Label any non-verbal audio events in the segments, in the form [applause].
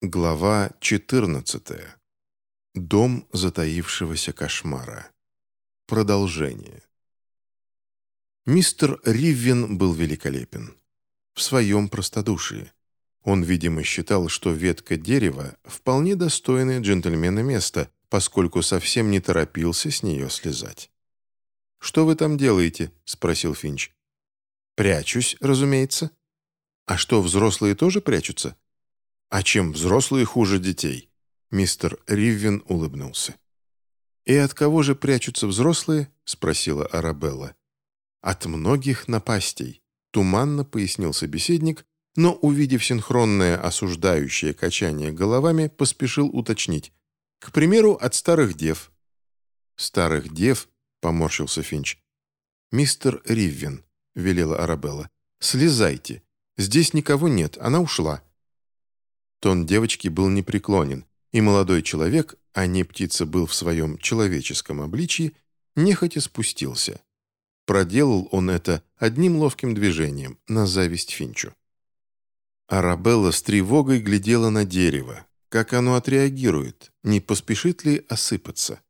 Глава 14. Дом затаившегося кошмара. Продолжение. Мистер Риввин был великолепен. В своем простодушии. Он, видимо, считал, что ветка дерева вполне достойное джентльмена место, поскольку совсем не торопился с нее слезать. «Что вы там делаете?» — спросил Финч. «Прячусь, разумеется». «А что, взрослые тоже прячутся?» «А чем взрослые хуже детей?» Мистер Риввин улыбнулся. «И от кого же прячутся взрослые?» — спросила Арабелла. «От многих напастей», — туманно пояснил собеседник, но, увидев синхронное осуждающее качание головами, поспешил уточнить. «К примеру, от старых дев». «Старых дев?» — поморщился Финч. «Мистер Риввин», — велела Арабелла, — «слезайте. Здесь никого нет, она ушла». Тон девочки был непреклонен, и молодой человек, а не птица был в своем человеческом обличии, нехотя спустился. Проделал он это одним ловким движением, на зависть Финчу. Арабелла с тревогой глядела на дерево, как оно отреагирует, не поспешит ли осыпаться.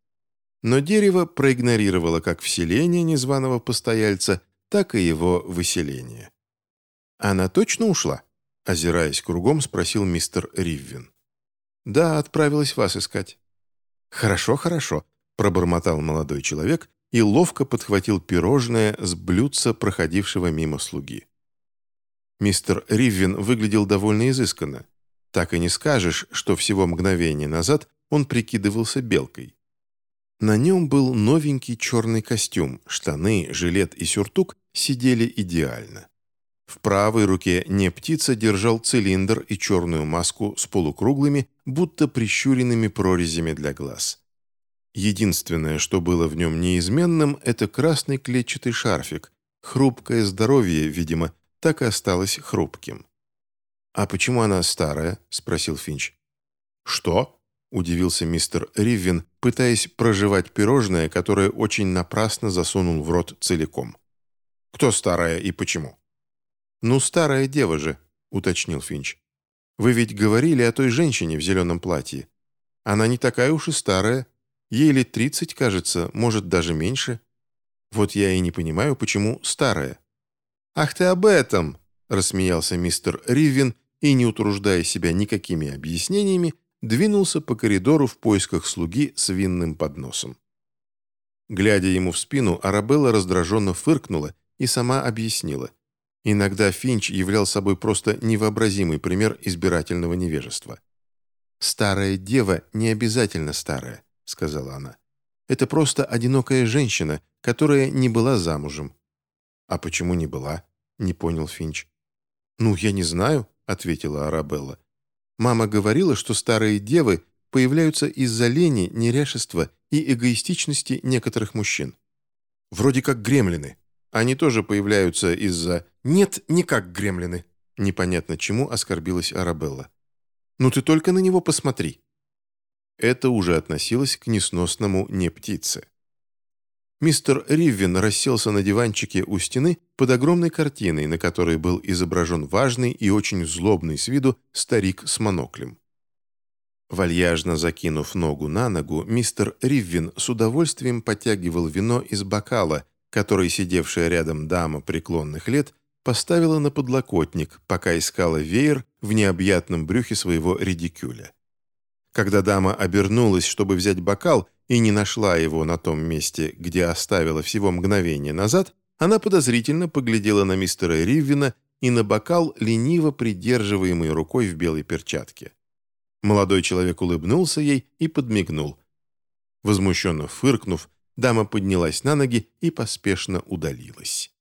Но дерево проигнорировало как вселение незваного постояльца, так и его выселение. «Она точно ушла?» Озираясь кругом, спросил мистер Риввин. «Да, отправилась вас искать». «Хорошо, хорошо», — пробормотал молодой человек и ловко подхватил пирожное с блюдца проходившего мимо слуги. Мистер Риввин выглядел довольно изысканно. Так и не скажешь, что всего мгновение назад он прикидывался белкой. На нем был новенький черный костюм, штаны, жилет и сюртук сидели идеально. В правой руке не птица держал цилиндр и черную маску с полукруглыми, будто прищуренными прорезями для глаз. Единственное, что было в нем неизменным, это красный клетчатый шарфик. Хрупкое здоровье, видимо, так и осталось хрупким. «А почему она старая?» – спросил Финч. «Что?» – удивился мистер Риввин, пытаясь проживать пирожное, которое очень напрасно засунул в рот целиком. «Кто старая и почему?» «Ну, старая дева же», – уточнил Финч. «Вы ведь говорили о той женщине в зеленом платье. Она не такая уж и старая. Ей лет тридцать, кажется, может, даже меньше. Вот я и не понимаю, почему старая». «Ах ты об этом!» – рассмеялся мистер Риввин и, не утруждая себя никакими объяснениями, двинулся по коридору в поисках слуги с винным подносом. Глядя ему в спину, Арабелла раздраженно фыркнула и сама объяснила. Иногда Финч являл собой просто невообразимый пример избирательного невежества. «Старая дева не обязательно старая», — сказала она. «Это просто одинокая женщина, которая не была замужем». «А почему не была?» — не понял Финч. «Ну, я не знаю», — ответила Арабелла. Мама говорила, что старые девы появляются из-за лени, неряшества и эгоистичности некоторых мужчин. Вроде как гремлины. Они тоже появляются из-за... Нет, не как гремлины. Непонятно чему оскорбилась Арабелла. Ну ты только на него посмотри. Это уже относилось к несносному не птице. Мистер Риввин расселся на диванчике у стены под огромной картиной, на которой был изображен важный и очень злобный с виду старик с моноклем. Вальяжно закинув ногу на ногу, мистер Риввин с удовольствием подтягивал вино из бокала, который сидевшая рядом дама преклонных лет поставила на подлокотник, пока искала веер в необъятном брюхе своего редикюля. Когда дама обернулась, чтобы взять бокал, и не нашла его на том месте, где оставила всего мгновение назад, она подозрительно поглядела на мистера Риввина и на бокал, лениво придерживаемый рукой в белой перчатке. Молодой человек улыбнулся ей и подмигнул. Возмущенно фыркнув, дама поднялась на ноги и поспешно удалилась.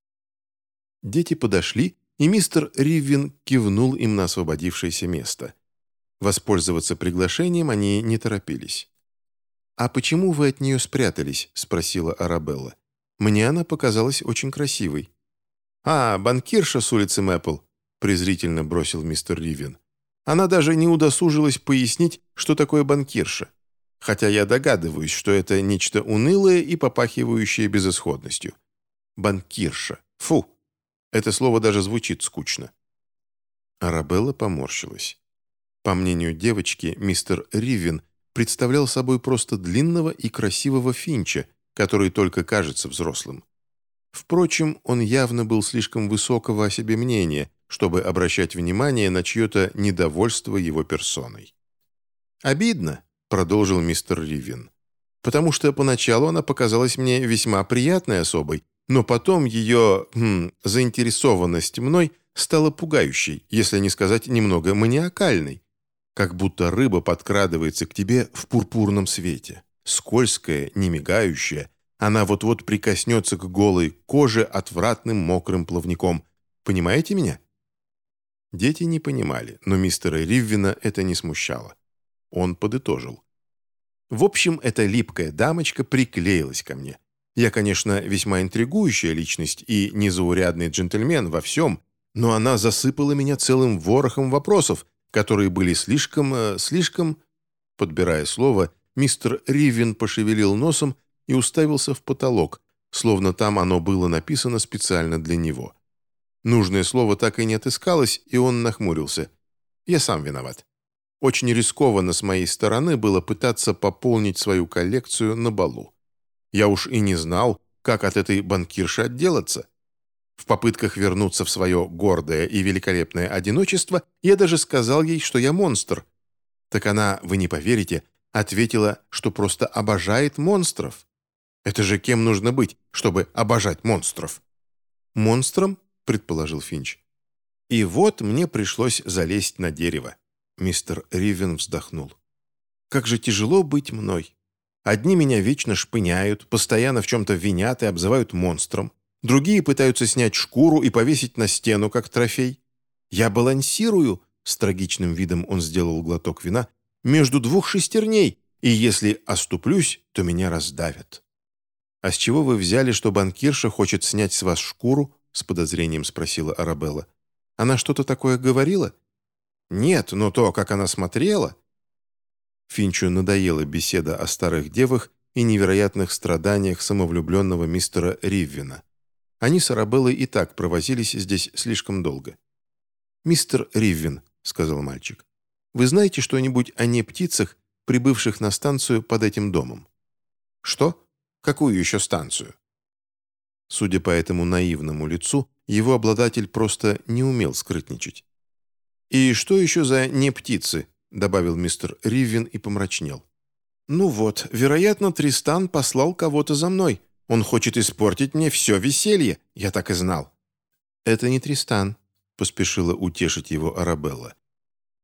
Дети подошли, и мистер Риввин кивнул им на освободившееся место. Воспользоваться приглашением они не торопились. «А почему вы от нее спрятались?» – спросила Арабелла. «Мне она показалась очень красивой». «А, банкирша с улицы Мэппл», – презрительно бросил мистер Ривен. «Она даже не удосужилась пояснить, что такое банкирша. Хотя я догадываюсь, что это нечто унылое и попахивающее безысходностью. Банкирша. Фу! Это слово даже звучит скучно». Арабелла поморщилась. По мнению девочки, мистер Ривен представлял собой просто длинного и красивого Финча, который только кажется взрослым. Впрочем, он явно был слишком высокого о себе мнения, чтобы обращать внимание на чье-то недовольство его персоной. «Обидно», — продолжил мистер Ривен, «потому что поначалу она показалась мне весьма приятной особой, но потом ее хм, заинтересованность мной стала пугающей, если не сказать немного маниакальной, как будто рыба подкрадывается к тебе в пурпурном свете, скользкая, не мигающая, она вот-вот прикоснется к голой коже отвратным мокрым плавником. Понимаете меня?» Дети не понимали, но мистера Риввина это не смущало. Он подытожил. «В общем, эта липкая дамочка приклеилась ко мне. Я, конечно, весьма интригующая личность и незаурядный джентльмен во всем, но она засыпала меня целым ворохом вопросов, которые были слишком... Э, слишком...» Подбирая слово, мистер Ривин пошевелил носом и уставился в потолок, словно там оно было написано специально для него. Нужное слово так и не отыскалось, и он нахмурился. «Я сам виноват. Очень рискованно с моей стороны было пытаться пополнить свою коллекцию на балу. Я уж и не знал, как от этой банкирши отделаться. В попытках вернуться в свое гордое и великолепное одиночество я даже сказал ей, что я монстр. Так она, вы не поверите, ответила, что просто обожает монстров. Это же кем нужно быть, чтобы обожать монстров? Монстром? предположил Финч. «И вот мне пришлось залезть на дерево». Мистер Ривен вздохнул. «Как же тяжело быть мной. Одни меня вечно шпыняют, постоянно в чем-то винят и обзывают монстром. Другие пытаются снять шкуру и повесить на стену, как трофей. Я балансирую, с трагичным видом он сделал глоток вина, между двух шестерней, и если оступлюсь, то меня раздавят. А с чего вы взяли, что банкирша хочет снять с вас шкуру с подозрением спросила Арабелла. «Она что-то такое говорила?» «Нет, но то, как она смотрела...» Финчу надоела беседа о старых девах и невероятных страданиях самовлюбленного мистера Риввина. Они с Арабеллой и так провозились здесь слишком долго. «Мистер Риввин», — сказал мальчик, — «вы знаете что-нибудь о не птицах, прибывших на станцию под этим домом?» «Что? Какую еще станцию?» Судя по этому наивному лицу, его обладатель просто не умел скрытничать. «И что еще за не птицы?» — добавил мистер Ривен и помрачнел. «Ну вот, вероятно, Тристан послал кого-то за мной. Он хочет испортить мне все веселье, я так и знал». «Это не Тристан», — поспешила утешить его Арабелла.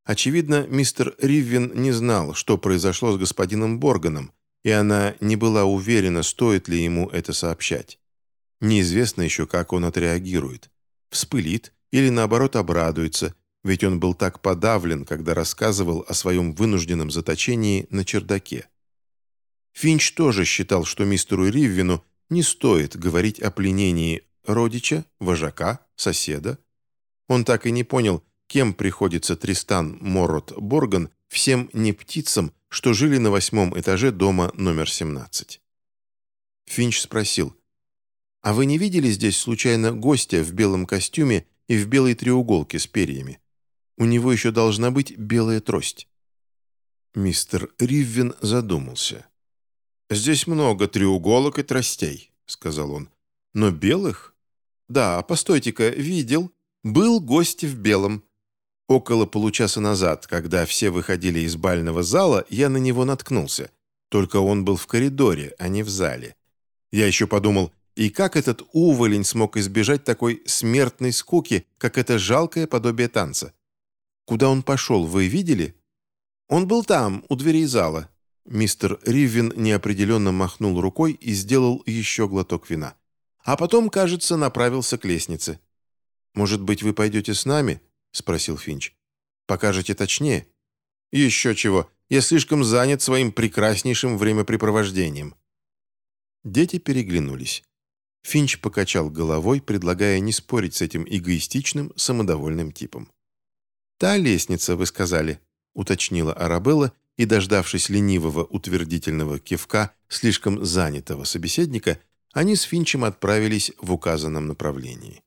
Очевидно, мистер Ривен не знал, что произошло с господином Борганом, и она не была уверена, стоит ли ему это сообщать. Неизвестно еще, как он отреагирует. Вспылит или, наоборот, обрадуется, ведь он был так подавлен, когда рассказывал о своем вынужденном заточении на чердаке. Финч тоже считал, что мистеру Риввину не стоит говорить о пленении родича, вожака, соседа. Он так и не понял, кем приходится Тристан Морот Борган всем не птицам, что жили на восьмом этаже дома номер 17. Финч спросил, «А вы не видели здесь случайно гостя в белом костюме и в белой треуголке с перьями? У него еще должна быть белая трость». Мистер Риввин задумался. «Здесь много треуголок и тростей», — сказал он. «Но белых?» «Да, постойте-ка, видел. Был гость в белом. Около получаса назад, когда все выходили из бального зала, я на него наткнулся. Только он был в коридоре, а не в зале. Я еще подумал, и как этот уволень смог избежать такой смертной скуки, как это жалкое подобие танца? Куда он пошел, вы видели? Он был там, у дверей зала. Мистер Ривен неопределенно махнул рукой и сделал еще глоток вина. А потом, кажется, направился к лестнице. «Может быть, вы пойдете с нами?» — спросил Финч. «Покажете точнее?» «Еще чего. Я слишком занят своим прекраснейшим времяпрепровождением». Дети переглянулись. Финч покачал головой, предлагая не спорить с этим эгоистичным, самодовольным типом. «Та лестница, вы сказали», — уточнила Арабелла, и, дождавшись ленивого утвердительного кивка слишком занятого собеседника, они с Финчем отправились в указанном направлении.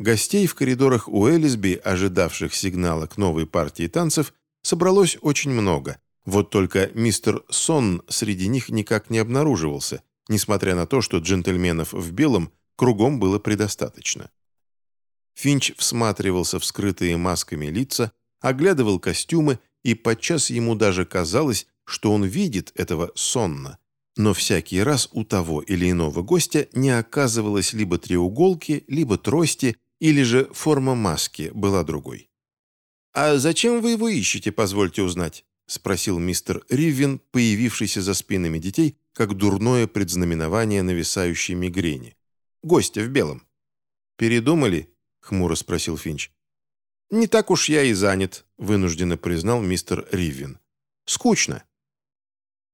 Гостей в коридорах у Элисби, ожидавших сигнала к новой партии танцев, собралось очень много. Вот только мистер Сон среди них никак не обнаруживался, несмотря на то, что джентльменов в белом кругом было предостаточно. Финч всматривался в скрытые масками лица, оглядывал костюмы, и подчас ему даже казалось, что он видит этого сонно. Но всякий раз у того или иного гостя не оказывалось либо треуголки, либо трости, или же форма маски была другой. «А зачем вы его ищете, позвольте узнать?» — спросил мистер Ривен, появившийся за спинами детей, как дурное предзнаменование нависающей мигрени. «Гостя в белом». «Передумали?» — хмуро спросил Финч. «Не так уж я и занят», — вынужденно признал мистер Ривен. «Скучно».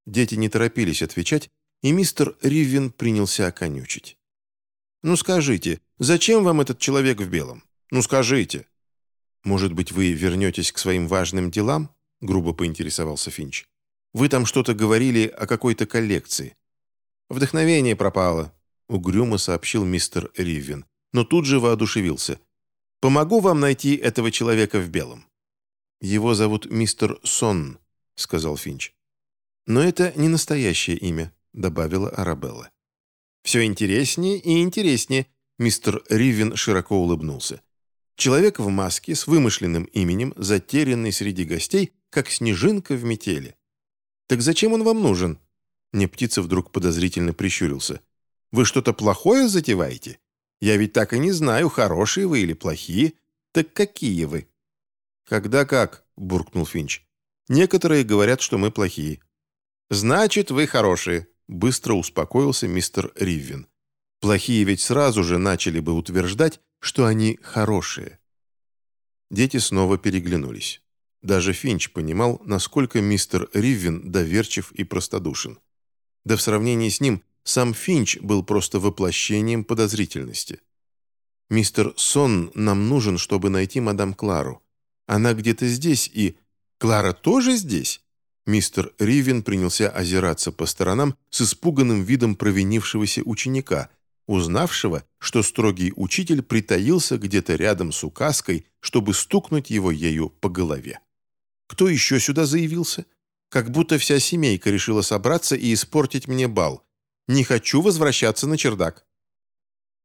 Дети не торопились отвечать, и мистер Ривен принялся оконючить. «Ну скажите, зачем вам этот человек в белом? Ну скажите!» «Может быть, вы вернетесь к своим важным делам?» — грубо поинтересовался Финч. «Вы там что-то говорили о какой-то коллекции». «Вдохновение пропало», — угрюмо сообщил мистер Ривен, но тут же воодушевился. «Помогу вам найти этого человека в белом». «Его зовут мистер Сон», — сказал Финч. «Но это не настоящее имя», — добавила Арабелла. «Все интереснее и интереснее», — мистер Ривен широко улыбнулся. Человек в маске с вымышленным именем, затерянный среди гостей, как снежинка в метели. «Так зачем он вам нужен?» птица вдруг подозрительно прищурился. «Вы что-то плохое затеваете? Я ведь так и не знаю, хорошие вы или плохие. Так какие вы?» «Когда как?» – буркнул Финч. «Некоторые говорят, что мы плохие». «Значит, вы хорошие», – быстро успокоился мистер Риввин. «Плохие ведь сразу же начали бы утверждать, что они хорошие. Дети снова переглянулись. Даже Финч понимал, насколько мистер Риввин доверчив и простодушен. Да в сравнении с ним сам Финч был просто воплощением подозрительности. «Мистер Сон нам нужен, чтобы найти мадам Клару. Она где-то здесь и...» «Клара тоже здесь?» Мистер Ривен принялся озираться по сторонам с испуганным видом провинившегося ученика, узнавшего, что строгий учитель притаился где-то рядом с указкой, чтобы стукнуть его ею по голове. Кто еще сюда заявился? Как будто вся семейка решила собраться и испортить мне бал. Не хочу возвращаться на чердак.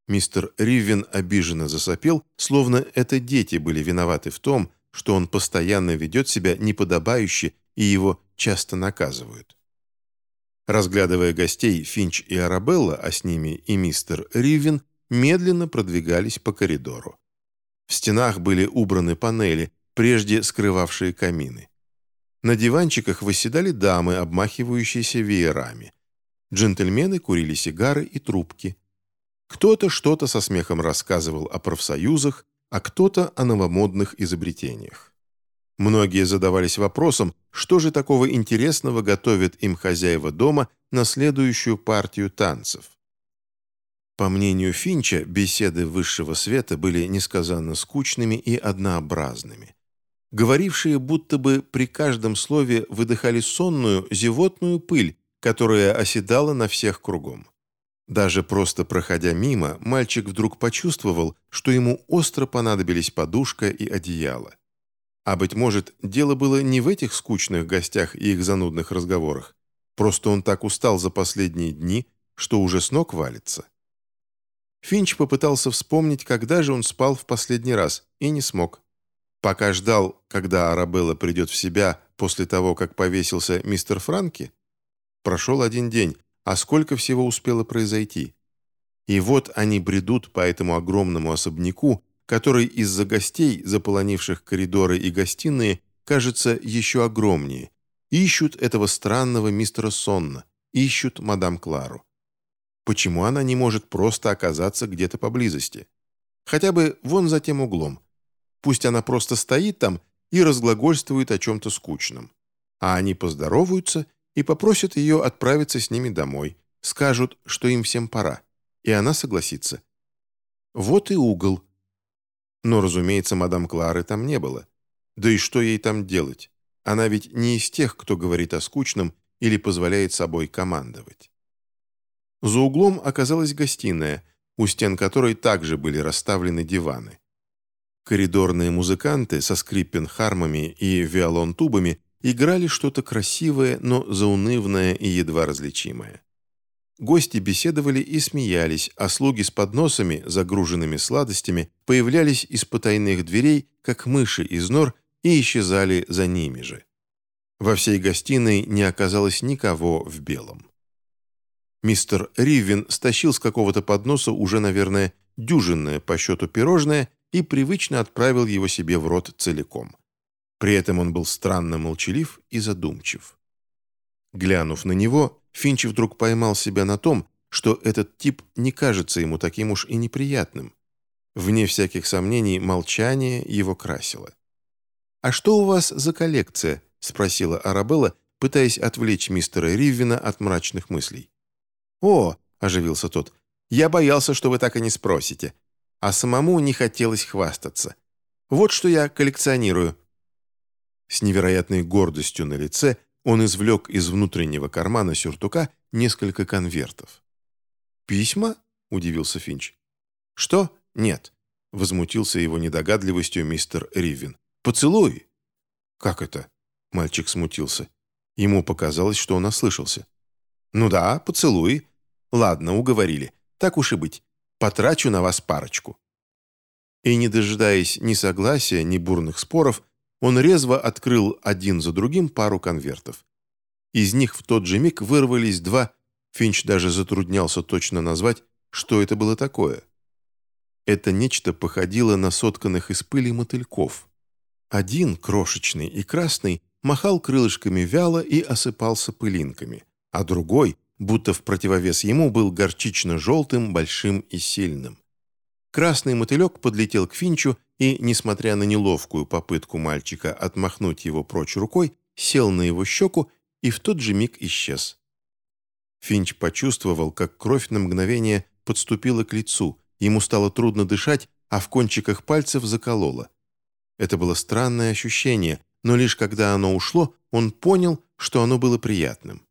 Мистер Ривен обиженно засопел, словно это дети были виноваты в том, что он постоянно ведет себя неподобающе и его часто наказывают. Разглядывая гостей, Финч и Арабелла, а с ними и мистер Ривен, медленно продвигались по коридору. В стенах были убраны панели, прежде скрывавшие камины. На диванчиках восседали дамы, обмахивающиеся веерами. Джентльмены курили сигары и трубки. Кто-то что-то со смехом рассказывал о профсоюзах, а кто-то о новомодных изобретениях. Многие задавались вопросом, что же такого интересного готовят им хозяева дома на следующую партию танцев. По мнению Финча, беседы высшего света были несказанно скучными и однообразными. Говорившие будто бы при каждом слове выдыхали сонную, зевотную пыль, которая оседала на всех кругом. Даже просто проходя мимо, мальчик вдруг почувствовал, что ему остро понадобились подушка и одеяло. А, быть может, дело было не в этих скучных гостях и их занудных разговорах. Просто он так устал за последние дни, что уже с ног валится. Финч попытался вспомнить, когда же он спал в последний раз, и не смог. Пока ждал, когда Арабелла придет в себя после того, как повесился мистер Франки, прошел один день, а сколько всего успело произойти. И вот они бредут по этому огромному особняку, который из-за гостей, заполонивших коридоры и гостиные, кажется еще огромнее. Ищут этого странного мистера Сонна, ищут мадам Клару. Почему она не может просто оказаться где-то поблизости? Хотя бы вон за тем углом. Пусть она просто стоит там и разглагольствует о чем-то скучном. А они поздороваются и попросят ее отправиться с ними домой, скажут, что им всем пора, и она согласится. Вот и угол, но, разумеется, мадам Клары там не было. Да и что ей там делать? Она ведь не из тех, кто говорит о скучном или позволяет собой командовать. За углом оказалась гостиная, у стен которой также были расставлены диваны. Коридорные музыканты со скриппен-хармами и виолон-тубами играли что-то красивое, но заунывное и едва различимое. Гости беседовали и смеялись, а слуги с подносами, загруженными сладостями, появлялись из потайных дверей, как мыши из нор, и исчезали за ними же. Во всей гостиной не оказалось никого в белом. Мистер Ривен стащил с какого-то подноса уже, наверное, дюжинное по счету пирожное и привычно отправил его себе в рот целиком. При этом он был странно молчалив и задумчив. Глянув на него, Финч вдруг поймал себя на том, что этот тип не кажется ему таким уж и неприятным. Вне всяких сомнений, молчание его красило. «А что у вас за коллекция?» – спросила Арабелла, пытаясь отвлечь мистера Риввина от мрачных мыслей. «О!» – оживился тот. «Я боялся, что вы так и не спросите. А самому не хотелось хвастаться. Вот что я коллекционирую». С невероятной гордостью на лице он извлек из внутреннего кармана сюртука несколько конвертов. «Письма?» – удивился Финч. «Что? Нет», – возмутился его недогадливостью мистер Ривин. «Поцелуй!» «Как это?» – мальчик смутился. Ему показалось, что он ослышался. «Ну да, поцелуй. Ладно, уговорили. Так уж и быть. Потрачу на вас парочку». И не дожидаясь ни согласия, ни бурных споров, он резво открыл один за другим пару конвертов. Из них в тот же миг вырвались два, Финч даже затруднялся точно назвать, что это было такое. Это нечто походило на сотканных из пыли мотыльков. Один, крошечный и красный, махал крылышками вяло и осыпался пылинками, а другой, будто в противовес ему был горчично-желтым, большим и сильным. Красный мотылек подлетел к Финчу и, несмотря на неловкую попытку мальчика отмахнуть его прочь рукой, сел на его щеку и в тот же миг исчез. Финч почувствовал, как кровь на мгновение подступила к лицу, ему стало трудно дышать, а в кончиках пальцев закололо. Это было странное ощущение, но лишь когда оно ушло, он понял, что оно было приятным.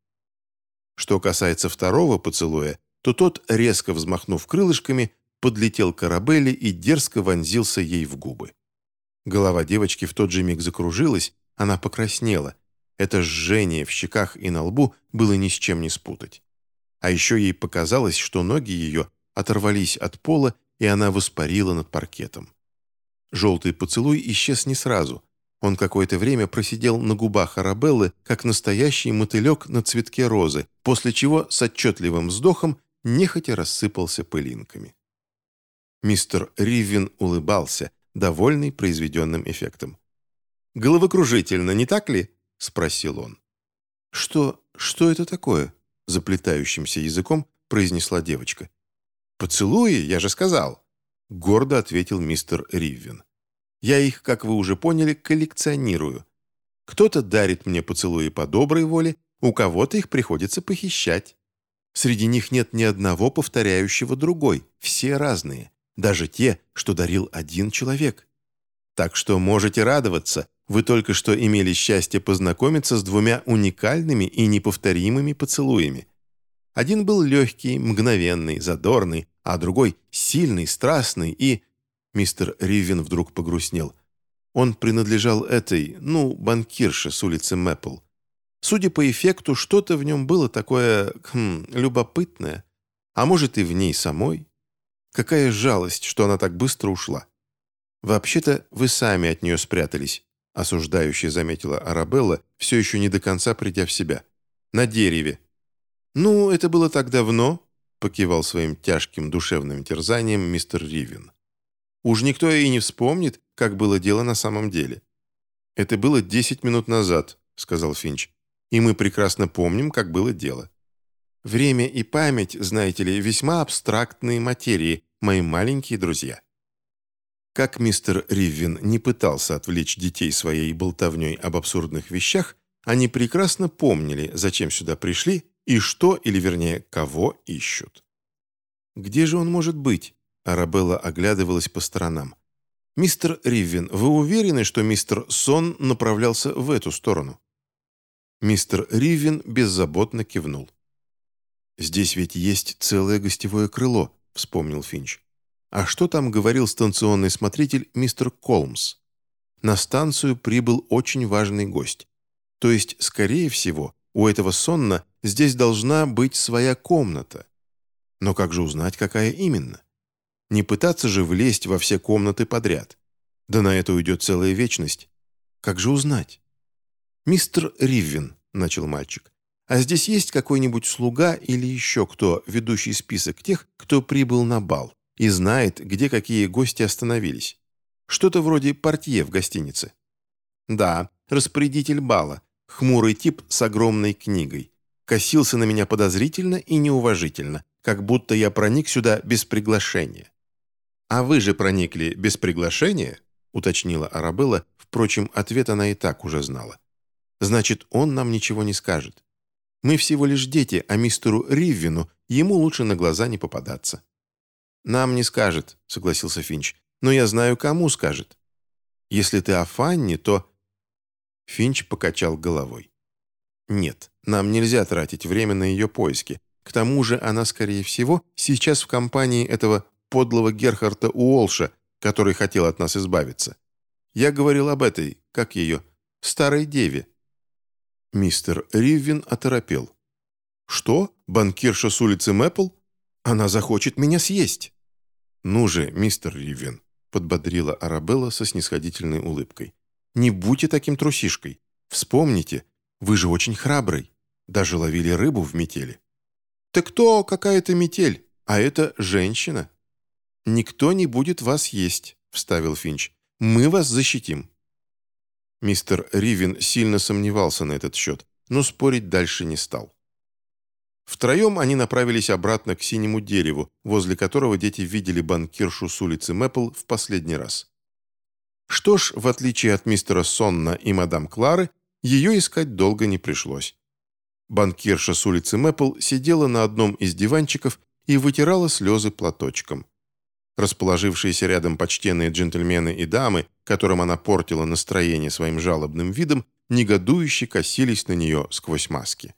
Что касается второго поцелуя, то тот, резко взмахнув крылышками, подлетел к Арабелле и дерзко вонзился ей в губы. Голова девочки в тот же миг закружилась, она покраснела. Это жжение в щеках и на лбу было ни с чем не спутать. А еще ей показалось, что ноги ее оторвались от пола, и она воспарила над паркетом. Желтый поцелуй исчез не сразу. Он какое-то время просидел на губах Арабеллы, как настоящий мотылек на цветке розы, после чего с отчетливым вздохом нехотя рассыпался пылинками. Мистер Ривен улыбался, довольный произведенным эффектом. «Головокружительно, не так ли?» – спросил он. «Что... что это такое?» – заплетающимся языком произнесла девочка. «Поцелуи, я же сказал», – гордо ответил мистер Ривен. Я их, как вы уже поняли, коллекционирую. Кто-то дарит мне поцелуи по доброй воле, у кого-то их приходится похищать. Среди них нет ни одного повторяющего другой, все разные, даже те, что дарил один человек. Так что можете радоваться, вы только что имели счастье познакомиться с двумя уникальными и неповторимыми поцелуями. Один был легкий, мгновенный, задорный, а другой – сильный, страстный и Мистер Ривен вдруг погрустнел. Он принадлежал этой, ну, банкирше с улицы Мэппл. Судя по эффекту, что-то в нем было такое, хм, любопытное. А может, и в ней самой. Какая жалость, что она так быстро ушла. «Вообще-то вы сами от нее спрятались», — осуждающе заметила Арабелла, все еще не до конца придя в себя. «На дереве». «Ну, это было так давно», — покивал своим тяжким душевным терзанием мистер Ривен. Уж никто и не вспомнит, как было дело на самом деле. «Это было десять минут назад», — сказал Финч. «И мы прекрасно помним, как было дело. Время и память, знаете ли, весьма абстрактные материи, мои маленькие друзья». Как мистер Риввин не пытался отвлечь детей своей болтовней об абсурдных вещах, они прекрасно помнили, зачем сюда пришли и что, или вернее, кого ищут. «Где же он может быть?» Арабелла оглядывалась по сторонам. «Мистер Риввин, вы уверены, что мистер Сон направлялся в эту сторону?» Мистер Риввин беззаботно кивнул. «Здесь ведь есть целое гостевое крыло», — вспомнил Финч. «А что там говорил станционный смотритель мистер Колмс?» На станцию прибыл очень важный гость. То есть, скорее всего, у этого сонна здесь должна быть своя комната. Но как же узнать, какая именно? Не пытаться же влезть во все комнаты подряд. Да на это уйдет целая вечность. Как же узнать? «Мистер Риввин», — начал мальчик, «а здесь есть какой-нибудь слуга или еще кто, ведущий список тех, кто прибыл на бал и знает, где какие гости остановились? Что-то вроде портье в гостинице». «Да, распорядитель бала, хмурый тип с огромной книгой. Косился на меня подозрительно и неуважительно, как будто я проник сюда без приглашения. «А вы же проникли без приглашения?» — уточнила Арабелла. Впрочем, ответ она и так уже знала. «Значит, он нам ничего не скажет. Мы всего лишь дети, а мистеру Риввину ему лучше на глаза не попадаться». «Нам не скажет», — согласился Финч. «Но я знаю, кому скажет. Если ты о Фанне, то...» Финч покачал головой. «Нет, нам нельзя тратить время на ее поиски. К тому же она, скорее всего, сейчас в компании этого подлого Герхарда Уолша, который хотел от нас избавиться. Я говорил об этой, как ее, старой деве». Мистер Риввин оторопел. «Что? Банкирша с улицы Мэпл? Она захочет меня съесть!» «Ну же, мистер Риввин», — подбодрила Арабелла со снисходительной улыбкой. «Не будьте таким трусишкой. Вспомните, вы же очень храбрый. Даже ловили рыбу в метели». «Так кто какая-то метель? А это женщина. «Никто не будет вас есть», — вставил Финч. «Мы вас защитим». Мистер Ривин сильно сомневался на этот счет, но спорить дальше не стал. Втроем они направились обратно к синему дереву, возле которого дети видели банкиршу с улицы Мэпл в последний раз. Что ж, в отличие от мистера Сонна и мадам Клары, ее искать долго не пришлось. Банкирша с улицы Мэпл сидела на одном из диванчиков и вытирала слезы платочком. Расположившиеся рядом почтенные джентльмены и дамы, которым она портила настроение своим жалобным видом, негодующе косились на нее сквозь маски.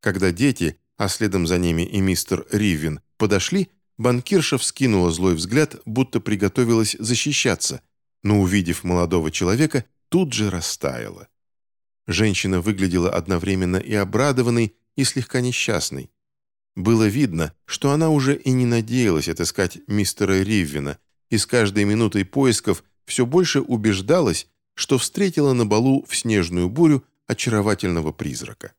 Когда дети, а следом за ними и мистер Ривин, подошли, банкирша вскинула злой взгляд, будто приготовилась защищаться, но, увидев молодого человека, тут же растаяла. Женщина выглядела одновременно и обрадованной, и слегка несчастной. Было видно, что она уже и не надеялась отыскать мистера Риввина, и с каждой минутой поисков все больше убеждалась, что встретила на балу в снежную бурю очаровательного призрака.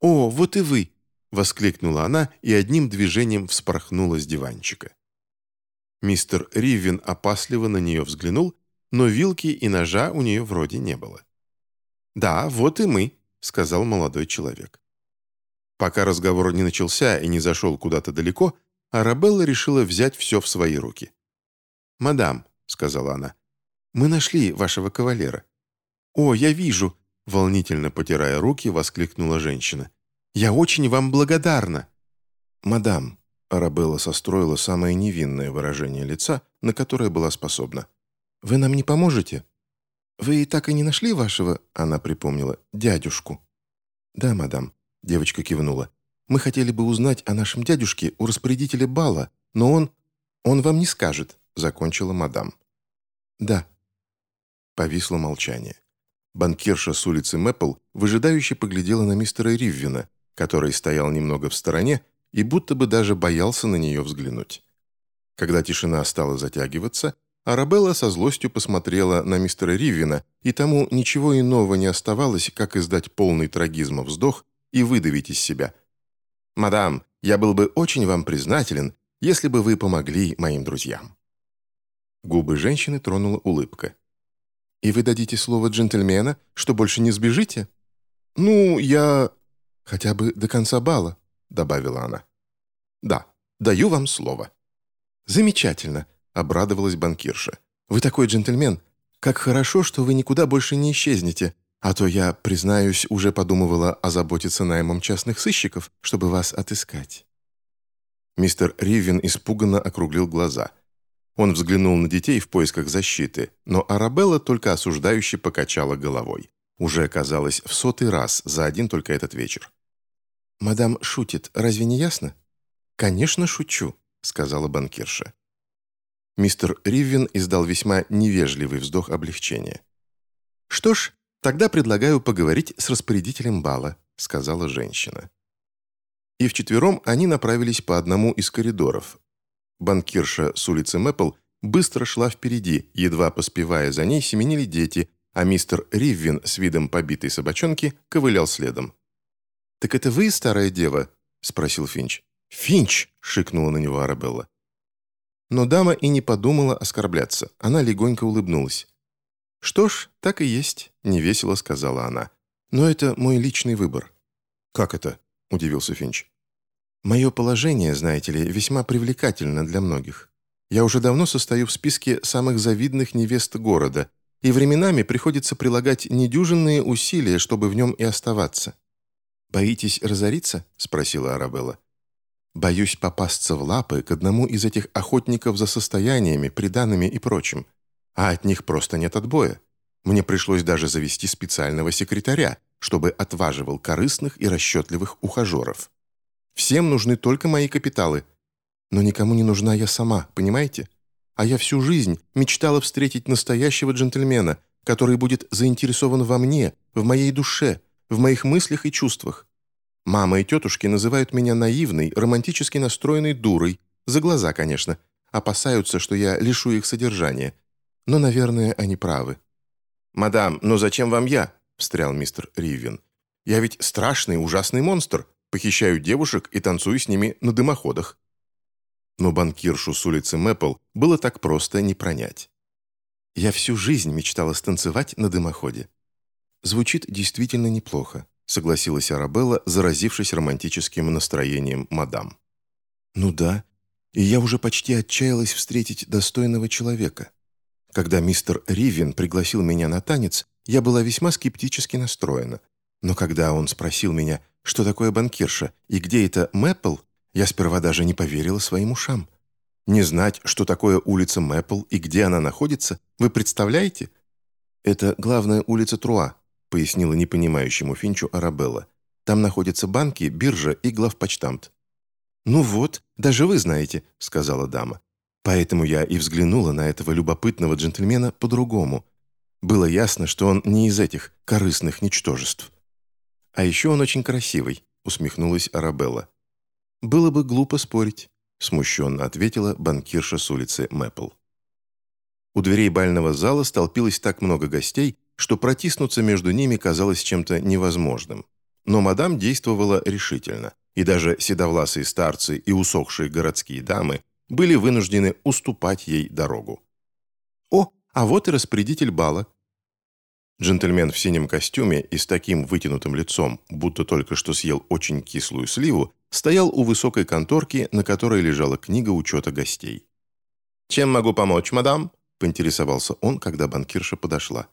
«О, вот и вы!» — воскликнула она и одним движением вспорхнула с диванчика. Мистер Риввин опасливо на нее взглянул, но вилки и ножа у нее вроде не было. «Да, вот и мы», — сказал молодой человек. Пока разговор не начался и не зашел куда-то далеко, Арабелла решила взять все в свои руки. «Мадам», — сказала она, — «мы нашли вашего кавалера». «О, я вижу», — волнительно потирая руки, воскликнула женщина. «Я очень вам благодарна». «Мадам», — Арабелла состроила самое невинное выражение лица, на которое была способна. «Вы нам не поможете?» «Вы так и не нашли вашего?» — она припомнила. «Дядюшку». «Да, мадам. Девочка кивнула. «Мы хотели бы узнать о нашем дядюшке у распорядителя бала, но он... он вам не скажет», — закончила мадам. «Да». Повисло молчание. Банкирша с улицы Мэппл выжидающе поглядела на мистера Риввина, который стоял немного в стороне и будто бы даже боялся на нее взглянуть. Когда тишина стала затягиваться, Арабелла со злостью посмотрела на мистера Риввина, и тому ничего иного не оставалось, как издать полный трагизма вздох и выдавить из себя. «Мадам, я был бы очень вам признателен, если бы вы помогли моим друзьям». Губы женщины тронула улыбка. «И вы дадите слово джентльмена, что больше не сбежите?» «Ну, я...» «Хотя бы до конца бала», — добавила она. «Да, даю вам слово». «Замечательно», — обрадовалась банкирша. «Вы такой джентльмен. Как хорошо, что вы никуда больше не исчезнете. А то я, признаюсь, уже подумывала озаботиться наймом частных сыщиков, чтобы вас отыскать». Мистер Ривен испуганно округлил глаза. Он взглянул на детей в поисках защиты, но Арабелла только осуждающе покачала головой. Уже оказалось в сотый раз за один только этот вечер. «Мадам шутит, разве не ясно?» «Конечно, шучу. сказала банкирша. Мистер Риввин издал весьма невежливый вздох облегчения. «Что ж, тогда предлагаю поговорить с распорядителем бала», сказала женщина. И вчетвером они направились по одному из коридоров. Банкирша с улицы Мэппл быстро шла впереди, едва поспевая за ней семенили дети, а мистер Риввин с видом побитой собачонки ковылял следом. «Так это вы, старая дева?» — спросил Финч. «Финч!» — шикнула на него Арабелла. Но дама и не подумала оскорбляться. Она легонько улыбнулась. «Что ж, так и есть», — невесело сказала она. «Но это мой личный выбор». «Как это?» — удивился Финч. «Мое положение, знаете ли, весьма привлекательно для многих. Я уже давно состою в списке самых завидных невест города, и временами приходится прилагать недюжинные усилия, чтобы в нем и оставаться». «Боитесь разориться?» — спросила Арабелла. «Боюсь попасться в лапы к одному из этих охотников за состояниями, приданными и прочим. А от них просто нет отбоя. Мне пришлось даже завести специального секретаря, чтобы отваживал корыстных и расчетливых ухажеров. Всем нужны только мои капиталы. Но никому не нужна я сама, понимаете? А я всю жизнь мечтала встретить настоящего джентльмена, который будет заинтересован во мне, в моей душе, в моих мыслях и чувствах. Мама и тетушки называют меня наивной, романтически настроенной дурой, за глаза, конечно, опасаются, что я лишу их содержания. Но, наверное, они правы. «Мадам, но зачем вам я?» – встрял мистер Ривен. «Я ведь страшный, ужасный монстр, похищаю девушек и танцую с ними на дымоходах». Но банкиршу с улицы Мэппл было так просто не пронять. «Я всю жизнь мечтала станцевать на дымоходе». Звучит действительно неплохо, согласилась Арабелла, заразившись романтическим настроением мадам. «Ну да, и я уже почти отчаялась встретить достойного человека. Когда мистер Ривен пригласил меня на танец, я была весьма скептически настроена. Но когда он спросил меня, что такое банкирша и где это Мэппл, я сперва даже не поверила своим ушам. Не знать, что такое улица Мэппл и где она находится, вы представляете? Это главная улица Труа, пояснила непонимающему Финчу Арабелла. Там находятся банки, биржа и главпочтамт. «Ну вот, даже вы знаете», — сказала дама. Поэтому я и взглянула на этого любопытного джентльмена по-другому. Было ясно, что он не из этих корыстных ничтожеств. «А еще он очень красивый», — усмехнулась Арабелла. «Было бы глупо спорить», — смущенно ответила банкирша с улицы Мэппл. У дверей бального зала столпилось так много гостей, что протиснуться между ними казалось чем-то невозможным. Но мадам действовала решительно, и даже седовласые старцы и усохшие городские дамы были вынуждены уступать ей дорогу. «О, а вот и распорядитель бала». Джентльмен в синем костюме и с таким вытянутым лицом, будто только что съел очень кислую сливу, стоял у высокой конторки, на которой лежала книга учета гостей. «Чем могу помочь, мадам?» – поинтересовался он, когда банкирша подошла.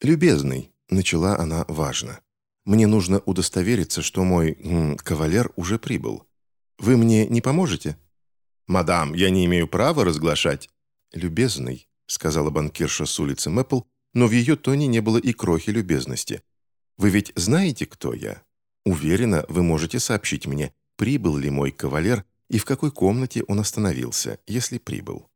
«Любезный», – начала она важно. «Мне нужно удостовериться, что мой м, кавалер уже прибыл. Вы мне не поможете?» «Мадам, я не имею права разглашать». «Любезный», — сказала банкирша с улицы Мэппл, но в ее тоне не было и крохи любезности. «Вы ведь знаете, кто я? Уверена, вы можете сообщить мне, прибыл ли мой кавалер и в какой комнате он остановился, если прибыл».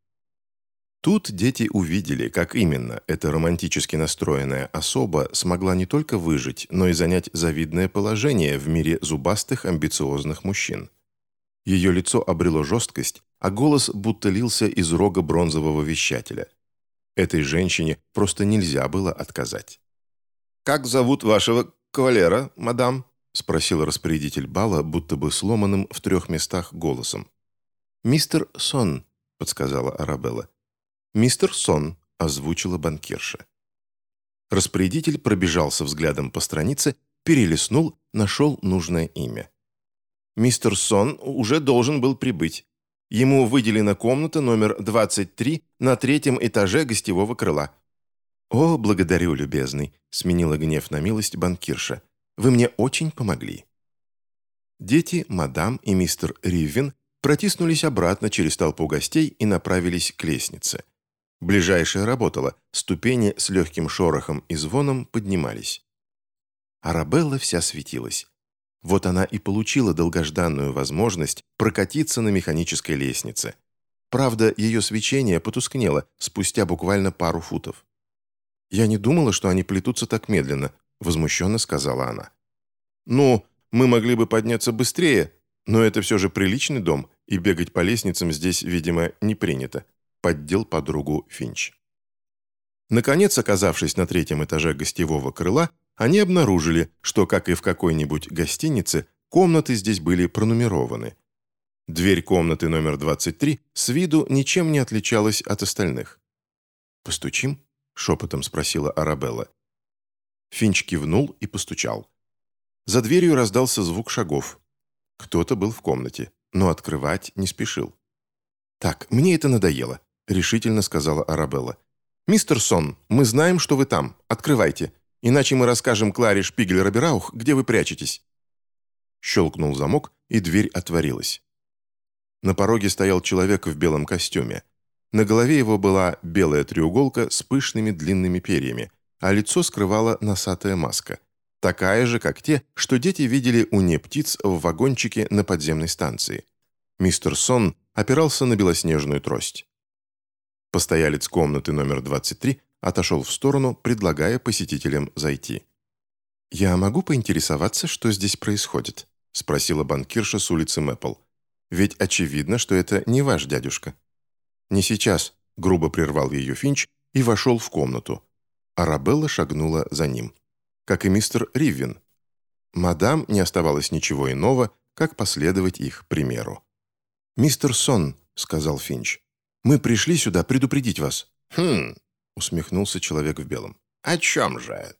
Тут дети увидели, как именно эта романтически настроенная особа смогла не только выжить, но и занять завидное положение в мире зубастых амбициозных мужчин. Ее лицо обрело жесткость, а голос будто лился из рога бронзового вещателя. Этой женщине просто нельзя было отказать. «Как зовут вашего кавалера, мадам?» спросил распорядитель бала, будто бы сломанным в трех местах голосом. «Мистер Сон», — подсказала Арабелла. «Мистер Сон», — озвучила банкирша. Распорядитель пробежался взглядом по странице, перелистнул, нашел нужное имя. Мистер Сон уже должен был прибыть. Ему выделена комната номер 23 на третьем этаже гостевого крыла. «О, благодарю, любезный», — сменила гнев на милость банкирша. «Вы мне очень помогли». Дети, мадам и мистер Ривен протиснулись обратно через толпу гостей и направились к лестнице. Ближайшая работала, ступени с легким шорохом и звоном поднимались. Арабелла вся светилась. Вот она и получила долгожданную возможность прокатиться на механической лестнице. Правда, ее свечение потускнело спустя буквально пару футов. «Я не думала, что они плетутся так медленно», — возмущенно сказала она. «Ну, мы могли бы подняться быстрее, но это все же приличный дом, и бегать по лестницам здесь, видимо, не принято», — поддел подругу Финч. Наконец, оказавшись на третьем этаже гостевого крыла, они обнаружили, что, как и в какой-нибудь гостинице, комнаты здесь были пронумерованы. Дверь комнаты номер 23 с виду ничем не отличалась от остальных. «Постучим?» — шепотом спросила Арабелла. Финч кивнул и постучал. За дверью раздался звук шагов. Кто-то был в комнате, но открывать не спешил. «Так, мне это надоело», — решительно сказала Арабелла. «Мистер Сон, мы знаем, что вы там. Открывайте. Иначе мы расскажем Кларе Шпигель-Робераух, где вы прячетесь». Щелкнул замок, и дверь отворилась. На пороге стоял человек в белом костюме. На голове его была белая треуголка с пышными длинными перьями, а лицо скрывала носатая маска. Такая же, как те, что дети видели у не птиц в вагончике на подземной станции. Мистер Сон опирался на белоснежную трость. Постоялец комнаты номер 23 отошел в сторону, предлагая посетителям зайти. «Я могу поинтересоваться, что здесь происходит?» – спросила банкирша с улицы Мэппл. «Ведь очевидно, что это не ваш дядюшка». «Не сейчас», – грубо прервал ее Финч и вошел в комнату. Арабелла шагнула за ним. Как и мистер Риввин. Мадам не оставалось ничего иного, как последовать их примеру. «Мистер Сон», — сказал Финч, — «мы пришли сюда предупредить вас». «Хм, — усмехнулся человек в белом. «О чем же?»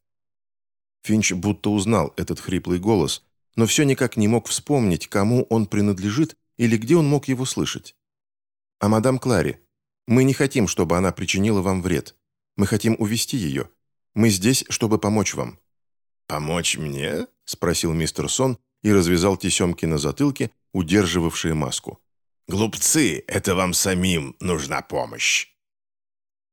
Финч будто узнал этот хриплый голос, но все никак не мог вспомнить, кому он принадлежит или где он мог его слышать. «А мадам Клари, мы не хотим, чтобы она причинила вам вред. Мы хотим увести ее. Мы здесь, чтобы помочь вам». «Помочь мне?» — спросил мистер Сон и развязал тесемки на затылке, удерживавшие маску. «Глупцы, это вам самим нужна помощь!»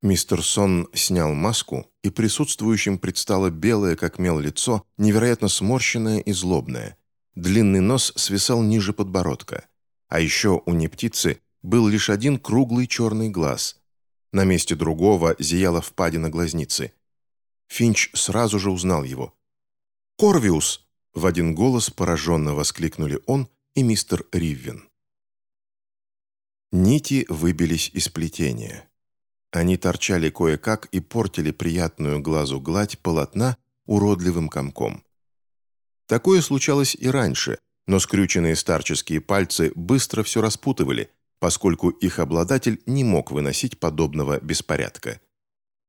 Мистер Сон снял маску, и присутствующим предстало белое, как мел, лицо, невероятно сморщенное и злобное. Длинный нос свисал ниже подбородка. А еще у нептицы был лишь один круглый черный глаз. На месте другого зияла впадина глазницы. Финч сразу же узнал его. «Корвиус!» — в один голос пораженно воскликнули он и мистер Риввин. Нити выбились из плетения. Они торчали кое-как и портили приятную глазу гладь полотна уродливым комком. Такое случалось и раньше, но скрюченные старческие пальцы быстро все распутывали, поскольку их обладатель не мог выносить подобного беспорядка.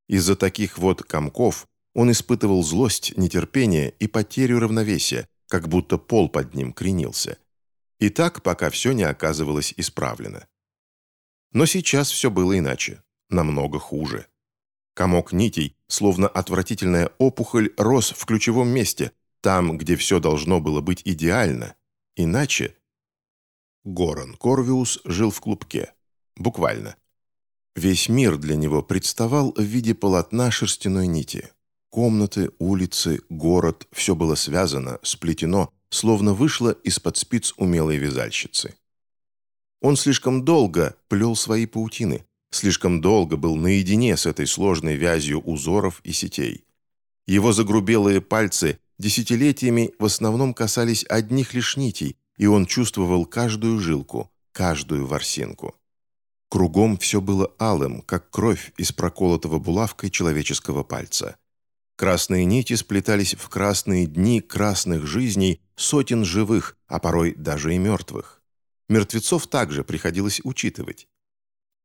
Из-за таких вот комков он испытывал злость, нетерпение и потерю равновесия, как будто пол под ним кренился. И так, пока все не оказывалось исправлено. Но сейчас все было иначе намного хуже. Комок нитей, словно отвратительная опухоль, рос в ключевом месте, там, где все должно было быть идеально. Иначе... Горан Корвиус жил в клубке. Буквально. Весь мир для него представал в виде полотна шерстяной нити. Комнаты, улицы, город – все было связано, сплетено, словно вышло из-под спиц умелой вязальщицы. Он слишком долго плел свои паутины, слишком долго был наедине с этой сложной вязью узоров и сетей. Его загрубелые пальцы десятилетиями в основном касались одних лишь нитей, и он чувствовал каждую жилку, каждую ворсинку. Кругом все было алым, как кровь из проколотого булавкой человеческого пальца. Красные нити сплетались в красные дни красных жизней сотен живых, а порой даже и мертвых. Мертвецов также приходилось учитывать.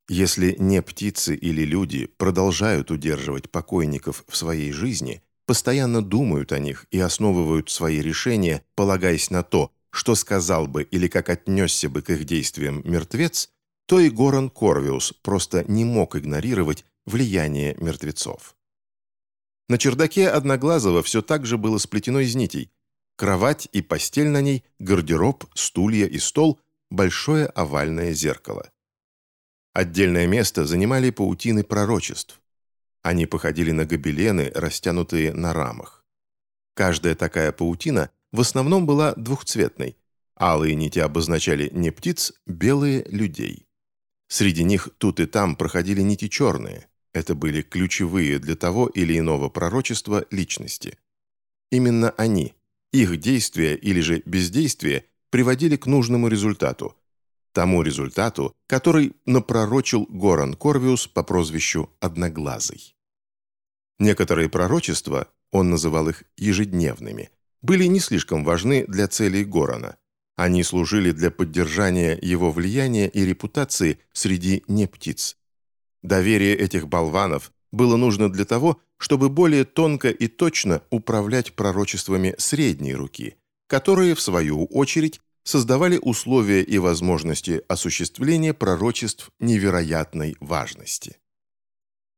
Если не птицы или люди продолжают удерживать покойников в своей жизни, постоянно думают о них и основывают свои решения, полагаясь на то, что сказал бы или как отнесся бы к их действиям мертвец, то и Горан Корвиус просто не мог игнорировать влияние мертвецов. На чердаке Одноглазого все так же было сплетено из нитей. Кровать и постель на ней, гардероб, стулья и стол, большое овальное зеркало. Отдельное место занимали паутины пророчеств. Они походили на гобелены, растянутые на рамах. Каждая такая паутина в основном была двухцветной. Алые нити обозначали не птиц, белые – людей. Среди них тут и там проходили нити черные. Это были ключевые для того или иного пророчества личности. Именно они, их действия или же бездействие приводили к нужному результату. Тому результату, который напророчил Горан Корвиус по прозвищу Одноглазый. Некоторые пророчества, он называл их ежедневными, были не слишком важны для целей Горана. Они служили для поддержания его влияния и репутации среди нептиц. Доверие этих болванов было нужно для того, чтобы более тонко и точно управлять пророчествами средней руки, которые, в свою очередь, создавали условия и возможности осуществления пророчеств невероятной важности.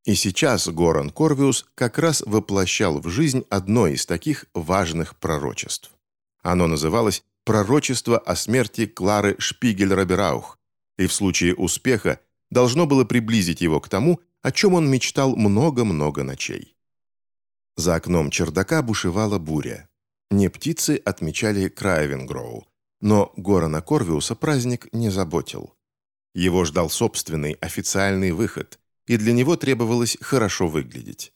И сейчас Горан Корвиус как раз воплощал в жизнь одно из таких важных пророчеств. Оно называлось «Пророчество о смерти Клары Шпигель-Робераух», и в случае успеха должно было приблизить его к тому, о чем он мечтал много-много ночей. За окном чердака бушевала буря. Не птицы отмечали Крайвенгроу, но Горана Корвиуса праздник не заботил. Его ждал собственный официальный выход, и для него требовалось хорошо выглядеть.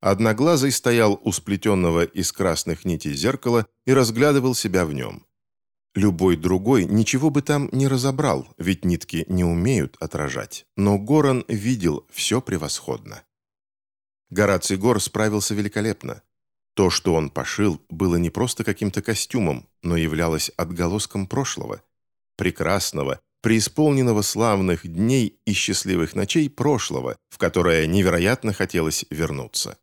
Одноглазый стоял у сплетенного из красных нитей зеркала и разглядывал себя в нем. Любой другой ничего бы там не разобрал, ведь нитки не умеют отражать, но Горан видел все превосходно. Гораций Гор справился великолепно. То, что он пошил, было не просто каким-то костюмом, но являлось отголоском прошлого. Прекрасного, преисполненного славных дней и счастливых ночей прошлого, в которое невероятно хотелось вернуться.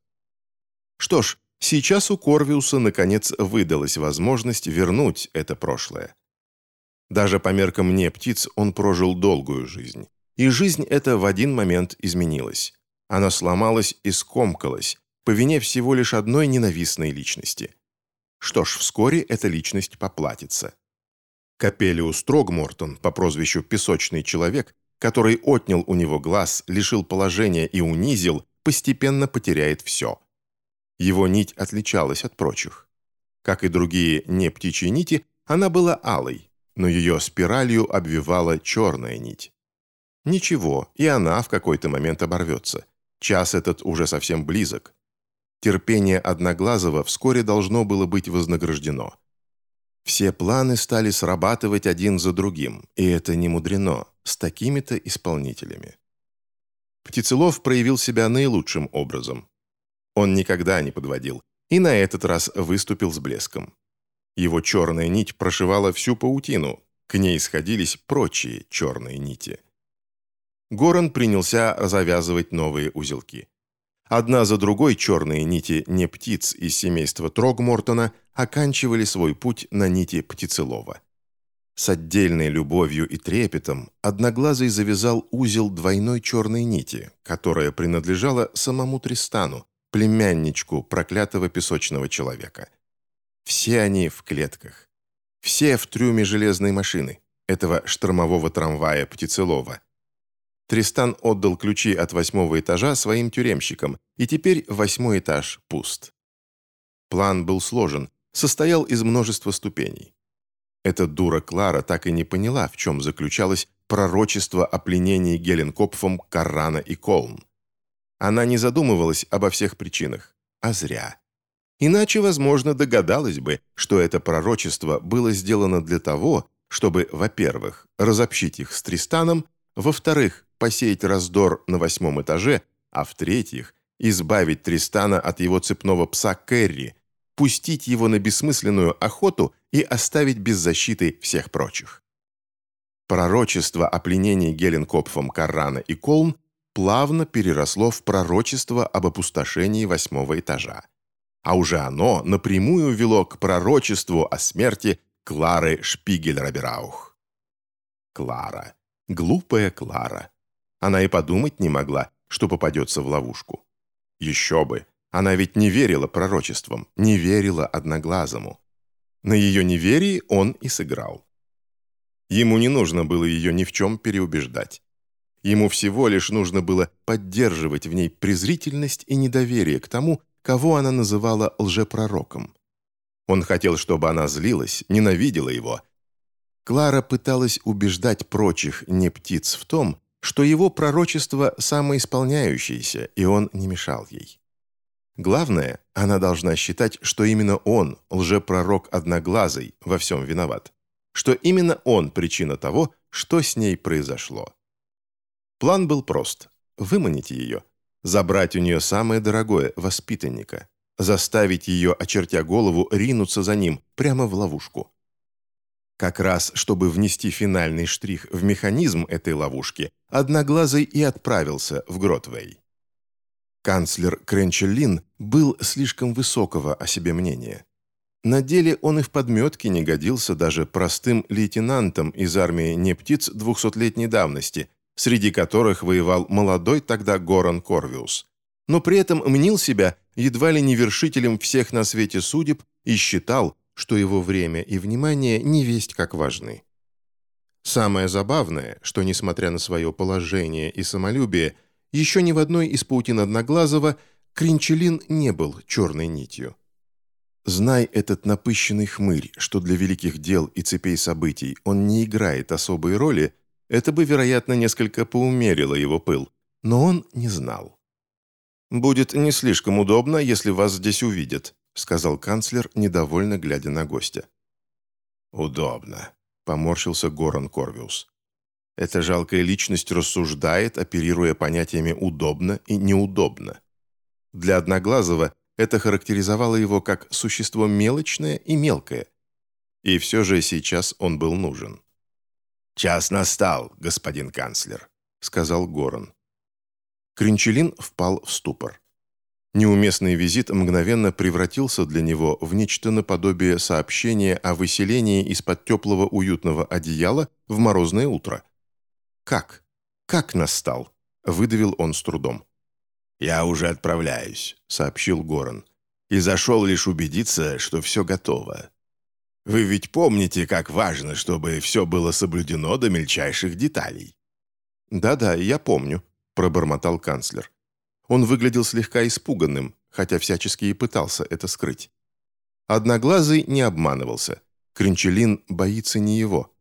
Что ж, сейчас у Корвиуса наконец выдалась возможность вернуть это прошлое. Даже по меркам не птиц он прожил долгую жизнь. И жизнь эта в один момент изменилась. Она сломалась и скомкалась, по вине всего лишь одной ненавистной личности. Что ж, вскоре эта личность поплатится. Капелиус Трогмортон по прозвищу «Песочный человек», который отнял у него глаз, лишил положения и унизил, постепенно потеряет все. Его нить отличалась от прочих. Как и другие не птичьи нити, она была алой, но ее спиралью обвивала черная нить. Ничего, и она в какой-то момент оборвется. Час этот уже совсем близок. Терпение Одноглазого вскоре должно было быть вознаграждено. Все планы стали срабатывать один за другим, и это не мудрено, с такими-то исполнителями. Птицелов проявил себя наилучшим образом. Он никогда не подводил, и на этот раз выступил с блеском. Его черная нить прошивала всю паутину, к ней сходились прочие черные нити. Горан принялся завязывать новые узелки. Одна за другой черные нити не птиц из семейства Трогмортона оканчивали свой путь на нити птицелова. С отдельной любовью и трепетом Одноглазый завязал узел двойной черной нити, которая принадлежала самому Тристану, племянничку проклятого песочного человека. Все они в клетках. Все в трюме железной машины, этого штормового трамвая Птицелова – Тристан отдал ключи от восьмого этажа своим тюремщикам, и теперь восьмой этаж пуст. План был сложен, состоял из множества ступеней. Эта дура Клара так и не поняла, в чем заключалось пророчество о пленении Геленкопфом Каррана и Колм. Она не задумывалась обо всех причинах, а зря. Иначе, возможно, догадалась бы, что это пророчество было сделано для того, чтобы, во-первых, разобщить их с Тристаном, во-вторых, посеять раздор на восьмом этаже, а в-третьих, избавить Тристана от его цепного пса Кэрри, пустить его на бессмысленную охоту и оставить без защиты всех прочих. Пророчество о пленении Геленкопфом Каррана и Колн плавно переросло в пророчество об опустошении восьмого этажа. А уже оно напрямую вело к пророчеству о смерти Клары Шпигель-Рабераух. Клара. Глупая Клара. Она и подумать не могла, что попадется в ловушку. Еще бы, она ведь не верила пророчествам, не верила одноглазому. На ее неверии он и сыграл. Ему не нужно было ее ни в чем переубеждать. Ему всего лишь нужно было поддерживать в ней презрительность и недоверие к тому, кого она называла лжепророком. Он хотел, чтобы она злилась, ненавидела его. Клара пыталась убеждать прочих не птиц в том, что его пророчество самоисполняющееся, и он не мешал ей. Главное, она должна считать, что именно он, лжепророк одноглазый, во всем виноват. Что именно он причина того, что с ней произошло. План был прост – выманить ее, забрать у нее самое дорогое – воспитанника, заставить ее, очертя голову, ринуться за ним, прямо в ловушку. Как раз, чтобы внести финальный штрих в механизм этой ловушки, Одноглазый и отправился в Гротвей. Канцлер Кренчеллин был слишком высокого о себе мнения. На деле он и в подметке не годился даже простым лейтенантом из армии нептиц двухсотлетней давности, среди которых воевал молодой тогда Горан Корвиус. Но при этом мнил себя едва ли не вершителем всех на свете судеб и считал, что его время и внимание не весть как важны. Самое забавное, что, несмотря на свое положение и самолюбие, еще ни в одной из паутин Одноглазого Кринчелин не был черной нитью. Знай этот напыщенный хмырь, что для великих дел и цепей событий он не играет особой роли, это бы, вероятно, несколько поумерило его пыл, но он не знал. «Будет не слишком удобно, если вас здесь увидят», сказал канцлер, недовольно глядя на гостя. «Удобно», — поморщился Горан Корвиус. Эта жалкая личность рассуждает, оперируя понятиями «удобно» и «неудобно». Для Одноглазого это характеризовало его как существо мелочное и мелкое. И все же сейчас он был нужен. «Час настал, господин канцлер», — сказал Горан. Кринчелин впал в ступор. Неуместный визит мгновенно превратился для него в нечто наподобие сообщения о выселении из-под теплого уютного одеяла в морозное утро. «Как? Как настал?» – выдавил он с трудом. «Я уже отправляюсь», – сообщил Горан. «И зашел лишь убедиться, что все готово. Вы ведь помните, как важно, чтобы все было соблюдено до мельчайших деталей?» «Да-да, я помню», – пробормотал канцлер. Он выглядел слегка испуганным, хотя всячески и пытался это скрыть. Одноглазый не обманывался. Кринчелин боится не его.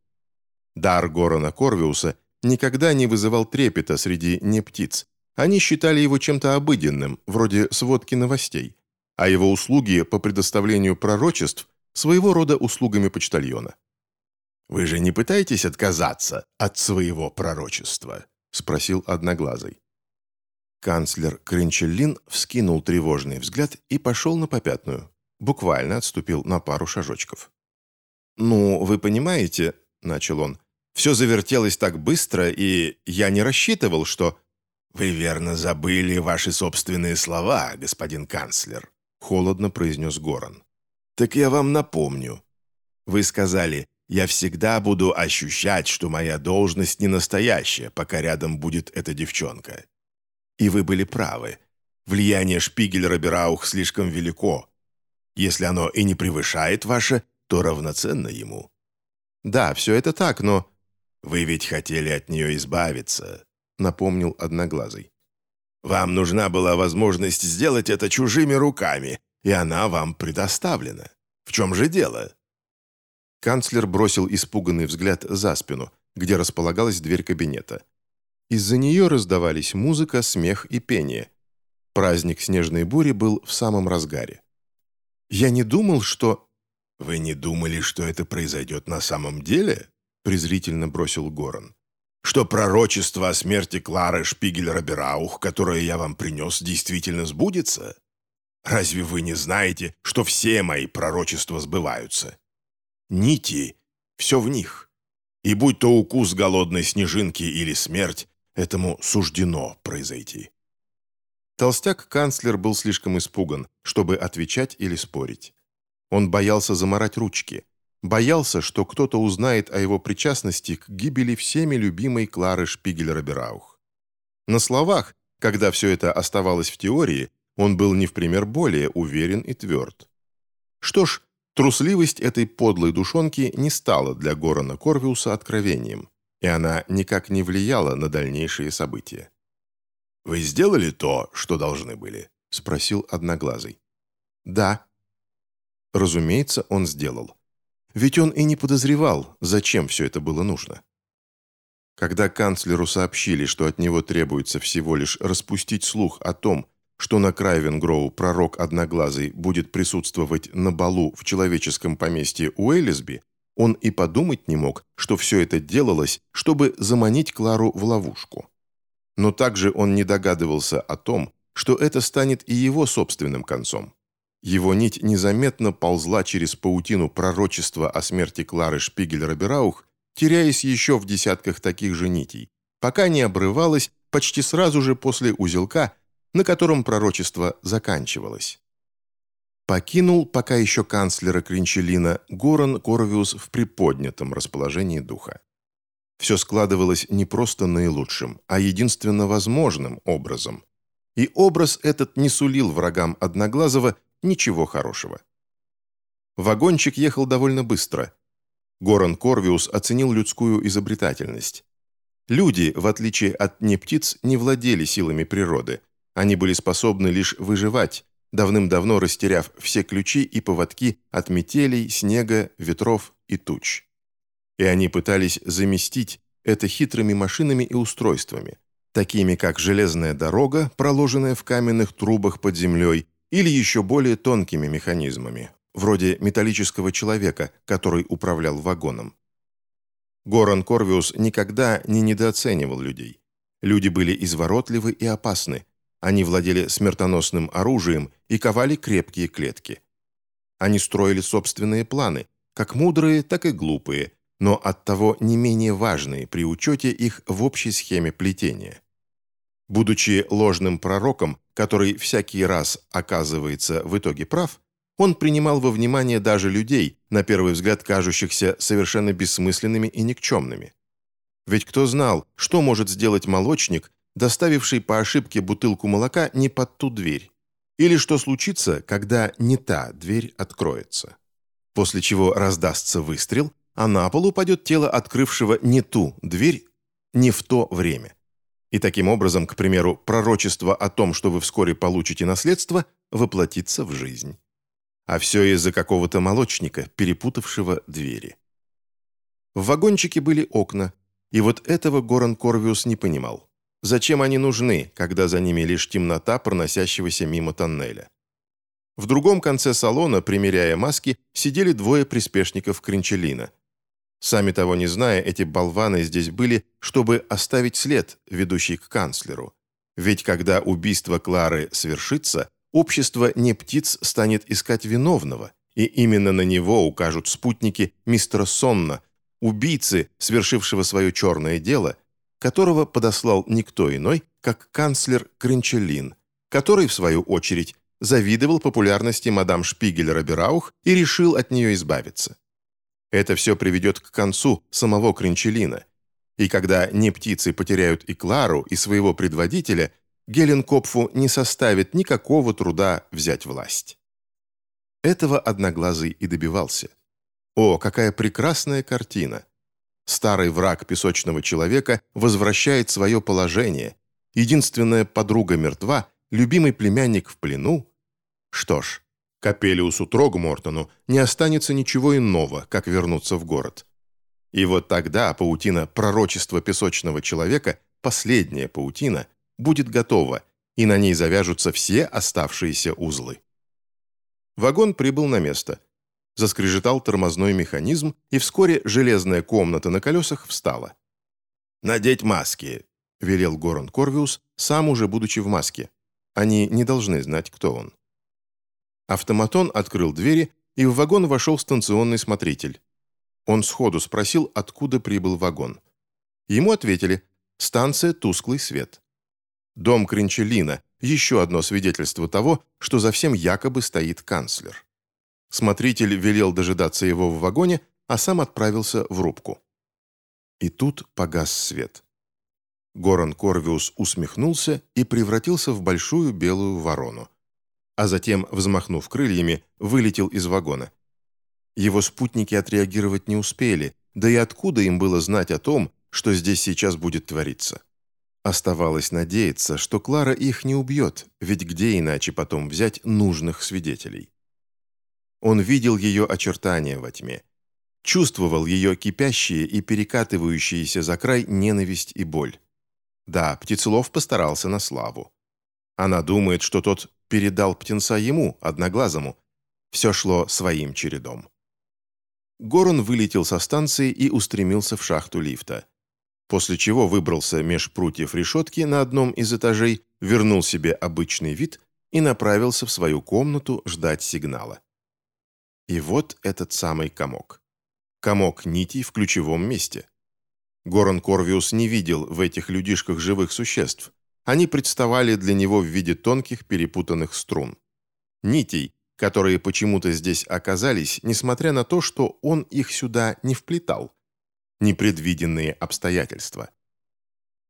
Дар Горана Корвиуса никогда не вызывал трепета среди нептиц. Они считали его чем-то обыденным, вроде сводки новостей, а его услуги по предоставлению пророчеств – своего рода услугами почтальона. «Вы же не пытаетесь отказаться от своего пророчества?» – спросил Одноглазый. Канцлер Кринчеллин вскинул тревожный взгляд и пошел на попятную. Буквально отступил на пару шажочков. «Ну, вы понимаете», — начал он, — «все завертелось так быстро, и я не рассчитывал, что...» «Вы верно забыли ваши собственные слова, господин канцлер», — холодно произнес Горан. «Так я вам напомню. Вы сказали, я всегда буду ощущать, что моя должность не настоящая, пока рядом будет эта девчонка. И вы были правы. Влияние Шпигель-Робераух слишком велико. Если оно и не превышает ваше, то равноценно ему. Да, все это так, но... Вы ведь хотели от нее избавиться, напомнил Одноглазый. Вам нужна была возможность сделать это чужими руками, и она вам предоставлена. В чем же дело?» Канцлер бросил испуганный взгляд за спину, где располагалась дверь кабинета. Из-за нее раздавались музыка, смех и пение. Праздник снежной бури был в самом разгаре. «Я не думал, что...» «Вы не думали, что это произойдет на самом деле?» презрительно бросил Горан. «Что пророчество о смерти Клары Шпигель-Робераух, которое я вам принес, действительно сбудется? Разве вы не знаете, что все мои пророчества сбываются? Нити, все в них. И будь то укус голодной снежинки или смерть, Этому суждено произойти. Толстяк-канцлер был слишком испуган, чтобы отвечать или спорить. Он боялся заморать ручки. Боялся, что кто-то узнает о его причастности к гибели всеми любимой Клары Шпигель-Робераух. На словах, когда все это оставалось в теории, он был не в пример более уверен и тверд. Что ж, трусливость этой подлой душонки не стала для Горана Корвиуса откровением и она никак не влияла на дальнейшие события. «Вы сделали то, что должны были?» – спросил Одноглазый. «Да». Разумеется, он сделал. Ведь он и не подозревал, зачем все это было нужно. Когда канцлеру сообщили, что от него требуется всего лишь распустить слух о том, что на Крайвенгроу пророк Одноглазый будет присутствовать на балу в человеческом поместье Уэллисби, он и подумать не мог, что все это делалось, чтобы заманить Клару в ловушку. Но также он не догадывался о том, что это станет и его собственным концом. Его нить незаметно ползла через паутину пророчества о смерти Клары Шпигель-Робераух, теряясь еще в десятках таких же нитей, пока не обрывалась почти сразу же после узелка, на котором пророчество заканчивалось. Покинул пока еще канцлера Кринчелина Горан Корвиус в приподнятом расположении духа. Все складывалось не просто наилучшим, а единственно возможным образом. И образ этот не сулил врагам Одноглазого ничего хорошего. Вагончик ехал довольно быстро. Горан Корвиус оценил людскую изобретательность. Люди, в отличие от нептиц, не владели силами природы. Они были способны лишь выживать, давным-давно растеряв все ключи и поводки от метелей, снега, ветров и туч. И они пытались заместить это хитрыми машинами и устройствами, такими как железная дорога, проложенная в каменных трубах под землей, или еще более тонкими механизмами, вроде металлического человека, который управлял вагоном. Горан Корвиус никогда не недооценивал людей. Люди были изворотливы и опасны. Они владели смертоносным оружием и ковали крепкие клетки. Они строили собственные планы, как мудрые, так и глупые, но оттого не менее важные при учете их в общей схеме плетения. Будучи ложным пророком, который всякий раз оказывается в итоге прав, он принимал во внимание даже людей, на первый взгляд кажущихся совершенно бессмысленными и никчемными. Ведь кто знал, что может сделать молочник, доставивший по ошибке бутылку молока не под ту дверь? Или что случится, когда не та дверь откроется? После чего раздастся выстрел, а на пол упадет тело открывшего не ту дверь не в то время. И таким образом, к примеру, пророчество о том, что вы вскоре получите наследство, воплотится в жизнь. А все из-за какого-то молочника, перепутавшего двери. В вагончике были окна, и вот этого Горан Корвиус не понимал. Зачем они нужны, когда за ними лишь темнота проносящегося мимо тоннеля? В другом конце салона, примеряя маски, сидели двое приспешников Кринчелина. Сами того не зная, эти болваны здесь были, чтобы оставить след, ведущий к канцлеру. Ведь когда убийство Клары свершится, общество не птиц станет искать виновного, и именно на него укажут спутники мистера Сонна, убийцы, свершившего свое черное дело, которого подослал никто иной, как канцлер Кринчелин, который, в свою очередь, завидовал популярности мадам Шпигель-Робераух и решил от нее избавиться. Это все приведет к концу самого Кринчелина. И когда не птицы потеряют и Клару, и своего предводителя, Геленкопфу не составит никакого труда взять власть. Этого Одноглазый и добивался. О, какая прекрасная картина! Старый враг песочного человека возвращает свое положение. Единственная подруга мертва, любимый племянник в плену. Что ж, Капелиусу Трогмортону не останется ничего иного, как вернуться в город. И вот тогда паутина пророчества песочного человека, последняя паутина, будет готова, и на ней завяжутся все оставшиеся узлы. Вагон прибыл на место. Заскрежетал тормозной механизм, и вскоре железная комната на колесах встала. «Надеть маски», — велел Горан Корвиус, сам уже будучи в маске. Они не должны знать, кто он. Автоматон открыл двери, и в вагон вошел станционный смотритель. Он сходу спросил, откуда прибыл вагон. Ему ответили «Станция «Тусклый свет». Дом Кринчелина – еще одно свидетельство того, что за всем якобы стоит канцлер. Смотритель велел дожидаться его в вагоне, а сам отправился в рубку. И тут погас свет. Горан Корвиус усмехнулся и превратился в большую белую ворону а затем, взмахнув крыльями, вылетел из вагона. Его спутники отреагировать не успели, да и откуда им было знать о том, что здесь сейчас будет твориться? Оставалось надеяться, что Клара их не убьет, ведь где иначе потом взять нужных свидетелей? Он видел ее очертания во тьме. Чувствовал ее кипящие и перекатывающиеся за край ненависть и боль. Да, Птицелов постарался на славу. Она думает, что тот передал птенца ему, одноглазому. Все шло своим чередом. Горон вылетел со станции и устремился в шахту лифта. После чего выбрался меж прутьев решетки на одном из этажей, вернул себе обычный вид и направился в свою комнату ждать сигнала. И вот этот самый комок. Комок нитей в ключевом месте. Горан Корвиус не видел в этих людишках живых существ. Они представали для него в виде тонких перепутанных струн. Нитей, которые почему-то здесь оказались, несмотря на то, что он их сюда не вплетал. Непредвиденные обстоятельства.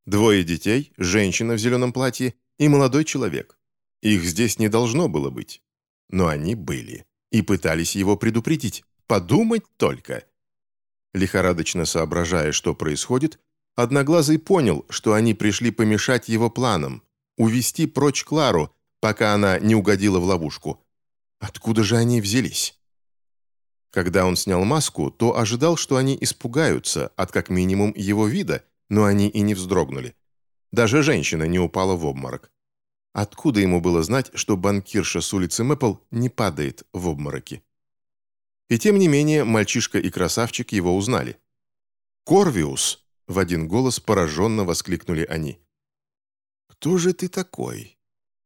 Двое детей, женщина в зеленом платье и молодой человек. Их здесь не должно было быть. Но они были. И пытались его предупредить. Подумать только. Лихорадочно соображая, что происходит, Одноглазый понял, что они пришли помешать его планам, увести прочь Клару, пока она не угодила в ловушку. Откуда же они взялись? Когда он снял маску, то ожидал, что они испугаются от как минимум его вида, но они и не вздрогнули. Даже женщина не упала в обморок. Откуда ему было знать, что банкирша с улицы Мэпл не падает в обмороки? И тем не менее, мальчишка и красавчик его узнали. «Корвиус!» В один голос пораженно воскликнули они. «Кто же ты такой?»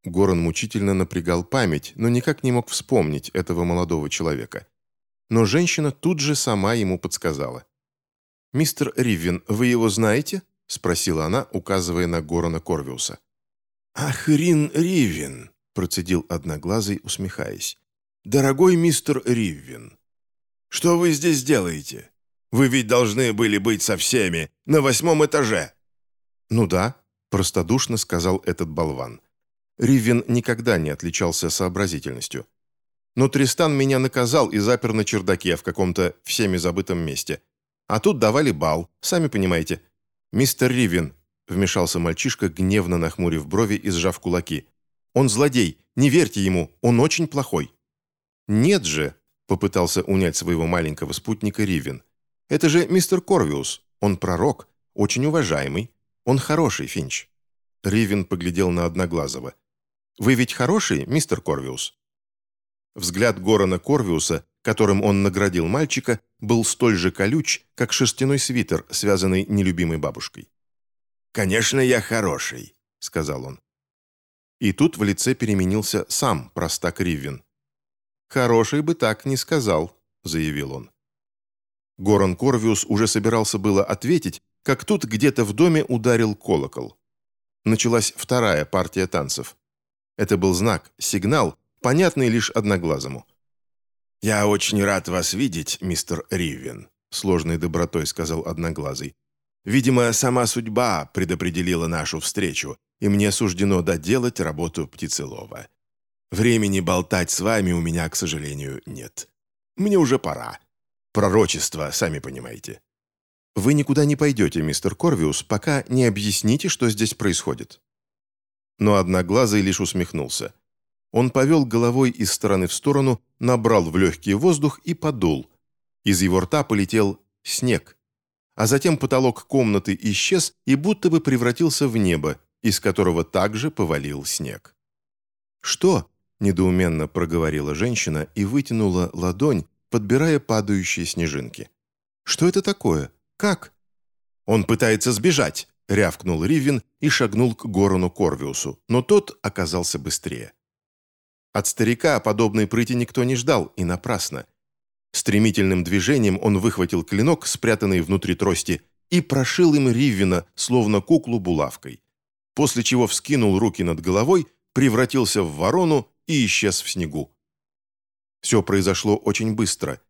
Горан мучительно напрягал память, но никак не мог вспомнить этого молодого человека. Но женщина тут же сама ему подсказала. «Мистер Ривен, вы его знаете?» – спросила она, указывая на Горана Корвиуса. «Ах, Рин Ривен!» – процедил Одноглазый, усмехаясь. «Дорогой мистер Ривен, что вы здесь делаете? Вы ведь должны были быть со всеми на восьмом этаже». «Ну да», – простодушно сказал этот болван. Ривен никогда не отличался сообразительностью. «Но Тристан меня наказал и запер на чердаке в каком-то всеми забытом месте. А тут давали бал, сами понимаете. Мистер Ривен», – вмешался мальчишка, гневно нахмурив брови и сжав кулаки. «Он злодей, не верьте ему, он очень плохой». «Нет же», – попытался унять своего маленького спутника Ривен. Это же мистер Корвиус. Он пророк, очень уважаемый. Он хороший, Финч». Ривен поглядел на Одноглазого. «Вы ведь хороший, мистер Корвиус?» Взгляд Горана Корвиуса, которым он наградил мальчика, был столь же колюч, как шерстяной свитер, связанный нелюбимой бабушкой. «Конечно, я хороший», — сказал он. И тут в лице переменился сам простак Ривен. «Хороший бы так не сказал», — заявил он. Горан Корвиус уже собирался было ответить, как тут где-то в доме ударил колокол. Началась вторая партия танцев. Это был знак, сигнал, понятный лишь одноглазому. «Я очень рад вас видеть, мистер Ривен», — сложной добротой сказал Одноглазый. «Видимо, сама судьба предопределила нашу встречу, и мне суждено доделать работу птицелова. Времени болтать с вами у меня, к сожалению, нет. Мне уже пора. Пророчество, сами понимаете. Вы никуда не пойдете, мистер Корвиус, пока не объясните, что здесь происходит. Но Одноглазый лишь усмехнулся. Он повел головой из стороны в сторону, набрал в легкий воздух и подул. Из его рта полетел снег. А затем потолок комнаты исчез и будто бы превратился в небо, из которого также повалил снег. «Что?» – недоуменно проговорила женщина и вытянула ладонь, подбирая падающие снежинки. «Что это такое? Как?» «Он пытается сбежать», — рявкнул Ривен и шагнул к Горону Корвиусу, но тот оказался быстрее. От старика подобной прыти никто не ждал, и напрасно. Стремительным движением он выхватил клинок, спрятанный внутри трости, и прошил им Ривена, словно куклу булавкой, после чего вскинул руки над головой, превратился в ворону и исчез в снегу. Все произошло очень быстро.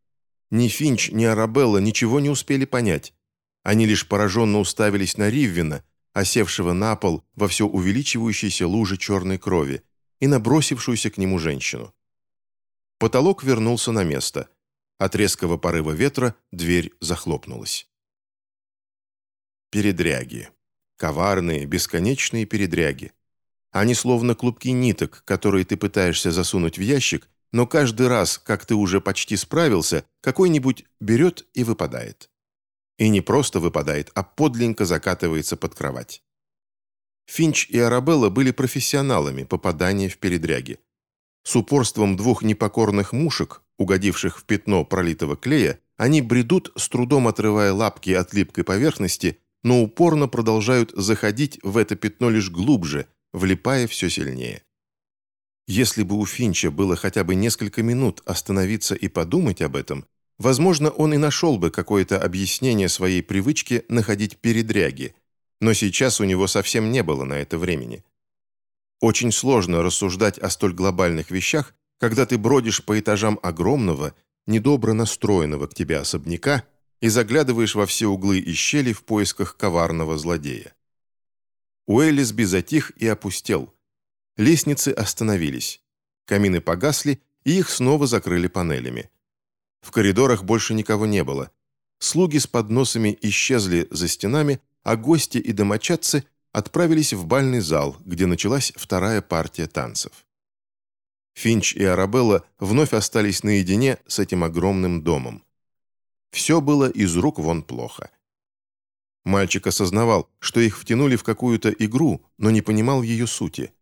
Ни Финч, ни Арабелла ничего не успели понять. Они лишь пораженно уставились на Риввина, осевшего на пол во все увеличивающейся луже черной крови, и набросившуюся к нему женщину. Потолок вернулся на место. От резкого порыва ветра дверь захлопнулась. Передряги. Коварные, бесконечные передряги. Они словно клубки ниток, которые ты пытаешься засунуть в ящик, но каждый раз, как ты уже почти справился, какой-нибудь берет и выпадает. И не просто выпадает, а подлинно закатывается под кровать. Финч и Арабелла были профессионалами попадания в передряги. С упорством двух непокорных мушек, угодивших в пятно пролитого клея, они бредут, с трудом отрывая лапки от липкой поверхности, но упорно продолжают заходить в это пятно лишь глубже, влипая все сильнее. Если бы у Финча было хотя бы несколько минут остановиться и подумать об этом, возможно, он и нашел бы какое-то объяснение своей привычке находить передряги, но сейчас у него совсем не было на это времени. Очень сложно рассуждать о столь глобальных вещах, когда ты бродишь по этажам огромного, недобро настроенного к тебе особняка и заглядываешь во все углы и щели в поисках коварного злодея. Уэллисби затих и опустел. Лестницы остановились. Камины погасли, и их снова закрыли панелями. В коридорах больше никого не было. Слуги с подносами исчезли за стенами, а гости и домочадцы отправились в бальный зал, где началась вторая партия танцев. Финч и Арабелла вновь остались наедине с этим огромным домом. Все было из рук вон плохо. Мальчик осознавал, что их втянули в какую-то игру, но не понимал ее сути.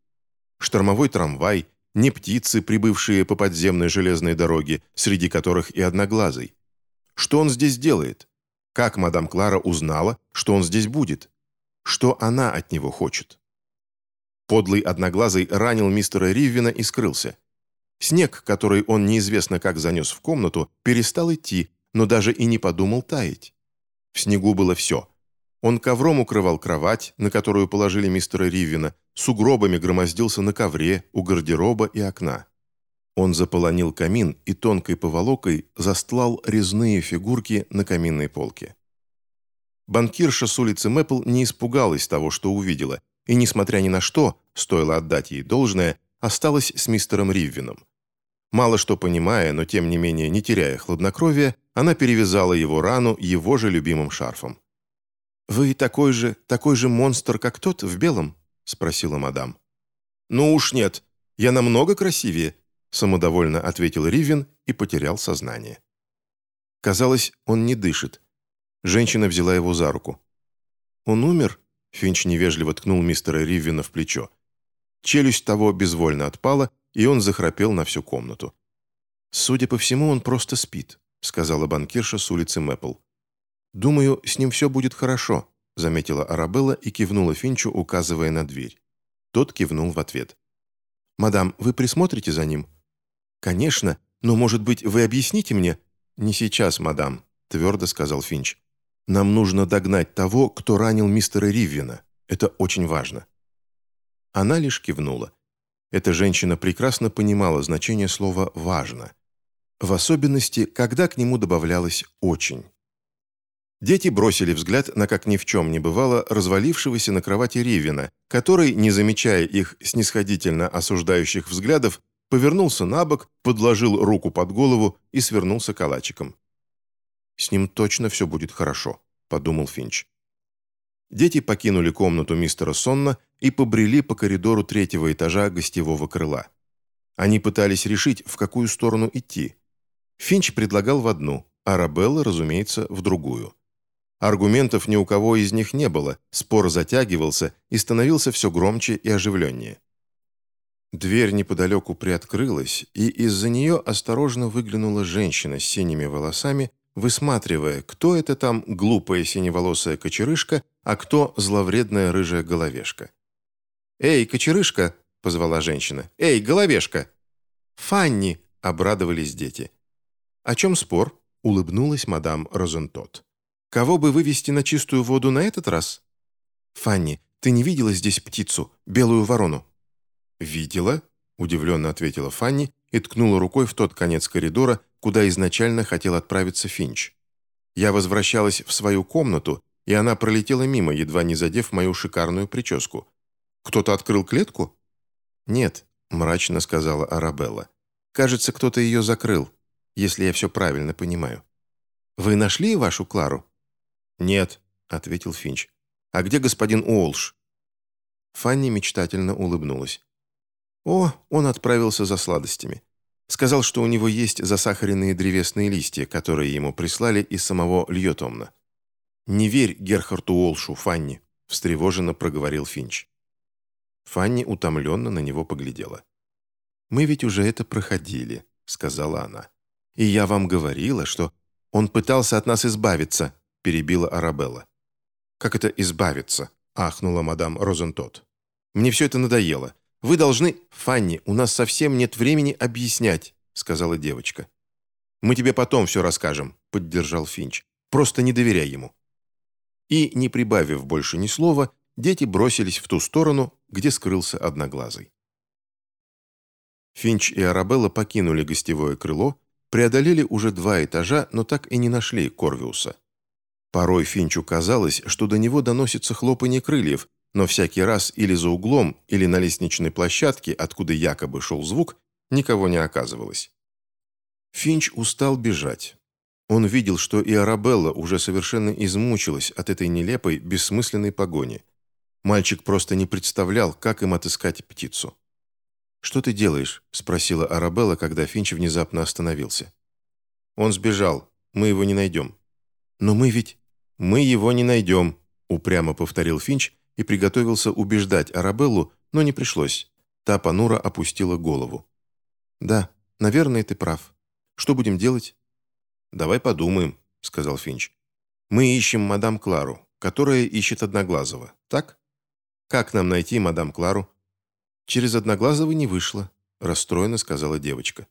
Штормовой трамвай, не птицы, прибывшие по подземной железной дороге, среди которых и одноглазый. Что он здесь делает? Как мадам Клара узнала, что он здесь будет? Что она от него хочет? Подлый одноглазый ранил мистера Риввина и скрылся. Снег, который он неизвестно как занес в комнату, перестал идти, но даже и не подумал таять. В снегу было все. Он ковром укрывал кровать, на которую положили мистера Риввина, сугробами громоздился на ковре, у гардероба и окна. Он заполонил камин и тонкой поволокой застлал резные фигурки на каминной полке. Банкирша с улицы Мэпл не испугалась того, что увидела, и, несмотря ни на что, стоило отдать ей должное, осталась с мистером Риввином. Мало что понимая, но тем не менее не теряя хладнокровия, она перевязала его рану его же любимым шарфом. «Вы такой же, такой же монстр, как тот в белом?» – спросила мадам. «Ну уж нет, я намного красивее», самодовольно ответил Ривен и потерял сознание. Казалось, он не дышит. Женщина взяла его за руку. «Он умер?» Финч невежливо ткнул мистера Ривена в плечо. Челюсть того безвольно отпала, и он захрапел на всю комнату. «Судя по всему, он просто спит», — сказала банкирша с улицы Мэпл. «Думаю, с ним все будет хорошо», — заметила Арабелла и кивнула Финчу, указывая на дверь. Тот кивнул в ответ. «Мадам, вы присмотрите за ним?» «Конечно, но, может быть, вы объясните мне?» «Не сейчас, мадам», — твердо сказал Финч. «Нам нужно догнать того, кто ранил мистера Риввина. Это очень важно». Она лишь кивнула. Эта женщина прекрасно понимала значение слова «важно». В особенности, когда к нему добавлялось «очень». Дети бросили взгляд на, как ни в чем не бывало, развалившегося на кровати Ривина, который, не замечая их снисходительно осуждающих взглядов, повернулся на бок, подложил руку под голову и свернулся калачиком. «С ним точно все будет хорошо», — подумал Финч. Дети покинули комнату мистера Сонна и побрели по коридору третьего этажа гостевого крыла. Они пытались решить, в какую сторону идти. Финч предлагал в одну, а Рабелла, разумеется, в другую. Аргументов ни у кого из них не было, спор затягивался и становился все громче и оживленнее. Дверь неподалеку приоткрылась, и из-за нее осторожно выглянула женщина с синими волосами, высматривая, кто это там глупая синеволосая кочерышка, а кто зловредная рыжая головешка. «Эй, кочерышка!» — позвала женщина. «Эй, головешка!» «Фанни!» — обрадовались дети. «О чем спор?» — улыбнулась мадам Розентот. «Кого бы вывести на чистую воду на этот раз?» «Фанни, ты не видела здесь птицу, белую ворону?» «Видела?» – удивленно ответила Фанни и ткнула рукой в тот конец коридора, куда изначально хотел отправиться Финч. Я возвращалась в свою комнату, и она пролетела мимо, едва не задев мою шикарную прическу. «Кто-то открыл клетку?» «Нет», – мрачно сказала Арабелла. «Кажется, кто-то ее закрыл, если я все правильно понимаю». «Вы нашли вашу Клару?» «Нет», – ответил Финч. «А где господин Уолш?» Фанни мечтательно улыбнулась. О, он отправился за сладостями. Сказал, что у него есть засахаренные древесные листья, которые ему прислали из самого Льотомна. «Не верь Герхарту Уолшу, Фанни», — встревоженно проговорил Финч. Фанни утомленно на него поглядела. «Мы ведь уже это проходили», — сказала она. «И я вам говорила, что он пытался от нас избавиться», — перебила Арабелла. «Как это избавиться?» — ахнула мадам Розентот. «Мне все это надоело. Вы должны...» «Фанни, у нас совсем нет времени объяснять», — сказала девочка. «Мы тебе потом все расскажем», — поддержал Финч. «Просто не доверяй ему». И, не прибавив больше ни слова, дети бросились в ту сторону, где скрылся Одноглазый. Финч и Арабелла покинули гостевое крыло, преодолели уже два этажа, но так и не нашли Корвиуса. Порой Финчу казалось, что до него доносится хлопанье крыльев, но всякий раз или за углом, или на лестничной площадке, откуда якобы шел звук, никого не оказывалось. Финч устал бежать. Он видел, что и Арабелла уже совершенно измучилась от этой нелепой, бессмысленной погони. Мальчик просто не представлял, как им отыскать птицу. «Что ты делаешь?» – спросила Арабелла, когда Финч внезапно остановился. «Он сбежал. Мы его не найдем». «Но мы ведь...» «Мы его не найдем», – упрямо повторил Финч и приготовился убеждать Арабеллу, но не пришлось. Та понуро опустила голову. «Да, наверное, ты прав. Что будем делать?» «Давай подумаем», — сказал Финч. «Мы ищем мадам Клару, которая ищет Одноглазого, так? Как нам найти мадам Клару?» «Через Одноглазого не вышло», — расстроенно сказала девочка.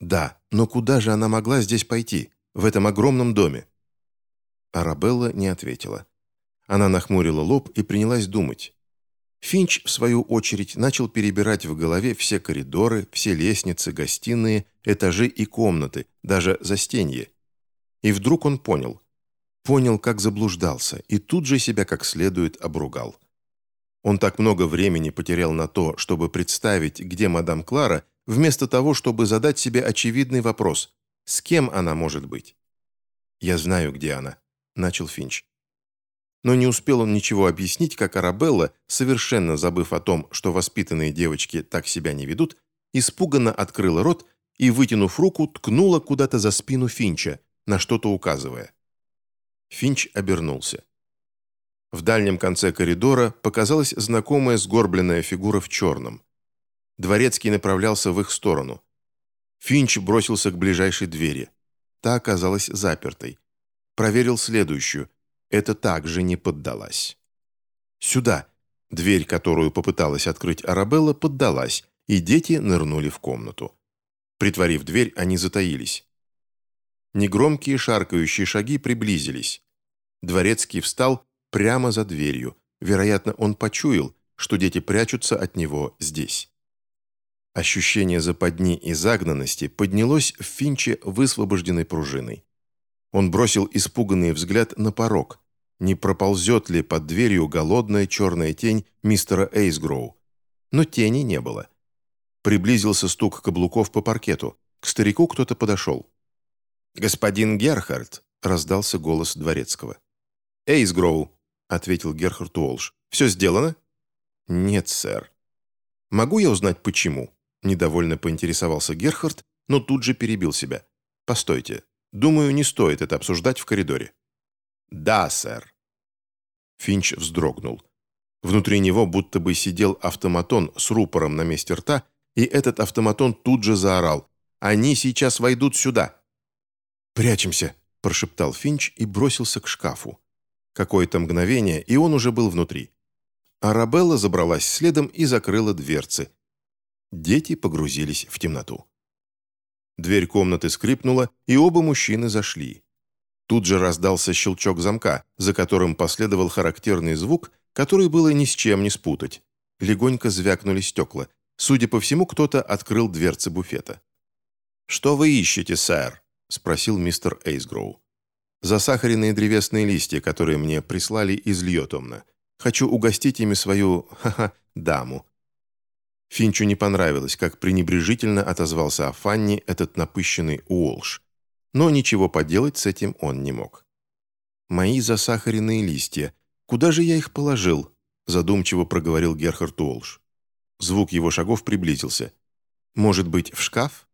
«Да, но куда же она могла здесь пойти, в этом огромном доме?» Арабелла не ответила. Она нахмурила лоб и принялась думать. Финч, в свою очередь, начал перебирать в голове все коридоры, все лестницы, гостиные, этажи и комнаты, даже застенье. И вдруг он понял. Понял, как заблуждался, и тут же себя как следует обругал. Он так много времени потерял на то, чтобы представить, где мадам Клара, вместо того, чтобы задать себе очевидный вопрос «С кем она может быть?» «Я знаю, где она», — начал Финч. Но не успел он ничего объяснить, как Арабелла, совершенно забыв о том, что воспитанные девочки так себя не ведут, испуганно открыла рот и, вытянув руку, ткнула куда-то за спину Финча, на что-то указывая. Финч обернулся. В дальнем конце коридора показалась знакомая сгорбленная фигура в черном. Дворецкий направлялся в их сторону. Финч бросился к ближайшей двери. Та оказалась запертой. Проверил следующую – это также не поддалась. «Сюда!» Дверь, которую попыталась открыть Арабелла, поддалась, и дети нырнули в комнату. Притворив дверь, они затаились. Негромкие шаркающие шаги приблизились. Дворецкий встал прямо за дверью. Вероятно, он почуял, что дети прячутся от него здесь. Ощущение западни и загнанности поднялось в Финче высвобожденной пружиной. Он бросил испуганный взгляд на порог. Не проползет ли под дверью голодная черная тень мистера Эйсгроу? Но тени не было. Приблизился стук каблуков по паркету. К старику кто-то подошел. «Господин Герхард», — раздался голос дворецкого. «Эйсгроу», — ответил Герхард Уолш. «Все сделано?» «Нет, сэр». «Могу я узнать, почему?» — недовольно поинтересовался Герхард, но тут же перебил себя. «Постойте, Думаю, не стоит это обсуждать в коридоре». «Да, сэр». Финч вздрогнул. Внутри него будто бы сидел автоматон с рупором на месте рта, и этот автоматон тут же заорал. «Они сейчас войдут сюда!» «Прячемся!» – прошептал Финч и бросился к шкафу. Какое-то мгновение, и он уже был внутри. Арабелла забралась следом и закрыла дверцы. Дети погрузились в темноту. Дверь комнаты скрипнула, и оба мужчины зашли. Тут же раздался щелчок замка, за которым последовал характерный звук, который было ни с чем не спутать. Легонько звякнули стекла. Судя по всему, кто-то открыл дверцы буфета. «Что вы ищете, сэр?» – спросил мистер Эйсгроу. «Засахаренные древесные листья, которые мне прислали из Льотомна. Хочу угостить ими свою, [laughs] ха-ха, даму. Финчу не понравилось, как пренебрежительно отозвался о Фанни этот напыщенный Уолш. Но ничего поделать с этим он не мог. «Мои засахаренные листья. Куда же я их положил?» задумчиво проговорил Герхард Уолш. Звук его шагов приблизился. «Может быть, в шкаф?»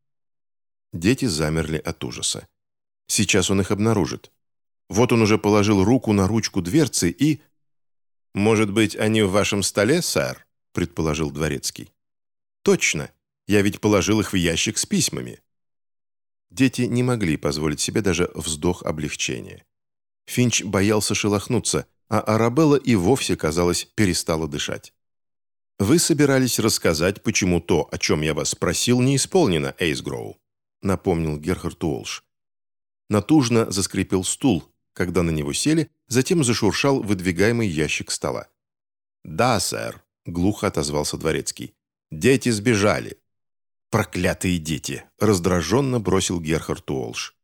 Дети замерли от ужаса. Сейчас он их обнаружит. Вот он уже положил руку на ручку дверцы и... «Может быть, они в вашем столе, сэр?» – предположил дворецкий. «Точно. Я ведь положил их в ящик с письмами». Дети не могли позволить себе даже вздох облегчения. Финч боялся шелохнуться, а Арабелла и вовсе, казалось, перестала дышать. «Вы собирались рассказать, почему то, о чем я вас спросил, не исполнено, Эйсгроу», напомнил Герхард Уолш. Натужно заскрипел стул, когда на него сели, затем зашуршал выдвигаемый ящик стола. «Да, сэр», — глухо отозвался дворецкий. «Дети сбежали». «Проклятые дети!» — раздраженно бросил Герхард Уолш.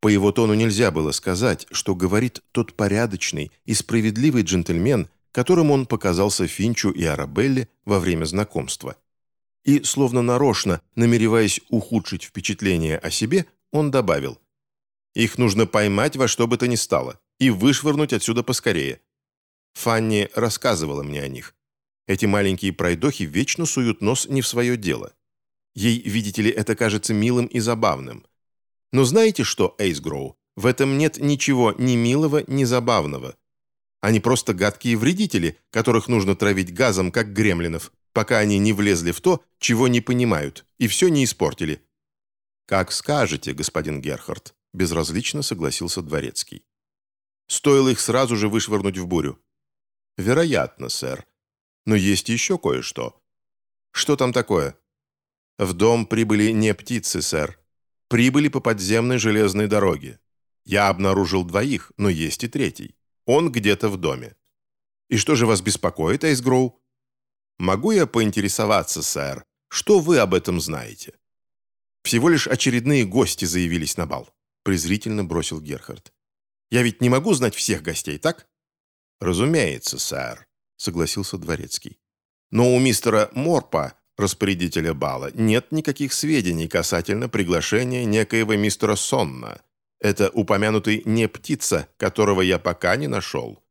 По его тону нельзя было сказать, что говорит тот порядочный и справедливый джентльмен, которым он показался Финчу и Арабелле во время знакомства. И, словно нарочно, намереваясь ухудшить впечатление о себе, он добавил «Их нужно поймать во что бы то ни стало и вышвырнуть отсюда поскорее». Фанни рассказывала мне о них. Эти маленькие пройдохи вечно суют нос не в свое дело. Ей, видите ли, это кажется милым и забавным. Но знаете что, Эйсгроу, в этом нет ничего ни милого, ни забавного. Они просто гадкие вредители, которых нужно травить газом, как гремлинов, пока они не влезли в то, чего не понимают, и все не испортили. «Как скажете, господин Герхард», — безразлично согласился Дворецкий. «Стоило их сразу же вышвырнуть в бурю». «Вероятно, сэр. Но есть еще кое-что». «Что там такое?» «В дом прибыли не птицы, сэр прибыли по подземной железной дороге. Я обнаружил двоих, но есть и третий. Он где-то в доме. И что же вас беспокоит, Эйсгроу? Могу я поинтересоваться, сэр, что вы об этом знаете? Всего лишь очередные гости заявились на бал, презрительно бросил Герхард. Я ведь не могу знать всех гостей, так? Разумеется, сэр, согласился дворецкий. Но у мистера Морпа распорядителя бала, нет никаких сведений касательно приглашения некоего мистера Сонна. Это упомянутый не птица, которого я пока не нашел.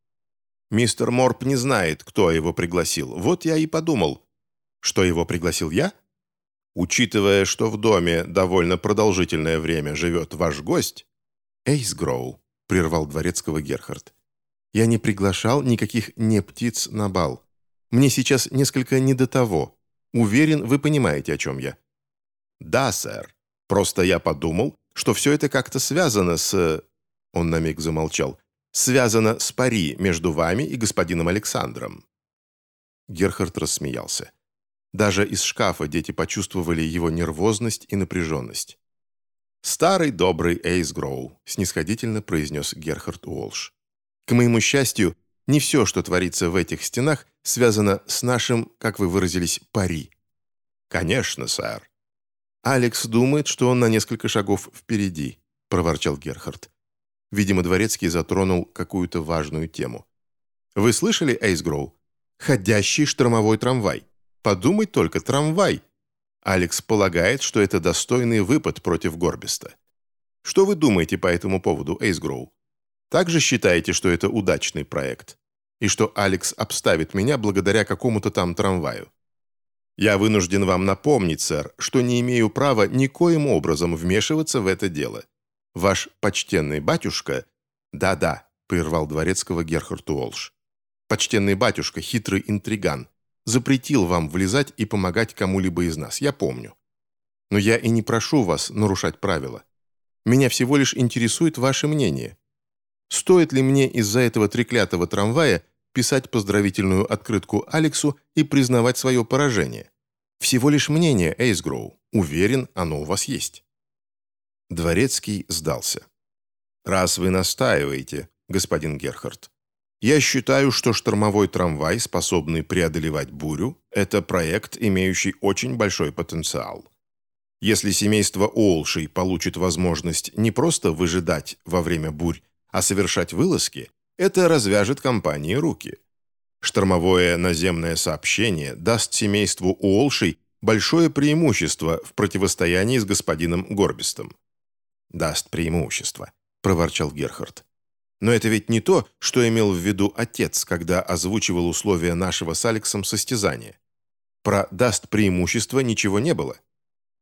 Мистер Морп не знает, кто его пригласил. Вот я и подумал. Что его пригласил я? Учитывая, что в доме довольно продолжительное время живет ваш гость... Эйсгроу, прервал дворецкого Герхард. Я не приглашал никаких не птиц на бал. Мне сейчас несколько не до того. Уверен, вы понимаете, о чем я». «Да, сэр. Просто я подумал, что все это как-то связано с...» Он на миг замолчал. «Связано с пари между вами и господином Александром». Герхард рассмеялся. Даже из шкафа дети почувствовали его нервозность и напряженность. «Старый добрый Эйс Гроу», — снисходительно произнес Герхард Уолш. «К моему счастью, не все, что творится в этих стенах, связано с нашим, как вы выразились, пари. Конечно, сэр. Алекс думает, что он на несколько шагов впереди, проворчал Герхард. Видимо, Дворецкий затронул какую-то важную тему. Вы слышали, Эйсгроу? Ходящий штормовой трамвай. Подумать только, трамвай. Алекс полагает, что это достойный выпад против Горбиста. Что вы думаете по этому поводу, Эйсгроу? Также считаете, что это удачный проект? И что Алекс обставит меня благодаря какому-то там трамваю? Я вынужден вам напомнить, сэр, что не имею права никоим образом вмешиваться в это дело. Ваш почтенный батюшка...» «Да-да», — прервал дворецкого Герхард Уолш. «Почтенный батюшка, хитрый интриган, запретил вам влезать и помогать кому-либо из нас, я помню. Но я и не прошу вас нарушать правила. Меня всего лишь интересует ваше мнение. Стоит ли мне из-за этого треклятого трамвая писать поздравительную открытку Алексу и признавать свое поражение? Всего лишь мнение, Эйсгроу. Уверен, оно у вас есть. Дворецкий сдался. «Раз вы настаиваете, господин Герхард, я считаю, что штормовой трамвай, способный преодолевать бурю, это проект, имеющий очень большой потенциал. Если семейство Олшей получит возможность не просто выжидать во время бурь, а совершать вылазки, это развяжет компании руки. Штормовое наземное сообщение даст семейству Уолшей большое преимущество в противостоянии с господином Горбистом. «Даст преимущество», – проворчал Герхард. «Но это ведь не то, что имел в виду отец, когда озвучивал условия нашего с Алексом состязания. Про «даст преимущество» ничего не было.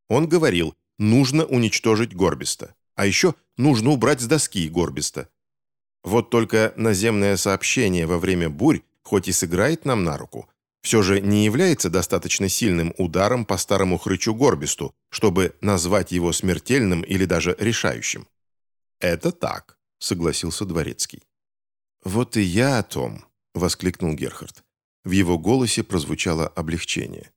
Он говорил, нужно уничтожить Горбиста. А еще нужно убрать с доски Горбиста. Вот только наземное сообщение во время бурь, хоть и сыграет нам на руку, все же не является достаточно сильным ударом по старому хрычу Горбисту, чтобы назвать его смертельным или даже решающим. «Это так», — согласился Дворецкий. «Вот и я о том», — воскликнул Герхард. В его голосе прозвучало облегчение.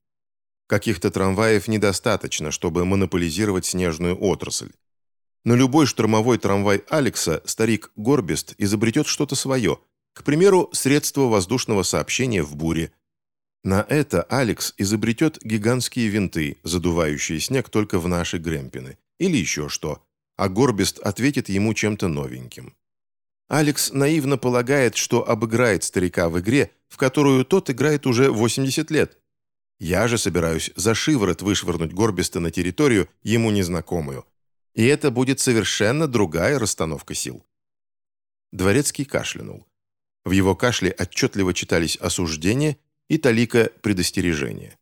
Каких-то трамваев недостаточно, чтобы монополизировать снежную отрасль. Но любой штурмовой трамвай Алекса старик Горбест изобретет что-то свое, к примеру, средство воздушного сообщения в буре. На это Алекс изобретет гигантские винты, задувающие снег только в наши Грэмпины, или еще что, а Горбест ответит ему чем-то новеньким. Алекс наивно полагает, что обыграет старика в игре, в которую тот играет уже 80 лет. Я же собираюсь за шиворот вышвырнуть Горбиста на территорию, ему незнакомую. И это будет совершенно другая расстановка сил. Дворецкий кашлянул. В его кашле отчетливо читались осуждение и талика предостережения.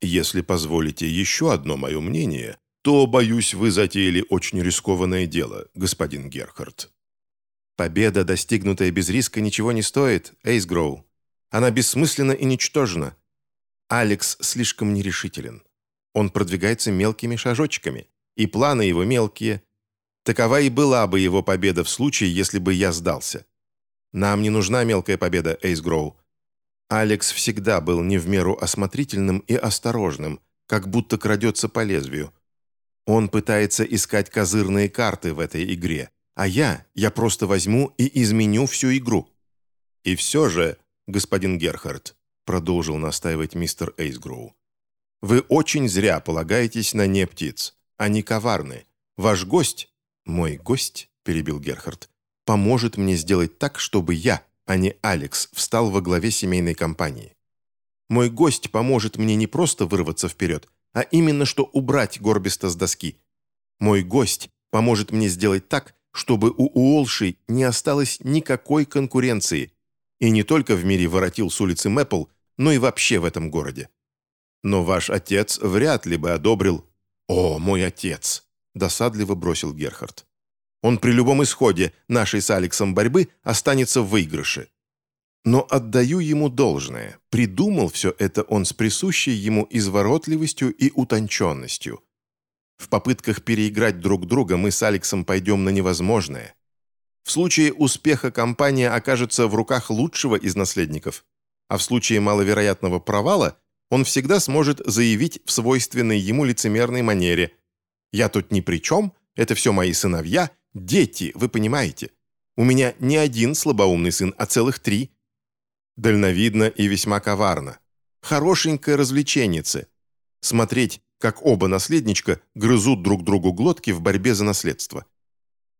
«Если позволите еще одно мое мнение, то, боюсь, вы затеяли очень рискованное дело, господин Герхард», Победа, достигнутая без риска, ничего не стоит, Эйсгроу. Она бессмысленна и ничтожна. Алекс слишком нерешителен. Он продвигается мелкими шажочками, и планы его мелкие. Такова и была бы его победа в случае, если бы я сдался. Нам не нужна мелкая победа, Эйсгроу. Алекс всегда был не в меру осмотрительным и осторожным, как будто крадется по лезвию. Он пытается искать козырные карты в этой игре, а я, я просто возьму и изменю всю игру. И все же, господин Герхард, продолжил настаивать мистер Эйсгроу, вы очень зря полагаетесь на не птиц. Они коварны. Ваш гость, мой гость, перебил Герхард, поможет мне сделать так, чтобы я, а не Алекс, встал во главе семейной компании. Мой гость поможет мне не просто вырваться вперед, а именно что убрать Горбиста с доски. Мой гость поможет мне сделать так, чтобы у Уолши не осталось никакой конкуренции. И не только в мире воротил с улицы Мэпл, но и вообще в этом городе. Но ваш отец вряд ли бы одобрил... «О, мой отец!» – досадливо бросил Герхард. «Он при любом исходе нашей с Алексом борьбы останется в выигрыше. Но отдаю ему должное. Придумал все это он с присущей ему изворотливостью и утонченностью. В попытках переиграть друг друга мы с Алексом пойдем на невозможное. В случае успеха компания окажется в руках лучшего из наследников, а в случае маловероятного провала он всегда сможет заявить в свойственной ему лицемерной манере «Я тут ни при чем, это все мои сыновья, дети, вы понимаете. У меня не один слабоумный сын, а целых три». Дальновидно и весьма коварно. Хорошенькая развлеченница. Смотреть, как оба наследничка грызут друг другу глотки в борьбе за наследство.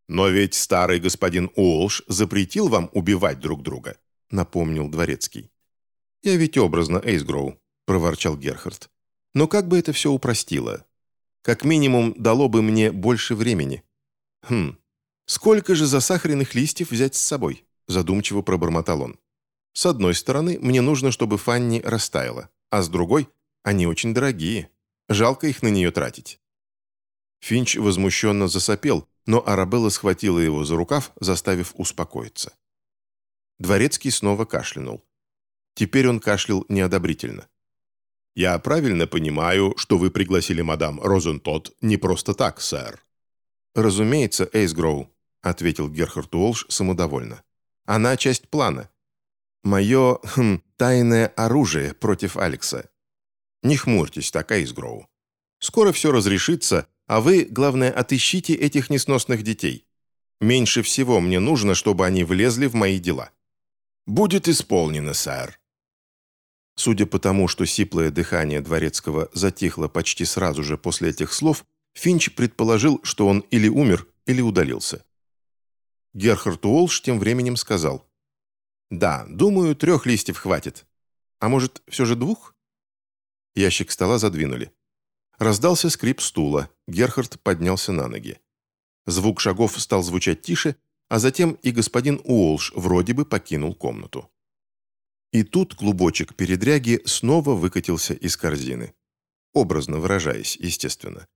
«Но ведь старый господин Уолш запретил вам убивать друг друга», — напомнил Дворецкий. «Я ведь образно, Эйсгроу», — проворчал Герхард. «Но как бы это все упростило? Как минимум, дало бы мне больше времени». «Хм, сколько же засахаренных листьев взять с собой?» — задумчиво пробормотал он. «С одной стороны, мне нужно, чтобы Фанни растаяла, а с другой, они очень дорогие». Жалко их на нее тратить». Финч возмущенно засопел, но Арабелла схватила его за рукав, заставив успокоиться. Дворецкий снова кашлянул. Теперь он кашлял неодобрительно. «Я правильно понимаю, что вы пригласили мадам Розентот не просто так, сэр?» «Разумеется, Эйсгроу», — ответил Герхард Уолш самодовольно. «Она часть плана. Мое хм, тайное оружие против Алекса. Не хмурьтесь так, Эйсгроу. Скоро все разрешится, а вы, главное, отыщите этих несносных детей. Меньше всего мне нужно, чтобы они влезли в мои дела». «Будет исполнено, сэр». Судя по тому, что сиплое дыхание Дворецкого затихло почти сразу же после этих слов, Финч предположил, что он или умер, или удалился. Герхард Уолш тем временем сказал. «Да, думаю, трех листьев хватит. А может, все же двух?» Ящик стола задвинули. Раздался скрип стула. Герхард поднялся на ноги. Звук шагов стал звучать тише, а затем и господин Уолш вроде бы покинул комнату. И тут клубочек передряги снова выкатился из корзины. Образно выражаясь, естественно.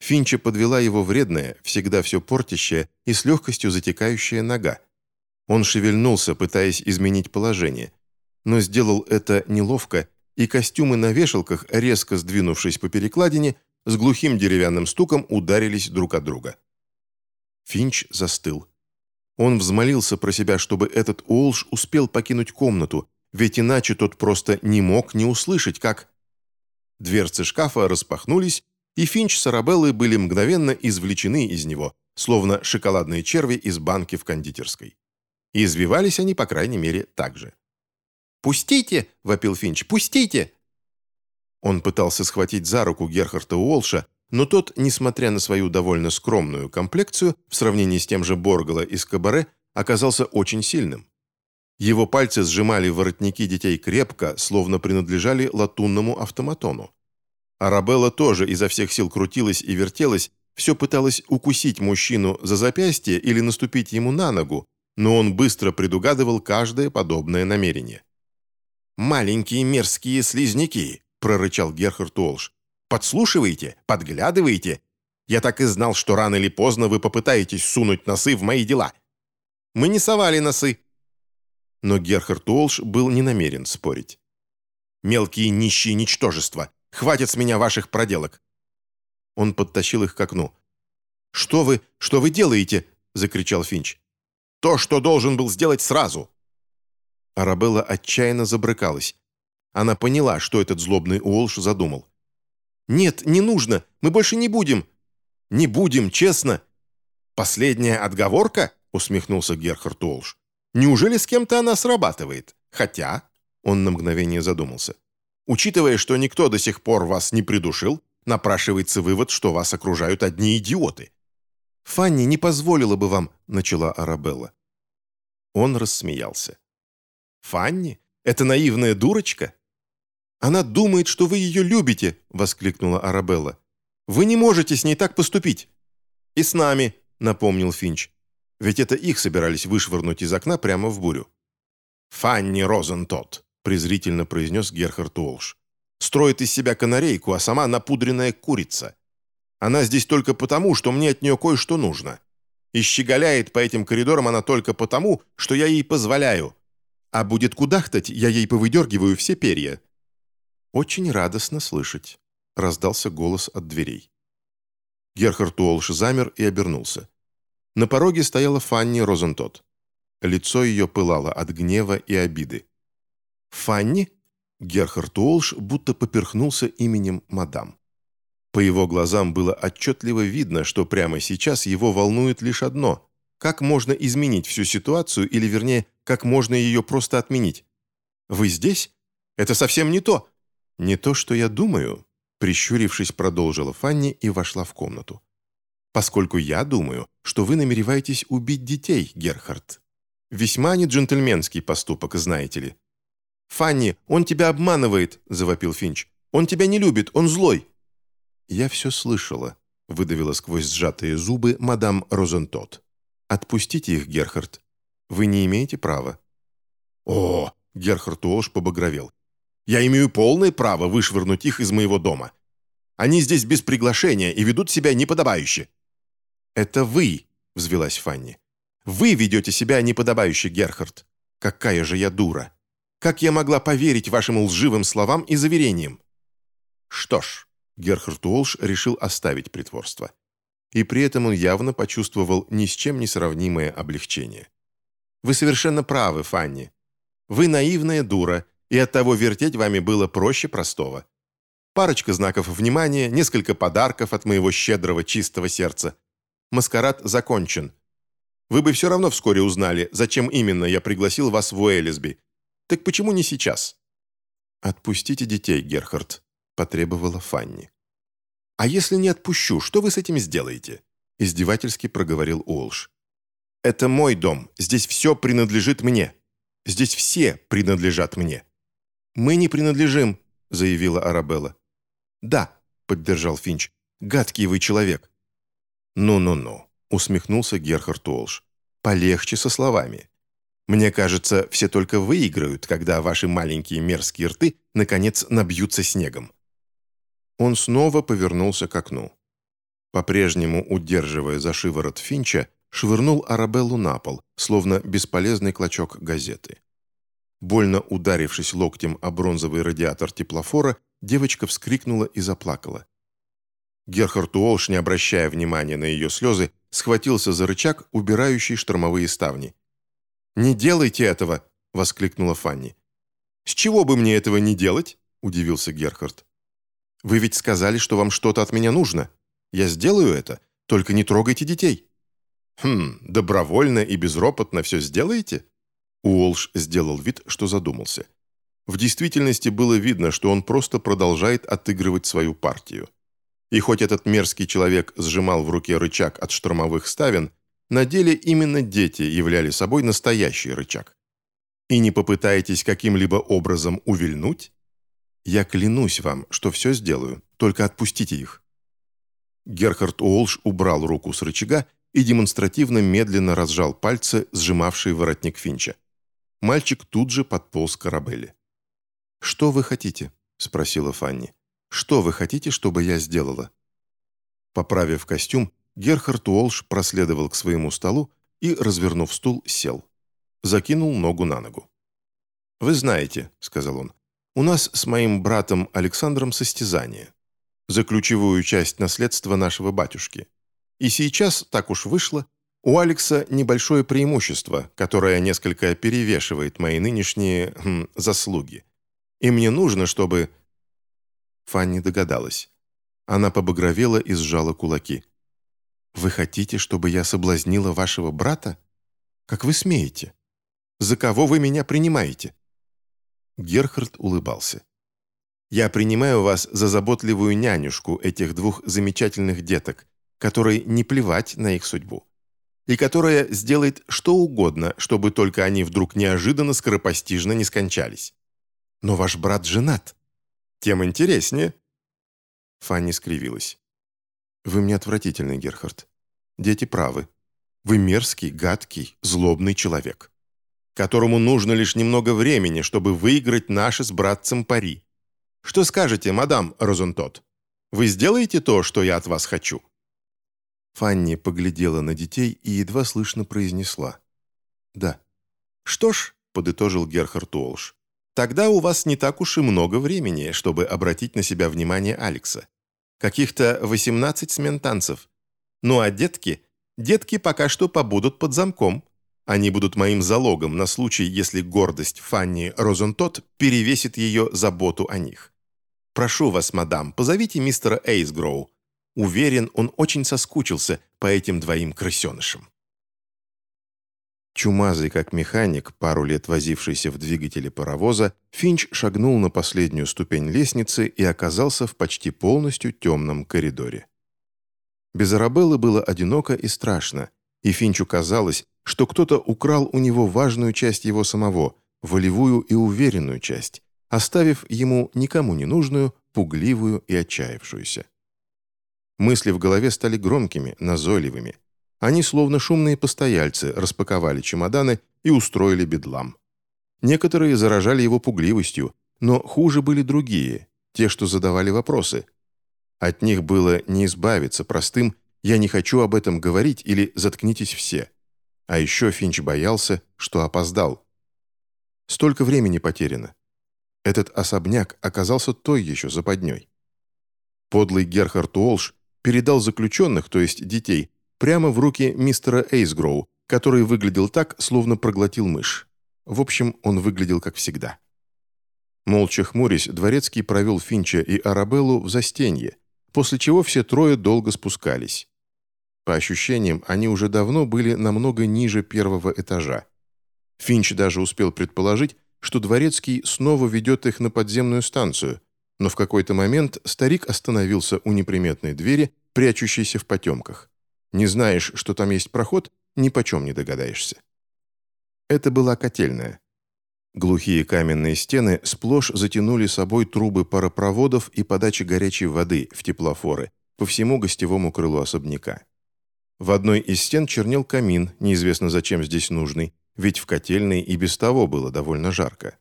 Финча подвела его вредная, всегда все портящая и с легкостью затекающая нога. Он шевельнулся, пытаясь изменить положение, но сделал это неловко, и костюмы на вешалках, резко сдвинувшись по перекладине, с глухим деревянным стуком ударились друг от друга. Финч застыл. Он взмолился про себя, чтобы этот Уолш успел покинуть комнату, ведь иначе тот просто не мог не услышать, как... Дверцы шкафа распахнулись, и Финч с Арабеллой были мгновенно извлечены из него, словно шоколадные черви из банки в кондитерской. И извивались они, по крайней мере, так же. «Пустите!» — вопил Финч. «Пустите!» Он пытался схватить за руку Герхарда Уолша, но тот, несмотря на свою довольно скромную комплекцию, в сравнении с тем же Боргола из Кабаре, оказался очень сильным. Его пальцы сжимали воротники детей крепко, словно принадлежали латунному автоматону. Арабелла тоже изо всех сил крутилась и вертелась, все пыталась укусить мужчину за запястье или наступить ему на ногу, но он быстро предугадывал каждое подобное намерение. «Маленькие мерзкие слизняки!» – прорычал Герхард Уолш. «Подслушиваете? Подглядываете? Я так и знал, что рано или поздно вы попытаетесь сунуть носы в мои дела. Мы не совали носы». Но Герхард Уолш был не намерен спорить. «Мелкие нищие ничтожества! Хватит с меня ваших проделок!» Он подтащил их к окну. «Что вы, что вы делаете?» – закричал Финч. «То, что должен был сделать сразу!» Арабелла отчаянно забрыкалась. Она поняла, что этот злобный Уолш задумал. «Нет, не нужно, мы больше не будем!» «Не будем, честно!» «Последняя отговорка?» – усмехнулся Герхард Уолш. «Неужели с кем-то она срабатывает? Хотя...» – он на мгновение задумался. Учитывая, что никто до сих пор вас не придушил, напрашивается вывод, что вас окружают одни идиоты. «Фанни не позволила бы вам», — начала Арабелла. Он рассмеялся. «Фанни? Это наивная дурочка?» «Она думает, что вы ее любите», — воскликнула Арабелла. «Вы не можете с ней так поступить». «И с нами», — напомнил Финч. Ведь это их собирались вышвырнуть из окна прямо в бурю. «Фанни Розентот», презрительно произнес Герхард Уолш. «Строит из себя канарейку, а сама напудренная курица. Она здесь только потому, что мне от нее кое-что нужно. И щеголяет по этим коридорам она только потому, что я ей позволяю. А будет кудахтать, я ей повыдергиваю все перья». «Очень радостно слышать», — раздался голос от дверей. Герхард Уолш замер и обернулся. На пороге стояла Фанни Розентот. Лицо ее пылало от гнева и обиды. «Фанни?» Герхард Уолш будто поперхнулся именем мадам. По его глазам было отчетливо видно, что прямо сейчас его волнует лишь одно – как можно изменить всю ситуацию, или, вернее, как можно ее просто отменить. «Вы здесь? Это совсем не то!» «Не то, что я думаю», – прищурившись, продолжила Фанни и вошла в комнату. «Поскольку я думаю, что вы намереваетесь убить детей, Герхард. Весьма не джентльменский поступок, знаете ли. «Фанни, он тебя обманывает!» – завопил Финч. «Он тебя не любит, он злой!» «Я все слышала», – выдавила сквозь сжатые зубы мадам Розентот. «Отпустите их, Герхард. Вы не имеете права». «О!» – Герхард Уолш побагровел. «Я имею полное право вышвырнуть их из моего дома. Они здесь без приглашения и ведут себя неподобающе». «Это вы!» – взвелась Фанни. «Вы ведете себя неподобающе, Герхард. Какая же я дура!» Как я могла поверить вашим лживым словам и заверениям? Что ж, Герхард Уолш решил оставить притворство. И при этом он явно почувствовал ни с чем не сравнимое облегчение. Вы совершенно правы, Фанни. Вы наивная дура, и оттого вертеть вами было проще простого. Парочка знаков внимания, несколько подарков от моего щедрого чистого сердца. Маскарад закончен. Вы бы все равно вскоре узнали, зачем именно я пригласил вас в Уэллисби, так почему не сейчас?» «Отпустите детей, Герхард», — потребовала Фанни. «А если не отпущу, что вы с этим сделаете?» — издевательски проговорил Уолш. «Это мой дом, здесь все принадлежит мне. Здесь все принадлежат мне». «Мы не принадлежим», — заявила Арабелла. «Да», — поддержал Финч, — «гадкий вы человек». «Ну-ну-ну», — усмехнулся Герхард Уолш. «Полегче со словами. Мне кажется, все только выиграют, когда ваши маленькие мерзкие рты наконец набьются снегом». Он снова повернулся к окну. По-прежнему, удерживая за шиворот Финча, швырнул Арабеллу на пол, словно бесполезный клочок газеты. Больно ударившись локтем о бронзовый радиатор теплофора, девочка вскрикнула и заплакала. Герхард Уолш, не обращая внимания на ее слезы, схватился за рычаг, убирающий штормовые ставни. «Не делайте этого!» — воскликнула Фанни. «С чего бы мне этого не делать?» — удивился Герхард. «Вы ведь сказали, что вам что-то от меня нужно. Я сделаю это, только не трогайте детей». «Хм, добровольно и безропотно все сделаете?» Уолш сделал вид, что задумался. В действительности было видно, что он просто продолжает отыгрывать свою партию. И хоть этот мерзкий человек сжимал в руке рычаг от штормовых ставен, на деле именно дети являли собой настоящий рычаг. И не попытаетесь каким-либо образом увильнуть? Я клянусь вам, что все сделаю, только отпустите их. Герхард Уолш убрал руку с рычага и демонстративно медленно разжал пальцы, сжимавшие воротник Финча. Мальчик тут же подполз к Арабелле. «Что вы хотите?» – спросила Фанни. «Что вы хотите, чтобы я сделала?» Поправив костюм, Герхард Уолш проследовал к своему столу и, развернув стул, сел. Закинул ногу на ногу. «Вы знаете», — сказал он, — «у нас с моим братом Александром состязание. За ключевую часть наследства нашего батюшки. И сейчас, так уж вышло, у Алекса небольшое преимущество, которое несколько перевешивает мои нынешние хм, заслуги. И мне нужно, чтобы...» Фанни догадалась. Она побагровела и сжала кулаки. «Вы хотите, чтобы я соблазнила вашего брата? Как вы смеете? За кого вы меня принимаете?» Герхард улыбался. «Я принимаю вас за заботливую нянюшку этих двух замечательных деток, которой не плевать на их судьбу и которая сделает что угодно, чтобы только они вдруг неожиданно скоропостижно не скончались. Но ваш брат женат. Тем интереснее». Фанни скривилась. «Вы мне отвратительный, Герхард. Дети правы. Вы мерзкий, гадкий, злобный человек, которому нужно лишь немного времени, чтобы выиграть наши с братцем пари. Что скажете, мадам Розентот? Вы сделаете то, что я от вас хочу?» Фанни поглядела на детей и едва слышно произнесла. «Да». «Что ж», — подытожил Герхард Уолш, «тогда у вас не так уж и много времени, чтобы обратить на себя внимание Алекса. Каких-то 18 смен танцев. Ну а детки? Детки пока что побудут под замком. Они будут моим залогом на случай, если гордость Фанни Розентот перевесит ее заботу о них. Прошу вас, мадам, позовите мистера Эйсгроу. Уверен, он очень соскучился по этим двоим крысенышам. Чумазый как механик, пару лет возившийся в двигателе паровоза, Финч шагнул на последнюю ступень лестницы и оказался в почти полностью темном коридоре. Без Арабеллы было одиноко и страшно, и Финчу казалось, что кто-то украл у него важную часть его самого, волевую и уверенную часть, оставив ему никому не нужную, пугливую и отчаявшуюся. Мысли в голове стали громкими, назойливыми. Они, словно шумные постояльцы, распаковали чемоданы и устроили бедлам. Некоторые заражали его пугливостью, но хуже были другие, те, что задавали вопросы. От них было не избавиться простым «я не хочу об этом говорить» или «заткнитесь все». А еще Финч боялся, что опоздал. Столько времени потеряно. Этот особняк оказался той еще западней. Подлый Герхард Уолш передал заключенных, то есть детей, прямо в руки мистера Эйсгроу, который выглядел так, словно проглотил мышь. В общем, он выглядел как всегда. Молча хмурясь, Дворецкий провел Финча и Арабеллу в застенье, после чего все трое долго спускались. По ощущениям, они уже давно были намного ниже первого этажа. Финч даже успел предположить, что Дворецкий снова ведет их на подземную станцию – но в какой-то момент старик остановился у неприметной двери, прячущейся в потемках. Не знаешь, что там есть проход, ни почем не догадаешься. Это была котельная. Глухие каменные стены сплошь затянули собой трубы паропроводов и подачи горячей воды в теплофоры по всему гостевому крылу особняка. В одной из стен чернел камин, неизвестно зачем здесь нужный, ведь в котельной и без того было довольно жарко.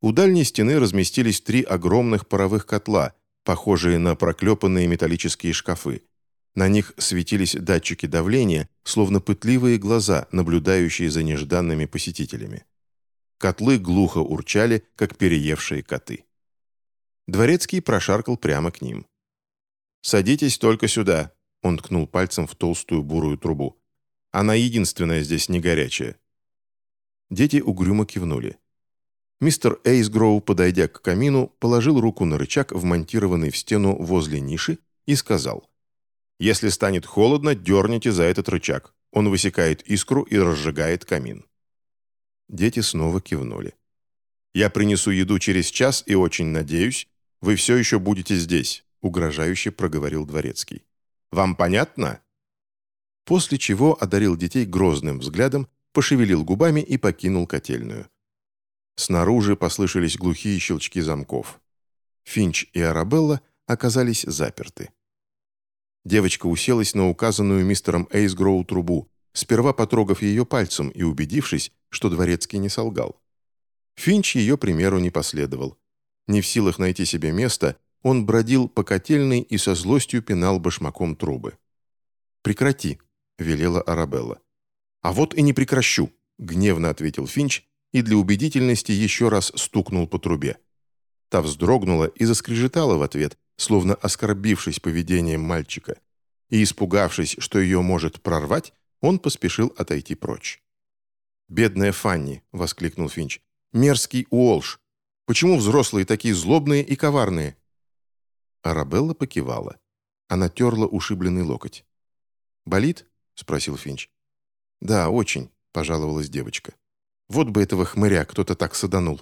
У дальней стены разместились три огромных паровых котла, похожие на проклепанные металлические шкафы. На них светились датчики давления, словно пытливые глаза, наблюдающие за нежданными посетителями. Котлы глухо урчали, как переевшие коты. Дворецкий прошаркал прямо к ним. «Садитесь только сюда», — он ткнул пальцем в толстую бурую трубу. «Она единственная здесь не горячая». Дети угрюмо кивнули. Мистер Эйсгроу, подойдя к камину, положил руку на рычаг, вмонтированный в стену возле ниши, и сказал, «Если станет холодно, дерните за этот рычаг. Он высекает искру и разжигает камин». Дети снова кивнули. «Я принесу еду через час и очень надеюсь, вы все еще будете здесь», угрожающе проговорил Дворецкий. «Вам понятно?» После чего одарил детей грозным взглядом, пошевелил губами и покинул котельную. Снаружи послышались глухие щелчки замков. Финч и Арабелла оказались заперты. Девочка уселась на указанную мистером Эйсгроу трубу, сперва потрогав ее пальцем и убедившись, что дворецкий не солгал. Финч ее примеру не последовал. Не в силах найти себе место, он бродил по котельной и со злостью пинал башмаком трубы. «Прекрати», — велела Арабелла. «А вот и не прекращу», — гневно ответил Финч и для убедительности еще раз стукнул по трубе. Та вздрогнула и заскрежетала в ответ, словно оскорбившись поведением мальчика. И, испугавшись, что ее может прорвать, он поспешил отойти прочь. «Бедная Фанни!» — воскликнул Финч. «Мерзкий Уолш! Почему взрослые такие злобные и коварные?» Арабелла покивала. Она терла ушибленный локоть. «Болит?» — спросил Финч. «Да, очень», — пожаловалась девочка. Вот бы этого хмыря кто-то так саданул.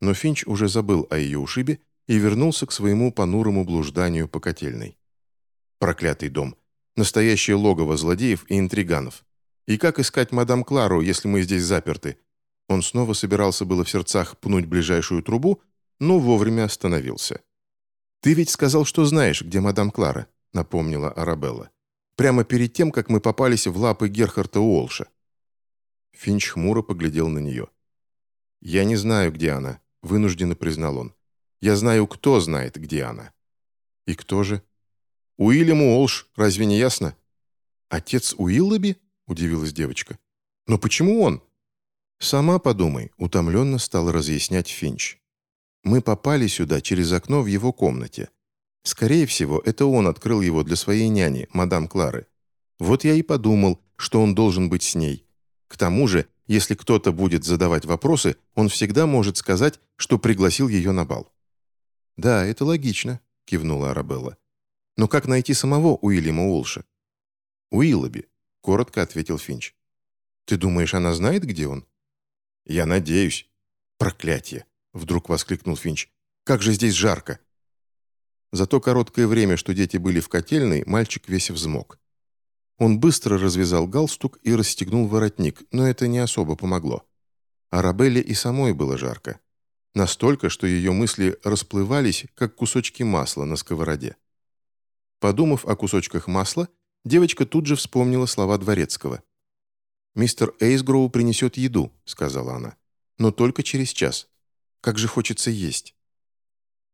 Но Финч уже забыл о ее ушибе и вернулся к своему понурому блужданию по котельной. Проклятый дом. Настоящее логово злодеев и интриганов. И как искать мадам Клару, если мы здесь заперты? Он снова собирался было в сердцах пнуть ближайшую трубу, но вовремя остановился. «Ты ведь сказал, что знаешь, где мадам Клара», — напомнила Арабелла. «Прямо перед тем, как мы попались в лапы Герхарда Уолша. Финч хмуро поглядел на нее. «Я не знаю, где она», — вынужденно признал он. «Я знаю, кто знает, где она». «И кто же?» «Уильям Уолш, разве не ясно?» «Отец Уиллоби?» — удивилась девочка. «Но почему он?» «Сама подумай», — утомленно стал разъяснять Финч. «Мы попали сюда через окно в его комнате. Скорее всего, это он открыл его для своей няни, мадам Клары. Вот я и подумал, что он должен быть с ней. К тому же, если кто-то будет задавать вопросы, он всегда может сказать, что пригласил ее на бал. «Да, это логично», — кивнула Арабелла. «Но как найти самого Уильяма Уолша?» «Уиллоби», — коротко ответил Финч. «Ты думаешь, она знает, где он?» «Я надеюсь». «Проклятие!» — вдруг воскликнул Финч. «Как же здесь жарко!» За то короткое время, что дети были в котельной, мальчик весь взмок. Он быстро развязал галстук и расстегнул воротник, но это не особо помогло. Арабелле и самой было жарко. Настолько, что ее мысли расплывались, как кусочки масла на сковороде. Подумав о кусочках масла, девочка тут же вспомнила слова Дворецкого. «Мистер Эйсгроу принесет еду», — сказала она. «Но только через час. Как же хочется есть».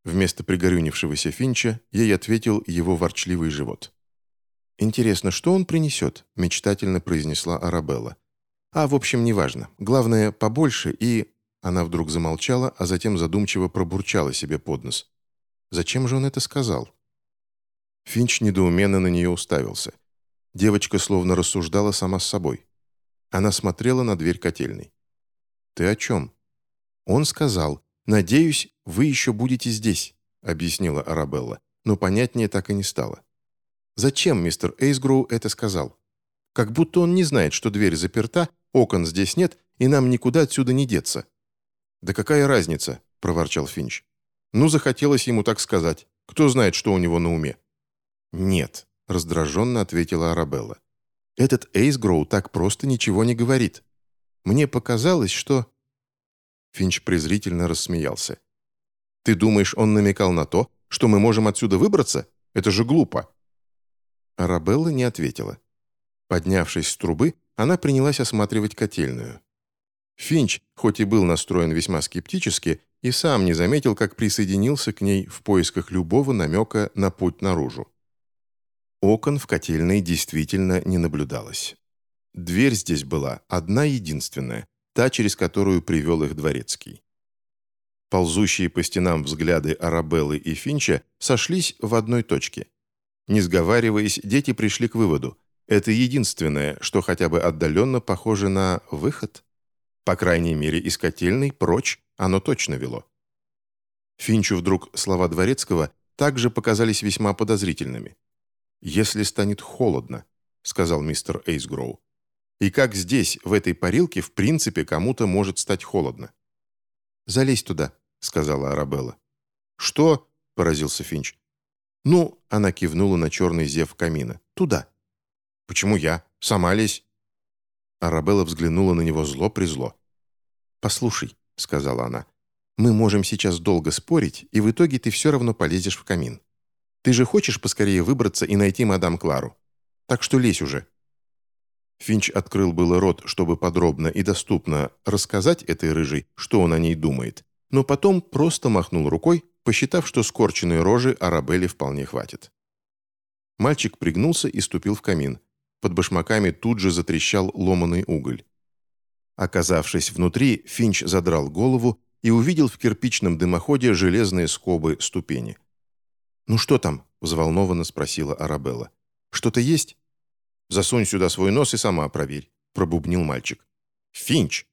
Вместо пригорюнившегося Финча ей ответил его ворчливый живот. «Интересно, что он принесет?» – мечтательно произнесла Арабелла. «А, в общем, неважно. Главное, побольше и...» Она вдруг замолчала, а затем задумчиво пробурчала себе под нос. «Зачем же он это сказал?» Финч недоуменно на нее уставился. Девочка словно рассуждала сама с собой. Она смотрела на дверь котельной. «Ты о чем?» «Он сказал, надеюсь, вы еще будете здесь», — объяснила Арабелла, но понятнее так и не стало. Зачем мистер Эйсгроу это сказал? Как будто он не знает, что дверь заперта, окон здесь нет, и нам никуда отсюда не деться. «Да какая разница?» – проворчал Финч. «Ну, захотелось ему так сказать. Кто знает, что у него на уме?» «Нет», – раздраженно ответила Арабелла. «Этот Эйсгроу так просто ничего не говорит. Мне показалось, что...» Финч презрительно рассмеялся. «Ты думаешь, он намекал на то, что мы можем отсюда выбраться? Это же глупо!» Арабелла не ответила. Поднявшись с трубы, она принялась осматривать котельную. Финч, хоть и был настроен весьма скептически, и сам не заметил, как присоединился к ней в поисках любого намека на путь наружу. Окон в котельной действительно не наблюдалось. Дверь здесь была одна единственная, та, через которую привел их дворецкий. Ползущие по стенам взгляды Арабеллы и Финча сошлись в одной точке. Не сговариваясь, дети пришли к выводу. Это единственное, что хотя бы отдаленно похоже на выход. По крайней мере, из котельной прочь оно точно вело. Финчу вдруг слова Дворецкого также показались весьма подозрительными. «Если станет холодно», — сказал мистер Эйсгроу. «И как здесь, в этой парилке, в принципе, кому-то может стать холодно?» «Залезь туда», — сказала Арабелла. «Что?» — поразился Финч. «Ну», — она кивнула на черный зев камина. «Туда». «Почему я? Сама лезь». Арабелла взглянула на него зло-призло. «Послушай», — сказала она, — «мы можем сейчас долго спорить, и в итоге ты все равно полезешь в камин. Ты же хочешь поскорее выбраться и найти мадам Клару? Так что лезь уже». Финч открыл было рот, чтобы подробно и доступно рассказать этой рыжей, что он о ней думает, но потом просто махнул рукой, посчитав, что скорченной рожи Арабелле вполне хватит. Мальчик пригнулся и ступил в камин. Под башмаками тут же затрещал ломаный уголь. Оказавшись внутри, Финч задрал голову и увидел в кирпичном дымоходе железные скобы ступени. «Ну что там?» – взволнованно спросила Арабелла. «Что-то есть?» «Засунь сюда свой нос и сама проверь», – пробубнил мальчик. «Финч!»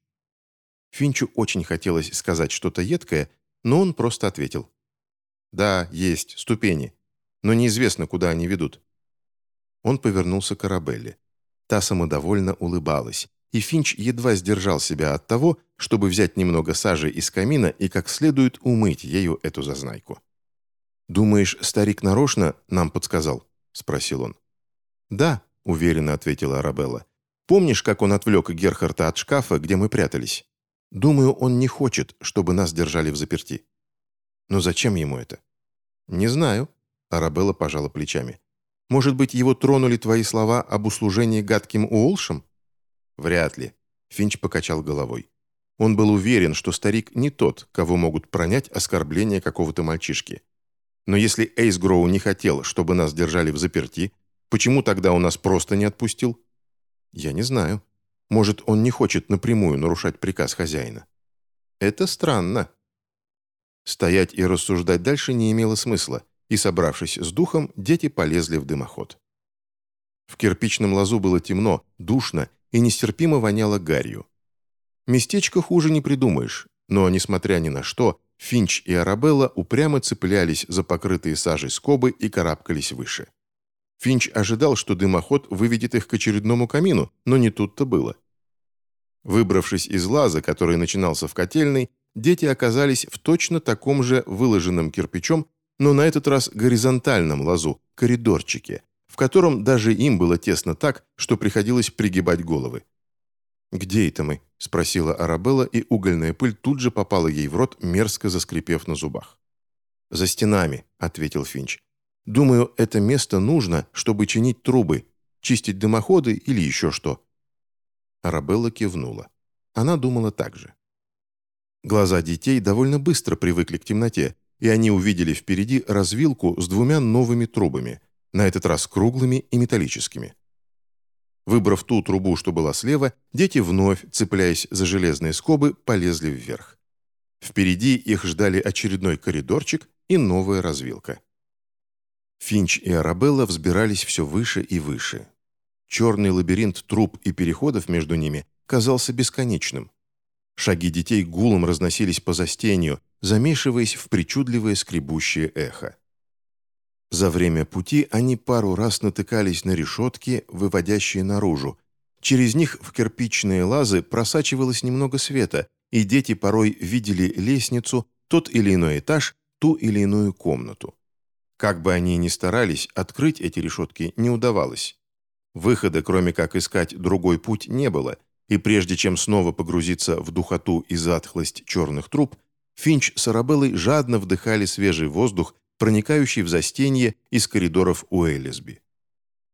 Финчу очень хотелось сказать что-то едкое, но он просто ответил. «Да, есть, ступени, но неизвестно, куда они ведут». Он повернулся к Арабелле. Та самодовольно улыбалась, и Финч едва сдержал себя от того, чтобы взять немного сажи из камина и как следует умыть ею эту зазнайку. «Думаешь, старик нарочно нам подсказал?» – спросил он. «Да», – уверенно ответила Арабелла. «Помнишь, как он отвлек Герхарта от шкафа, где мы прятались? Думаю, он не хочет, чтобы нас держали в заперти». «Но зачем ему это?» «Не знаю», – Арабелла пожала плечами. Может быть, его тронули твои слова об услужении гадким Уолшем?» «Вряд ли», — Финч покачал головой. Он был уверен, что старик не тот, кого могут пронять оскорбления какого-то мальчишки. Но если Эйсгроу не хотел, чтобы нас держали в заперти, почему тогда он нас просто не отпустил? Я не знаю. Может, он не хочет напрямую нарушать приказ хозяина. Это странно. Стоять и рассуждать дальше не имело смысла и, собравшись с духом, дети полезли в дымоход. В кирпичном лазу было темно, душно и нестерпимо воняло гарью. Местечко хуже не придумаешь, но, несмотря ни на что, Финч и Арабелла упрямо цеплялись за покрытые сажей скобы и карабкались выше. Финч ожидал, что дымоход выведет их к очередному камину, но не тут-то было. Выбравшись из лаза, который начинался в котельной, дети оказались в точно таком же выложенном кирпичом но на этот раз горизонтальном лазу, коридорчике, в котором даже им было тесно так, что приходилось пригибать головы. «Где это мы?» – спросила Арабелла, и угольная пыль тут же попала ей в рот, мерзко заскрипев на зубах. «За стенами», – ответил Финч. «Думаю, это место нужно, чтобы чинить трубы, чистить дымоходы или еще что». Арабелла кивнула. Она думала так же. Глаза детей довольно быстро привыкли к темноте, и они увидели впереди развилку с двумя новыми трубами, на этот раз круглыми и металлическими. Выбрав ту трубу, что была слева, дети вновь, цепляясь за железные скобы, полезли вверх. Впереди их ждали очередной коридорчик и новая развилка. Финч и Арабелла взбирались все выше и выше. Черный лабиринт труб и переходов между ними казался бесконечным. Шаги детей гулом разносились по застению, замешиваясь в причудливое скребущее эхо. За время пути они пару раз натыкались на решетки, выводящие наружу. Через них в кирпичные лазы просачивалось немного света, и дети порой видели лестницу, тот или иной этаж, ту или иную комнату. Как бы они ни старались, открыть эти решетки не удавалось. Выхода, кроме как искать другой путь, не было, и прежде чем снова погрузиться в духоту и затхлость черных труб, Финч с Арабеллой жадно вдыхали свежий воздух, проникающий в застенье из коридоров Уэллисби.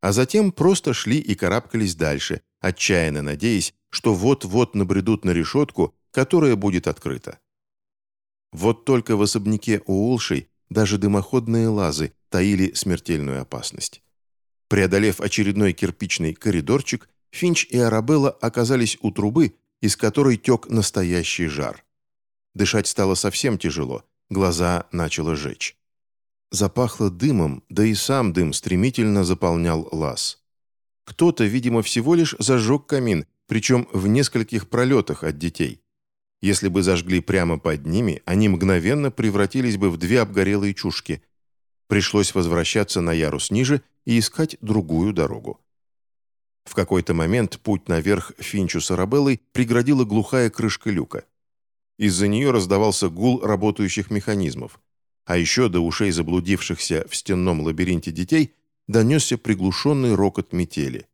А затем просто шли и карабкались дальше, отчаянно надеясь, что вот-вот набредут на решетку, которая будет открыта. Вот только в особняке Уолшей даже дымоходные лазы таили смертельную опасность. Преодолев очередной кирпичный коридорчик, Финч и Арабелла оказались у трубы, из которой тек настоящий жар. Дышать стало совсем тяжело, глаза начало жечь. Запахло дымом, да и сам дым стремительно заполнял лаз. Кто-то, видимо, всего лишь зажег камин, причем в нескольких пролетах от детей. Если бы зажгли прямо под ними, они мгновенно превратились бы в две обгорелые чушки. Пришлось возвращаться на ярус ниже и искать другую дорогу. В какой-то момент путь наверх Финчу с Арабеллой преградила глухая крышка люка. Из-за нее раздавался гул работающих механизмов. А еще до ушей заблудившихся в стенном лабиринте детей донесся приглушенный рокот метели.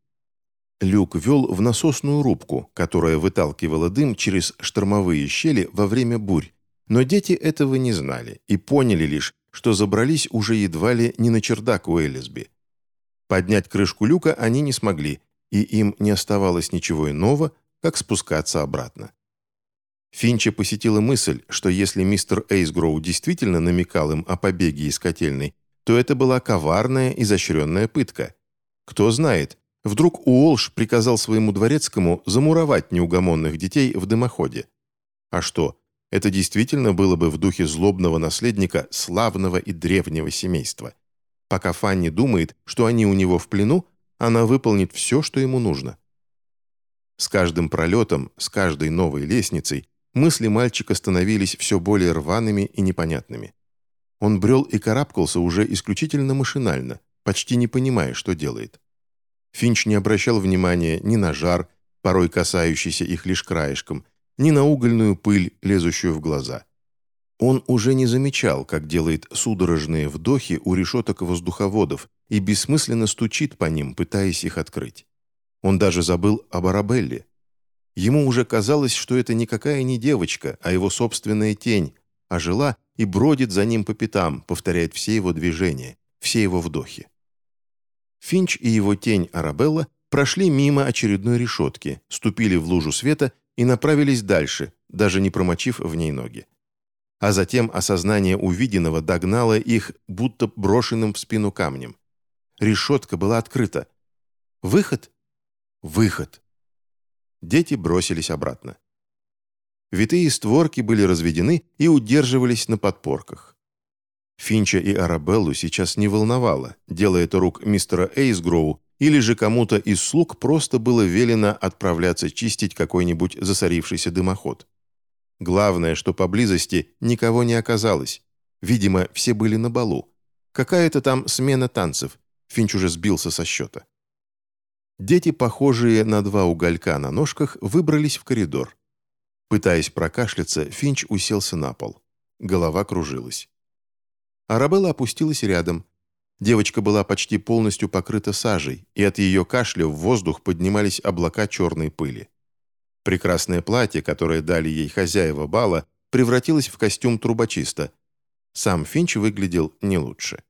Люк вел в насосную рубку, которая выталкивала дым через штормовые щели во время бурь, но дети этого не знали и поняли лишь, что забрались уже едва ли не на чердак у Элисби. Поднять крышку люка они не смогли, и им не оставалось ничего иного, как спускаться обратно. Финча посетила мысль, что если мистер Эйсгроу действительно намекал им о побеге из котельной, то это была коварная, изощренная пытка. Кто знает, вдруг Уолш приказал своему дворецкому замуровать неугомонных детей в дымоходе. А что, это действительно было бы в духе злобного наследника славного и древнего семейства. Пока Фанни думает, что они у него в плену, она выполнит все, что ему нужно. С каждым пролетом, с каждой новой лестницей мысли мальчика становились все более рваными и непонятными. Он брел и карабкался уже исключительно машинально, почти не понимая, что делает. Финч не обращал внимания ни на жар, порой касающийся их лишь краешком, ни на угольную пыль, лезущую в глаза. Он уже не замечал, как делает судорожные вдохи у решеток воздуховодов и бессмысленно стучит по ним, пытаясь их открыть. Он даже забыл об Арабелле. Ему уже казалось, что это никакая не девочка, а его собственная тень, а жила и бродит за ним по пятам, повторяет все его движения, все его вдохи. Финч и его тень Арабелла прошли мимо очередной решетки, ступили в лужу света и направились дальше, даже не промочив в ней ноги. А затем осознание увиденного догнало их, будто брошенным в спину камнем. Решетка была открыта. Выход? Выход. Дети бросились обратно. Витые створки были разведены и удерживались на подпорках. Финча и Арабеллу сейчас не волновало, делая это рук мистера Эйсгроу, или же кому-то из слуг просто было велено отправляться чистить какой-нибудь засорившийся дымоход. Главное, что поблизости никого не оказалось. Видимо, все были на балу. Какая-то там смена танцев. Финч уже сбился со счета. Дети, похожие на два уголька на ножках, выбрались в коридор. Пытаясь прокашляться, Финч уселся на пол. Голова кружилась. Арабелла опустилась рядом. Девочка была почти полностью покрыта сажей, и от ее кашля в воздух поднимались облака черной пыли. Прекрасное платье, которое дали ей хозяева бала, превратилось в костюм трубочиста. Сам Финч выглядел не лучше.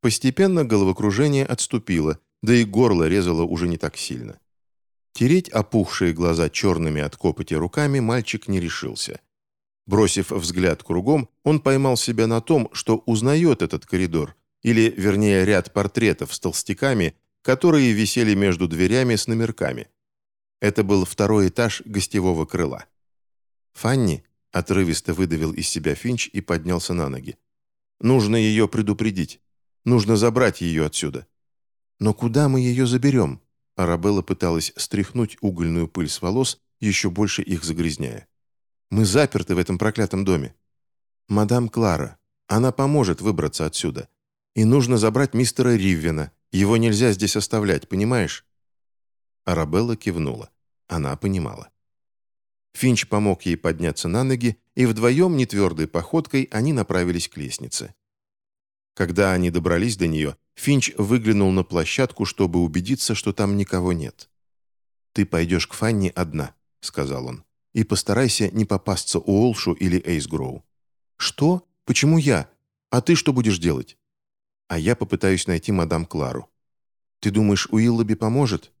Постепенно головокружение отступило, да и горло резало уже не так сильно. Тереть опухшие глаза черными от копоти руками мальчик не решился. Бросив взгляд кругом, он поймал себя на том, что узнает этот коридор, или, вернее, ряд портретов с толстяками, которые висели между дверями с номерками. Это был второй этаж гостевого крыла. «Фанни?» – отрывисто выдавил из себя Финч и поднялся на ноги. «Нужно ее предупредить. Нужно забрать ее отсюда». «Но куда мы ее заберем?» Арабелла пыталась стряхнуть угольную пыль с волос, еще больше их загрязняя. «Мы заперты в этом проклятом доме. Мадам Клара, она поможет выбраться отсюда. И нужно забрать мистера Риввина. Его нельзя здесь оставлять, понимаешь?» Арабелла кивнула. Она понимала. Финч помог ей подняться на ноги, и вдвоем нетвердой походкой они направились к лестнице. Когда они добрались до нее, Финч выглянул на площадку, чтобы убедиться, что там никого нет. «Ты пойдешь к Фанни одна», — сказал он, «и постарайся не попасться Уолшу или Эйсгроу». «Что? Почему я? А ты что будешь делать?» «А я попытаюсь найти мадам Клару». «Ты думаешь, Уиллоби поможет?»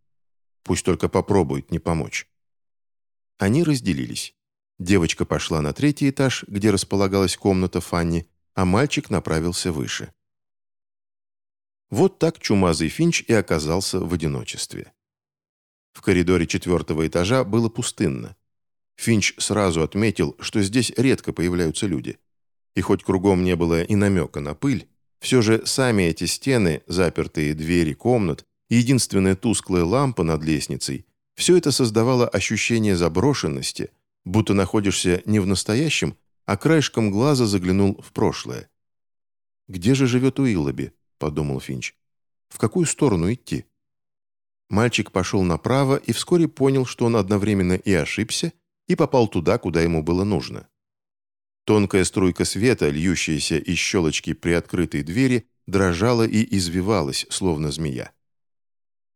«Пусть только попробует не помочь». Они разделились. Девочка пошла на третий этаж, где располагалась комната Фанни, а мальчик направился выше. Вот так чумазый Финч и оказался в одиночестве. В коридоре четвертого этажа было пустынно. Финч сразу отметил, что здесь редко появляются люди. И хоть кругом не было и намека на пыль, все же сами эти стены, запертые двери комнат, единственная тусклая лампа над лестницей, все это создавало ощущение заброшенности, будто находишься не в настоящем, а краешком глаза заглянул в прошлое. «Где же живет Уиллоби?» — подумал Финч. «В какую сторону идти?» Мальчик пошел направо и вскоре понял, что он одновременно и ошибся, и попал туда, куда ему было нужно. Тонкая струйка света, льющаяся из щелочки при открытой двери, дрожала и извивалась, словно змея.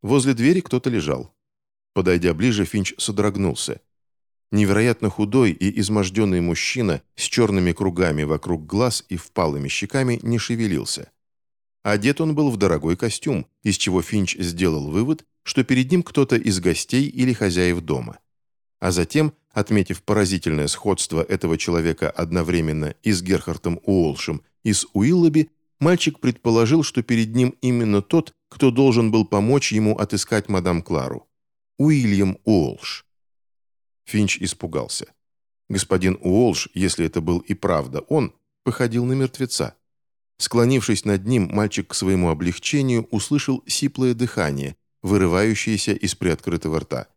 Возле двери кто-то лежал. Подойдя ближе, Финч содрогнулся. Невероятно худой и изможденный мужчина с черными кругами вокруг глаз и впалыми щеками не шевелился. Одет он был в дорогой костюм, из чего Финч сделал вывод, что перед ним кто-то из гостей или хозяев дома. А затем Отметив поразительное сходство этого человека одновременно и с Герхартом Уолшем, и с Уиллоби, мальчик предположил, что перед ним именно тот, кто должен был помочь ему отыскать мадам Клару. Уильям Уолш. Финч испугался. Господин Уолш, если это был и правда он, походил на мертвеца. Склонившись над ним, мальчик к своему облегчению услышал сиплое дыхание, вырывающееся из приоткрытого рта.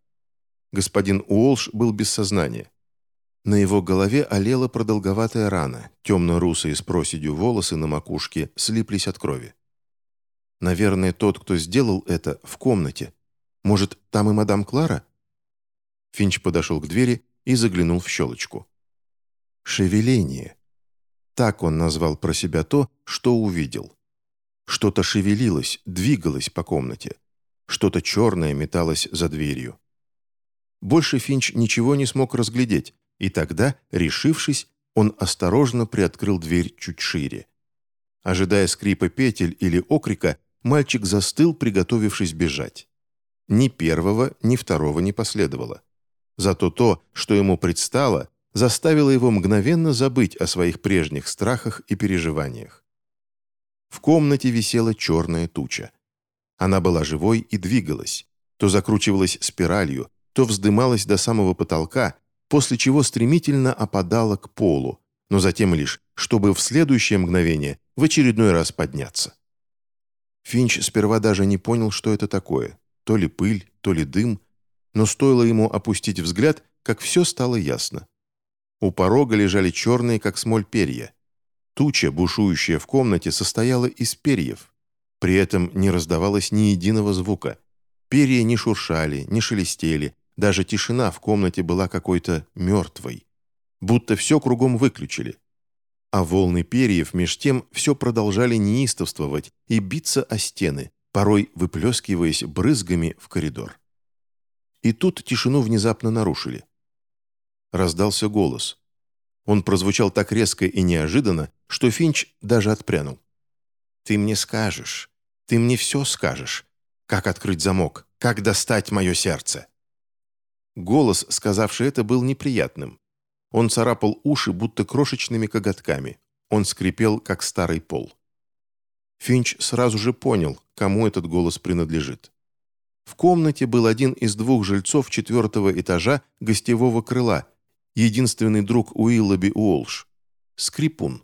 Господин Уолш был без сознания. На его голове олела продолговатая рана, темно-русые с проседью волосы на макушке слиплись от крови. Наверное, тот, кто сделал это, в комнате. Может, там и мадам Клара? Финч подошел к двери и заглянул в щелочку. Шевеление. Так он назвал про себя то, что увидел. Что-то шевелилось, двигалось по комнате. Что-то черное металось за дверью. Больше Финч ничего не смог разглядеть, и тогда, решившись, он осторожно приоткрыл дверь чуть шире. Ожидая скрипа петель или окрика, мальчик застыл, приготовившись бежать. Ни первого, ни второго не последовало. Зато то, что ему предстало, заставило его мгновенно забыть о своих прежних страхах и переживаниях. В комнате висела черная туча. Она была живой и двигалась, то закручивалась спиралью, то вздымалась до самого потолка, после чего стремительно опадала к полу, но затем лишь, чтобы в следующее мгновение в очередной раз подняться. Финч сперва даже не понял, что это такое, то ли пыль, то ли дым, но стоило ему опустить взгляд, как все стало ясно. У порога лежали черные, как смоль, перья. Туча, бушующая в комнате, состояла из перьев. При этом не раздавалось ни единого звука. Перья не шуршали, не шелестели, даже тишина в комнате была какой-то мертвой. Будто все кругом выключили. А волны перьев меж тем все продолжали неистовствовать и биться о стены, порой выплескиваясь брызгами в коридор. И тут тишину внезапно нарушили. Раздался голос. Он прозвучал так резко и неожиданно, что Финч даже отпрянул. «Ты мне скажешь, ты мне все скажешь. Как открыть замок, как достать мое сердце?» Голос, сказавший это, был неприятным. Он царапал уши, будто крошечными коготками. Он скрипел, как старый пол. Финч сразу же понял, кому этот голос принадлежит. В комнате был один из двух жильцов четвертого этажа гостевого крыла, единственный друг Уиллоби Уолш — Скрипун.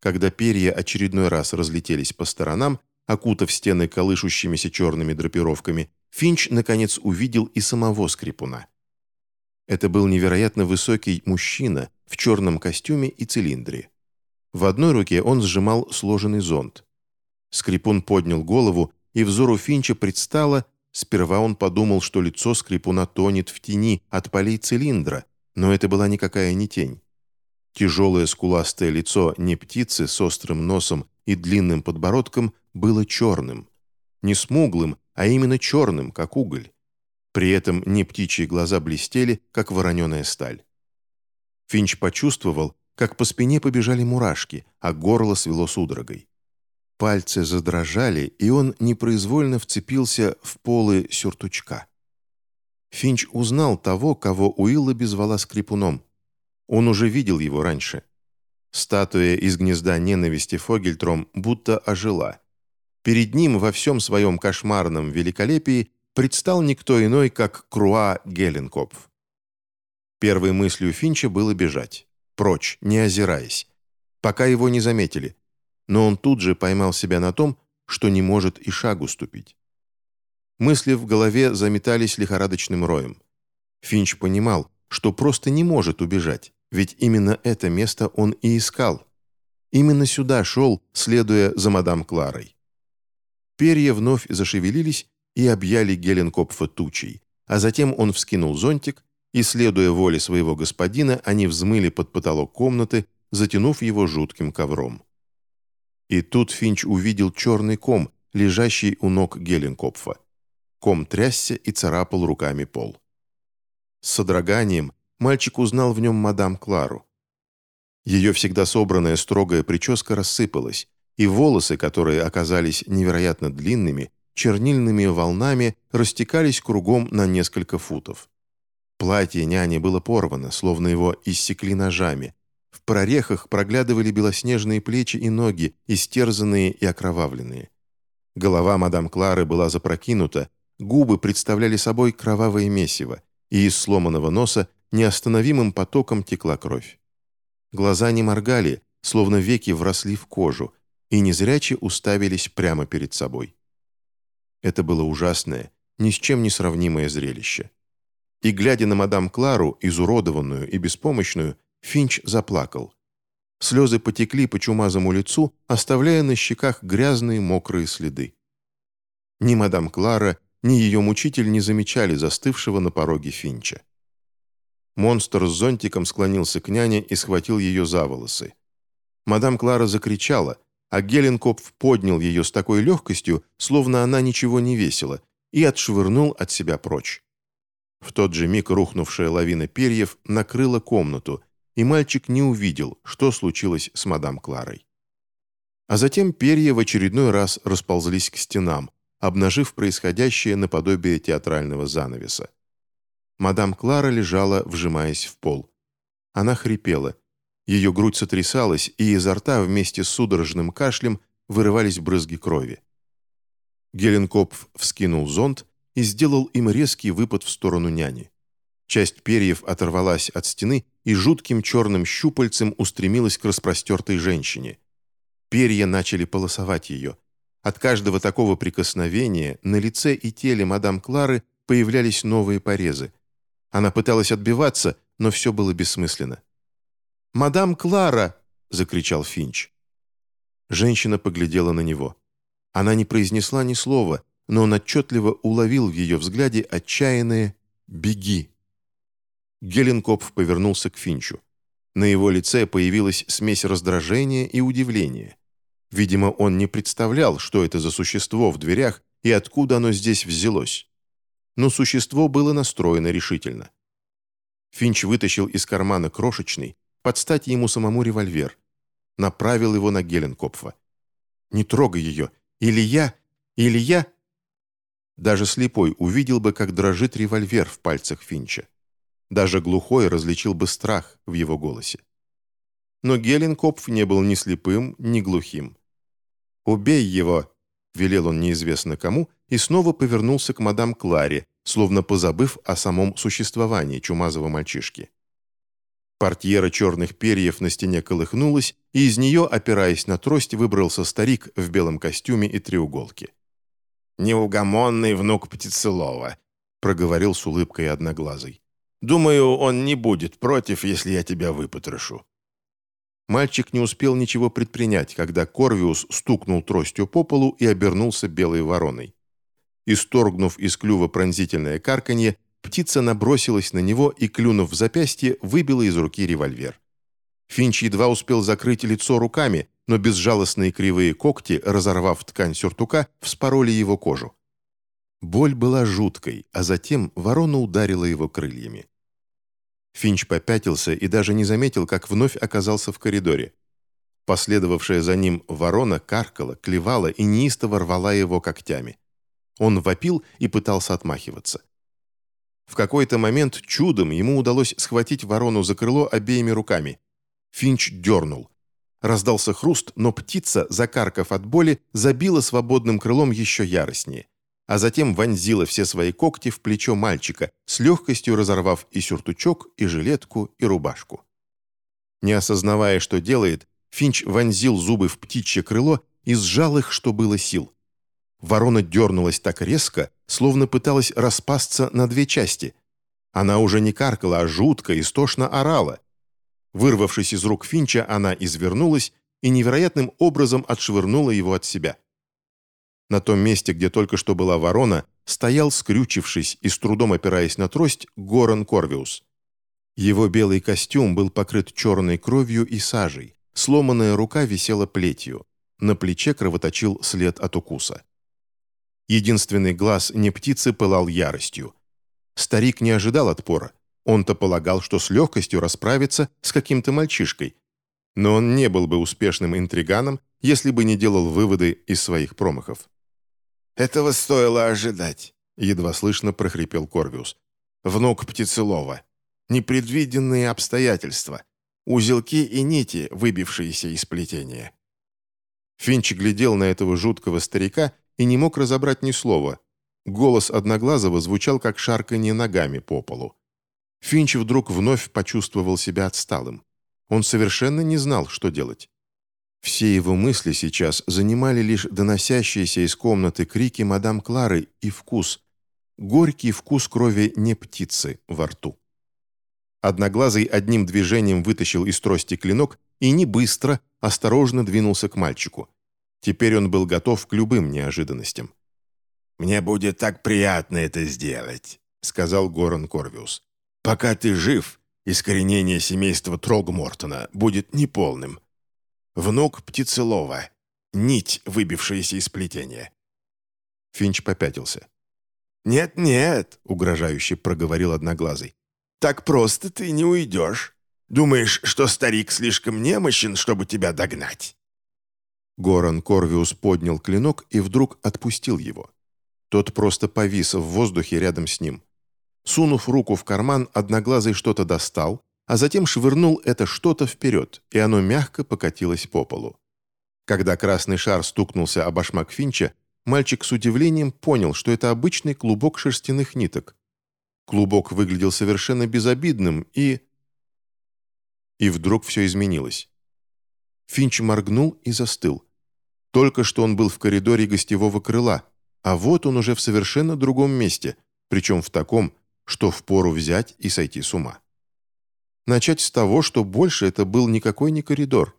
Когда перья очередной раз разлетелись по сторонам, окутав стены колышущимися черными драпировками, Финч, наконец, увидел и самого скрипуна. Это был невероятно высокий мужчина в черном костюме и цилиндре. В одной руке он сжимал сложенный зонт. Скрипун поднял голову, и взору Финча предстало, сперва он подумал, что лицо скрипуна тонет в тени от полей цилиндра, но это была никакая не тень. Тяжелое скуластое лицо не птицы с острым носом и длинным подбородком было черным. Не смуглым, а именно черным, как уголь. При этом не птичьи глаза блестели, как вороненая сталь. Финч почувствовал, как по спине побежали мурашки, а горло свело судорогой. Пальцы задрожали, и он непроизвольно вцепился в полы сюртучка. Финч узнал того, кого Уиллоби звала скрипуном. Он уже видел его раньше. Статуя из гнезда ненависти Фогельтром будто ожила. перед ним во всем своем кошмарном великолепии предстал никто иной, как Круа Геленкопф. Первой мыслью Финча было бежать. Прочь, не озираясь. Пока его не заметили. Но он тут же поймал себя на том, что не может и шагу ступить. Мысли в голове заметались лихорадочным роем. Финч понимал, что просто не может убежать, ведь именно это место он и искал. Именно сюда шел, следуя за мадам Кларой. Перья вновь зашевелились и объяли Геленкопфа тучей, а затем он вскинул зонтик, и, следуя воле своего господина, они взмыли под потолок комнаты, затянув его жутким ковром. И тут Финч увидел черный ком, лежащий у ног Геленкопфа. Ком трясся и царапал руками пол. С содроганием мальчик узнал в нем мадам Клару. Ее всегда собранная строгая прическа рассыпалась, и волосы, которые оказались невероятно длинными, чернильными волнами растекались кругом на несколько футов. Платье няни было порвано, словно его иссекли ножами. Прорехах проглядывали белоснежные плечи и ноги, истерзанные и окровавленные. Голова мадам Клары была запрокинута, Губы представляли собой кровавое месиво, и из сломанного носа неостановимым потоком текла кровь. Глаза не моргали, словно веки вросли в кожу, и незряче уставились прямо перед собой. Это было ужасное, ни с чем не сравнимое зрелище. И, глядя на мадам Клару, изуродованную и беспомощную, Финч заплакал. Слезы потекли по чумазому лицу, оставляя на щеках грязные мокрые следы. Ни мадам Клара, ни ее мучитель не замечали застывшего на пороге Финча. Монстр с зонтиком склонился к няне и схватил ее за волосы. Мадам Клара закричала, а Геленкопф поднял ее с такой легкостью, словно она ничего не весила, и отшвырнул от себя прочь. В тот же миг рухнувшая лавина перьев накрыла комнату, и мальчик не увидел, что случилось с мадам Кларой. А затем перья в очередной раз расползлись к стенам, обнажив происходящее наподобие театрального занавеса. Мадам Клара лежала, вжимаясь в пол. Она хрипела. Ее грудь сотрясалась, и изо рта вместе с судорожным кашлем вырывались брызги крови. Геленкопф вскинул зонт и сделал им резкий выпад в сторону няни. Часть перьев оторвалась от стены и жутким черным щупальцем устремилась к распростертой женщине. Перья начали полосовать ее. От каждого такого прикосновения на лице и теле мадам Клары появлялись новые порезы. Она пыталась отбиваться, но все было бессмысленно. «Мадам Клара!» — закричал Финч. Женщина поглядела на него. Она не произнесла ни слова, но он отчетливо уловил в ее взгляде отчаянное «беги». Геленкопф повернулся к Финчу. На его лице появилась смесь раздражения и удивления. Видимо, он не представлял, что это за существо в дверях и откуда оно здесь взялось. Но существо было настроено решительно. Финч вытащил из кармана крошечный, под стать ему самому револьвер. Направил его на Геленкопфа. «Не трогай ее! Или я! Или я!» Даже слепой увидел бы, как дрожит револьвер в пальцах Финча. Даже глухой различил бы страх в его голосе. Но Геленкопф не был ни слепым, ни глухим. «Убей его!» — велел он неизвестно кому и снова повернулся к мадам Кларе, словно позабыв о самом существовании чумазого мальчишки. Портьера черных перьев на стене колыхнулась, и из нее, опираясь на трость, выбрался старик в белом костюме и треуголке. «Неугомонный внук Птицелова», — проговорил с улыбкой одноглазый. «Думаю, он не будет против, если я тебя выпотрошу». Мальчик не успел ничего предпринять, когда Корвиус стукнул тростью по полу и обернулся белой вороной. Исторгнув из клюва пронзительное карканье, птица набросилась на него и, клюнув в запястье, выбила из руки револьвер. Финч едва успел закрыть лицо руками, но безжалостные кривые когти, разорвав ткань сюртука, вспороли его кожу. Боль была жуткой, а затем ворона ударила его крыльями. Финч попятился и даже не заметил, как вновь оказался в коридоре. Последовавшая за ним ворона каркала, клевала и неистово рвала его когтями. Он вопил и пытался отмахиваться. В какой-то момент чудом ему удалось схватить ворону за крыло обеими руками. Финч дернул. Раздался хруст, но птица, закаркав от боли, забила свободным крылом еще яростнее, а затем вонзила все свои когти в плечо мальчика, с легкостью разорвав и сюртучок, и жилетку, и рубашку. Не осознавая, что делает, Финч вонзил зубы в птичье крыло и сжал их, что было сил. Ворона дернулась так резко, словно пыталась распасться на две части. Она уже не каркала, а жутко, истошно орала. Вырвавшись из рук Финча, она извернулась и невероятным образом отшвырнула его от себя. На том месте, где только что была ворона, стоял, скрючившись и с трудом опираясь на трость, Горан Корвиус. Его белый костюм был покрыт черной кровью и сажей, сломанная рука висела плетью, на плече кровоточил след от укуса. Единственный глаз не птицы пылал яростью. Старик не ожидал отпора. Он-то полагал, что с легкостью расправится с каким-то мальчишкой. Но он не был бы успешным интриганом, если бы не делал выводы из своих промахов. «Этого стоило ожидать», — едва слышно прохрипел Корвиус. «Внук Птицелова. Непредвиденные обстоятельства. Узелки и нити, выбившиеся из плетения». Финч глядел на этого жуткого старика и не мог разобрать ни слова. Голос Одноглазого звучал, как шарканье ногами по полу. Финч вдруг вновь почувствовал себя отсталым. Он совершенно не знал, что делать. Все его мысли сейчас занимали лишь доносящиеся из комнаты крики мадам Клары и вкус, горький вкус крови не птицы во рту. Одноглазый одним движением вытащил из трости клинок и не быстро, осторожно двинулся к мальчику. Теперь он был готов к любым неожиданностям. «Мне будет так приятно это сделать», — сказал Горан Корвиус. «Пока ты жив, искоренение семейства Трогмортона будет неполным. Внук Птицелова. Нить, выбившаяся из плетения». Финч попятился. «Нет-нет», — угрожающе проговорил Одноглазый. «Так просто ты не уйдешь. Думаешь, что старик слишком немощен, чтобы тебя догнать?» Горан Корвиус поднял клинок и вдруг отпустил его. Тот просто повис в воздухе рядом с ним. Сунув руку в карман, Одноглазый что-то достал, а затем швырнул это что-то вперед, и оно мягко покатилось по полу. Когда красный шар стукнулся об башмак Финча, мальчик с удивлением понял, что это обычный клубок шерстяных ниток. Клубок выглядел совершенно безобидным и... И вдруг все изменилось. Финч моргнул и застыл. Только что он был в коридоре гостевого крыла, а вот он уже в совершенно другом месте, причем в таком, что впору взять и сойти с ума. Начать с того, что больше это был никакой не коридор.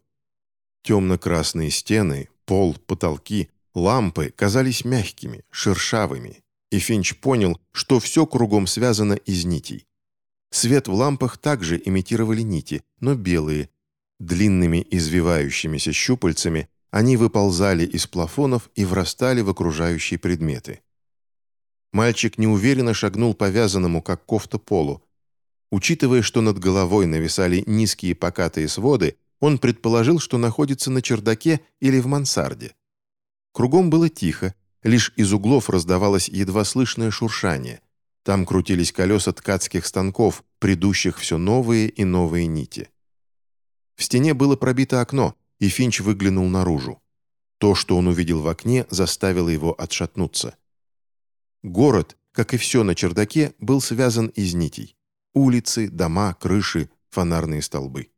Темно-красные стены, пол, потолки, лампы казались мягкими, шершавыми, и Финч понял, что все кругом связано из нитей. Свет в лампах также имитировали нити, но белые. Длинными извивающимися щупальцами они выползали из плафонов и врастали в окружающие предметы. Мальчик неуверенно шагнул по вязаному, как кофта, полу. Учитывая, что над головой нависали низкие покатые своды, он предположил, что находится на чердаке или в мансарде. Кругом было тихо, лишь из углов раздавалось едва слышное шуршание. Там крутились колеса ткацких станков, придущих все новые и новые нити. В стене было пробито окно, и Финч выглянул наружу. То, что он увидел в окне, заставило его отшатнуться. Город, как и все на чердаке, был связан из нитей. Улицы, дома, крыши, фонарные столбы.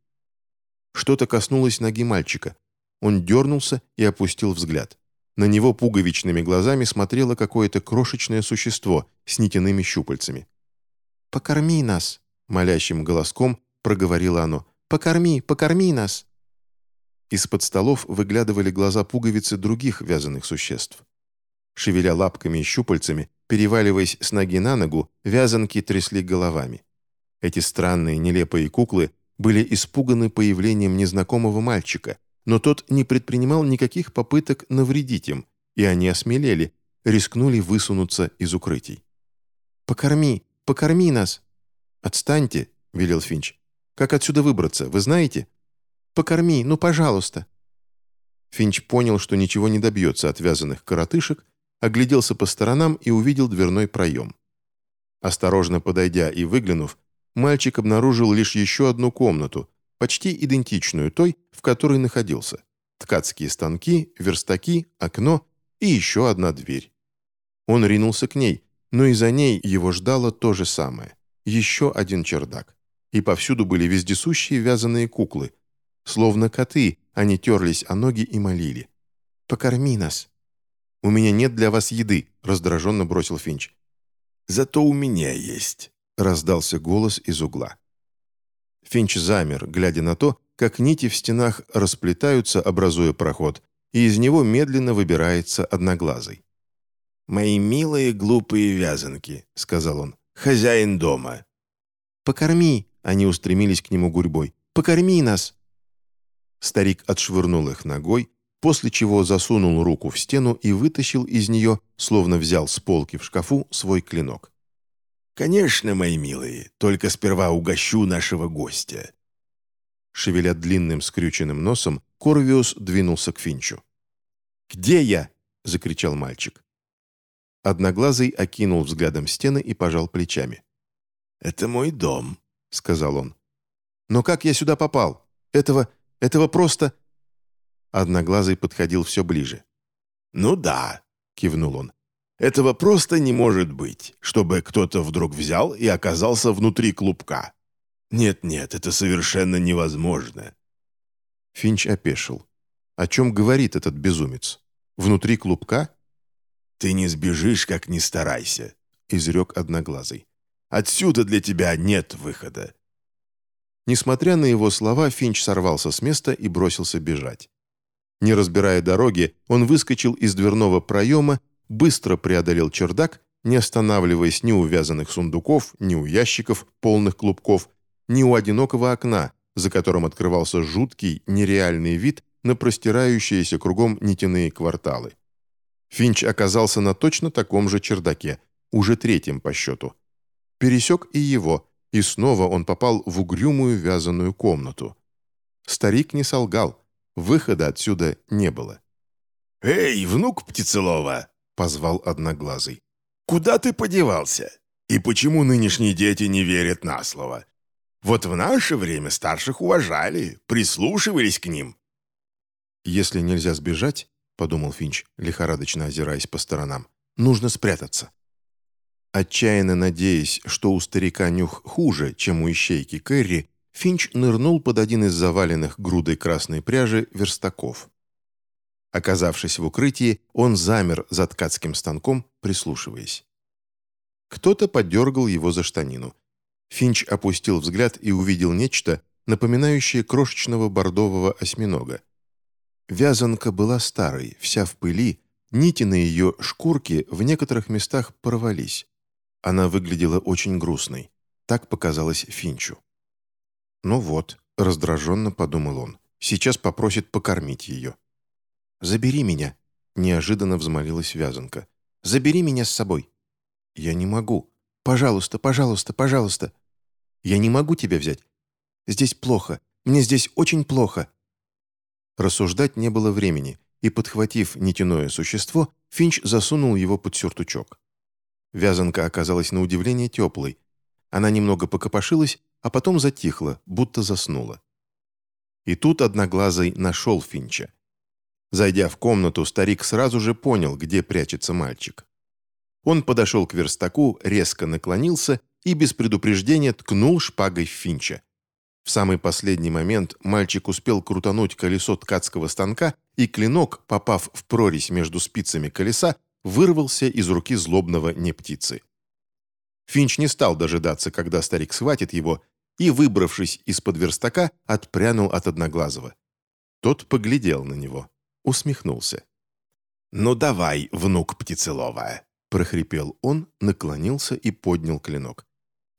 Что-то коснулось ноги мальчика. Он дернулся и опустил взгляд. На него пуговичными глазами смотрело какое-то крошечное существо с нитяными щупальцами. «Покорми нас!» — молящим голоском проговорило оно. «Покорми, покорми нас!» Из-под столов выглядывали глаза пуговицы других вязаных существ. Шевеля лапками и щупальцами, переваливаясь с ноги на ногу, вязанки трясли головами. Эти странные нелепые куклы были испуганы появлением незнакомого мальчика, но тот не предпринимал никаких попыток навредить им, и они осмелели, рискнули высунуться из укрытий. «Покорми, покорми нас!» «Отстаньте», — велел Финч. «Как отсюда выбраться, вы знаете?» Покорми, ну, пожалуйста». Финч понял, что ничего не добьется от вязаных коротышек, огляделся по сторонам и увидел дверной проем. Осторожно подойдя и выглянув, мальчик обнаружил лишь еще одну комнату, почти идентичную той, в которой находился. Ткацкие станки, верстаки, окно и еще одна дверь. Он ринулся к ней, но и за ней его ждало то же самое. Еще один чердак. И повсюду были вездесущие вязаные куклы. Словно коты, они терлись о ноги и молили. «Покорми нас!» «У меня нет для вас еды», — раздраженно бросил Финч. «Зато у меня есть», — раздался голос из угла. Финч замер, глядя на то, как нити в стенах расплетаются, образуя проход, и из него медленно выбирается одноглазый. «Мои милые глупые вязанки», — сказал он, — «хозяин дома». «Покорми!» — они устремились к нему гурьбой. «Покорми нас!» Старик отшвырнул их ногой, после чего засунул руку в стену и вытащил из нее, словно взял с полки в шкафу, свой клинок. «Конечно, мои милые, только сперва угощу нашего гостя». Шевеля длинным скрюченным носом, Корвиус двинулся к Финчу. «Где я?» — закричал мальчик. Одноглазый окинул взглядом стены и пожал плечами. «Это мой дом», — сказал он. «Но как я сюда попал? Этого... этого просто...» Одноглазый подходил все ближе. «Ну да», — кивнул он. Этого просто не может быть, чтобы кто-то вдруг взял и оказался внутри клубка. Нет-нет, это совершенно невозможно». Финч опешил. «О чем говорит этот безумец? Внутри клубка?» «Ты не сбежишь, как ни старайся», — изрек Одноглазый. «Отсюда для тебя нет выхода». Несмотря на его слова, Финч сорвался с места и бросился бежать. Не разбирая дороги, он выскочил из дверного проема быстро преодолел чердак, не останавливаясь ни у вязаных сундуков, ни у ящиков, полных клубков, ни у одинокого окна, за которым открывался жуткий, нереальный вид на простирающиеся кругом нитяные кварталы. Финч оказался на точно таком же чердаке, уже третьем по счету. Пересек и его, и снова он попал в угрюмую вязаную комнату. Старик не солгал, выхода отсюда не было. «Эй, внук Птицелова!» — позвал Одноглазый. «Куда ты подевался? И почему нынешние дети не верят на слово? Вот в наше время старших уважали, прислушивались к ним». «Если нельзя сбежать, — подумал Финч, лихорадочно озираясь по сторонам, — нужно спрятаться». Отчаянно надеясь, что у старика нюх хуже, чем у ищейки Кэрри, Финч нырнул под один из заваленных грудой красной пряжи верстаков. Оказавшись в укрытии, он замер за ткацким станком, прислушиваясь. Кто-то подергал его за штанину. Финч опустил взгляд и увидел нечто, напоминающее крошечного бордового осьминога. Вязанка была старой, вся в пыли, нити на ее шкурке в некоторых местах порвались. Она выглядела очень грустной. Так показалось Финчу. «Ну вот», — раздраженно подумал он, — «сейчас попросит покормить ее». «Забери меня», — неожиданно взмолилась Вязанка. «Забери меня с собой». «Я не могу. Пожалуйста, пожалуйста, пожалуйста». «Я не могу тебя взять. Здесь плохо. Мне здесь очень плохо». Рассуждать не было времени, и, подхватив нитяное существо, Финч засунул его под сюртучок. Вязанка оказалась на удивление теплой. Она немного покопошилась, а потом затихла, будто заснула. И тут Одноглазый нашел Финча. Зайдя в комнату, старик сразу же понял, где прячется мальчик. Он подошел к верстаку, резко наклонился и без предупреждения ткнул шпагой Финча. В самый последний момент мальчик успел крутануть колесо ткацкого станка, и клинок, попав в прорезь между спицами колеса, вырвался из руки злобного нептицы. Финч не стал дожидаться, когда старик схватит его, и, выбравшись из-под верстака, отпрянул от Одноглазого. Тот поглядел на него усмехнулся. «Ну давай, внук Птицелова!» – прохрипел он, наклонился и поднял клинок.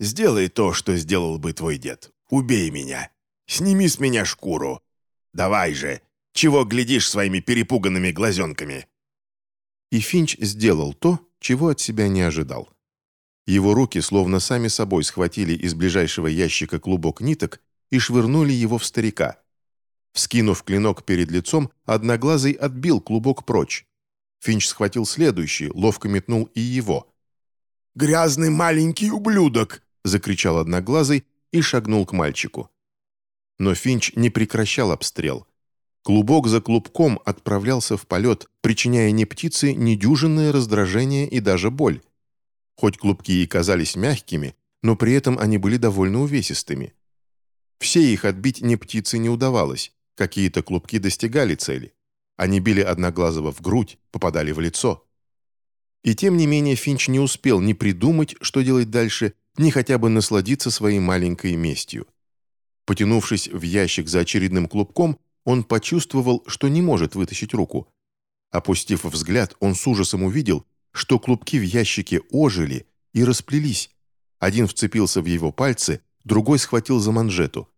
«Сделай то, что сделал бы твой дед. Убей меня. Сними с меня шкуру. Давай же! Чего глядишь своими перепуганными глазенками?» И Финч сделал то, чего от себя не ожидал. Его руки словно сами собой схватили из ближайшего ящика клубок ниток и швырнули его в старика – Вскинув клинок перед лицом, Одноглазый отбил клубок прочь. Финч схватил следующий, ловко метнул и его. «Грязный маленький ублюдок!» — закричал Одноглазый и шагнул к мальчику. Но Финч не прекращал обстрел. Клубок за клубком отправлялся в полет, причиняя не птице недюжинное раздражение и даже боль. Хоть клубки и казались мягкими, но при этом они были довольно увесистыми. Все их отбить не птице не удавалось, какие-то клубки достигали цели. Они били Одноглазого в грудь, попадали в лицо. И тем не менее Финч не успел ни придумать, что делать дальше, ни хотя бы насладиться своей маленькой местью. Потянувшись в ящик за очередным клубком, он почувствовал, что не может вытащить руку. Опустив взгляд, он с ужасом увидел, что клубки в ящике ожили и расплелись. Один вцепился в его пальцы, другой схватил за манжету.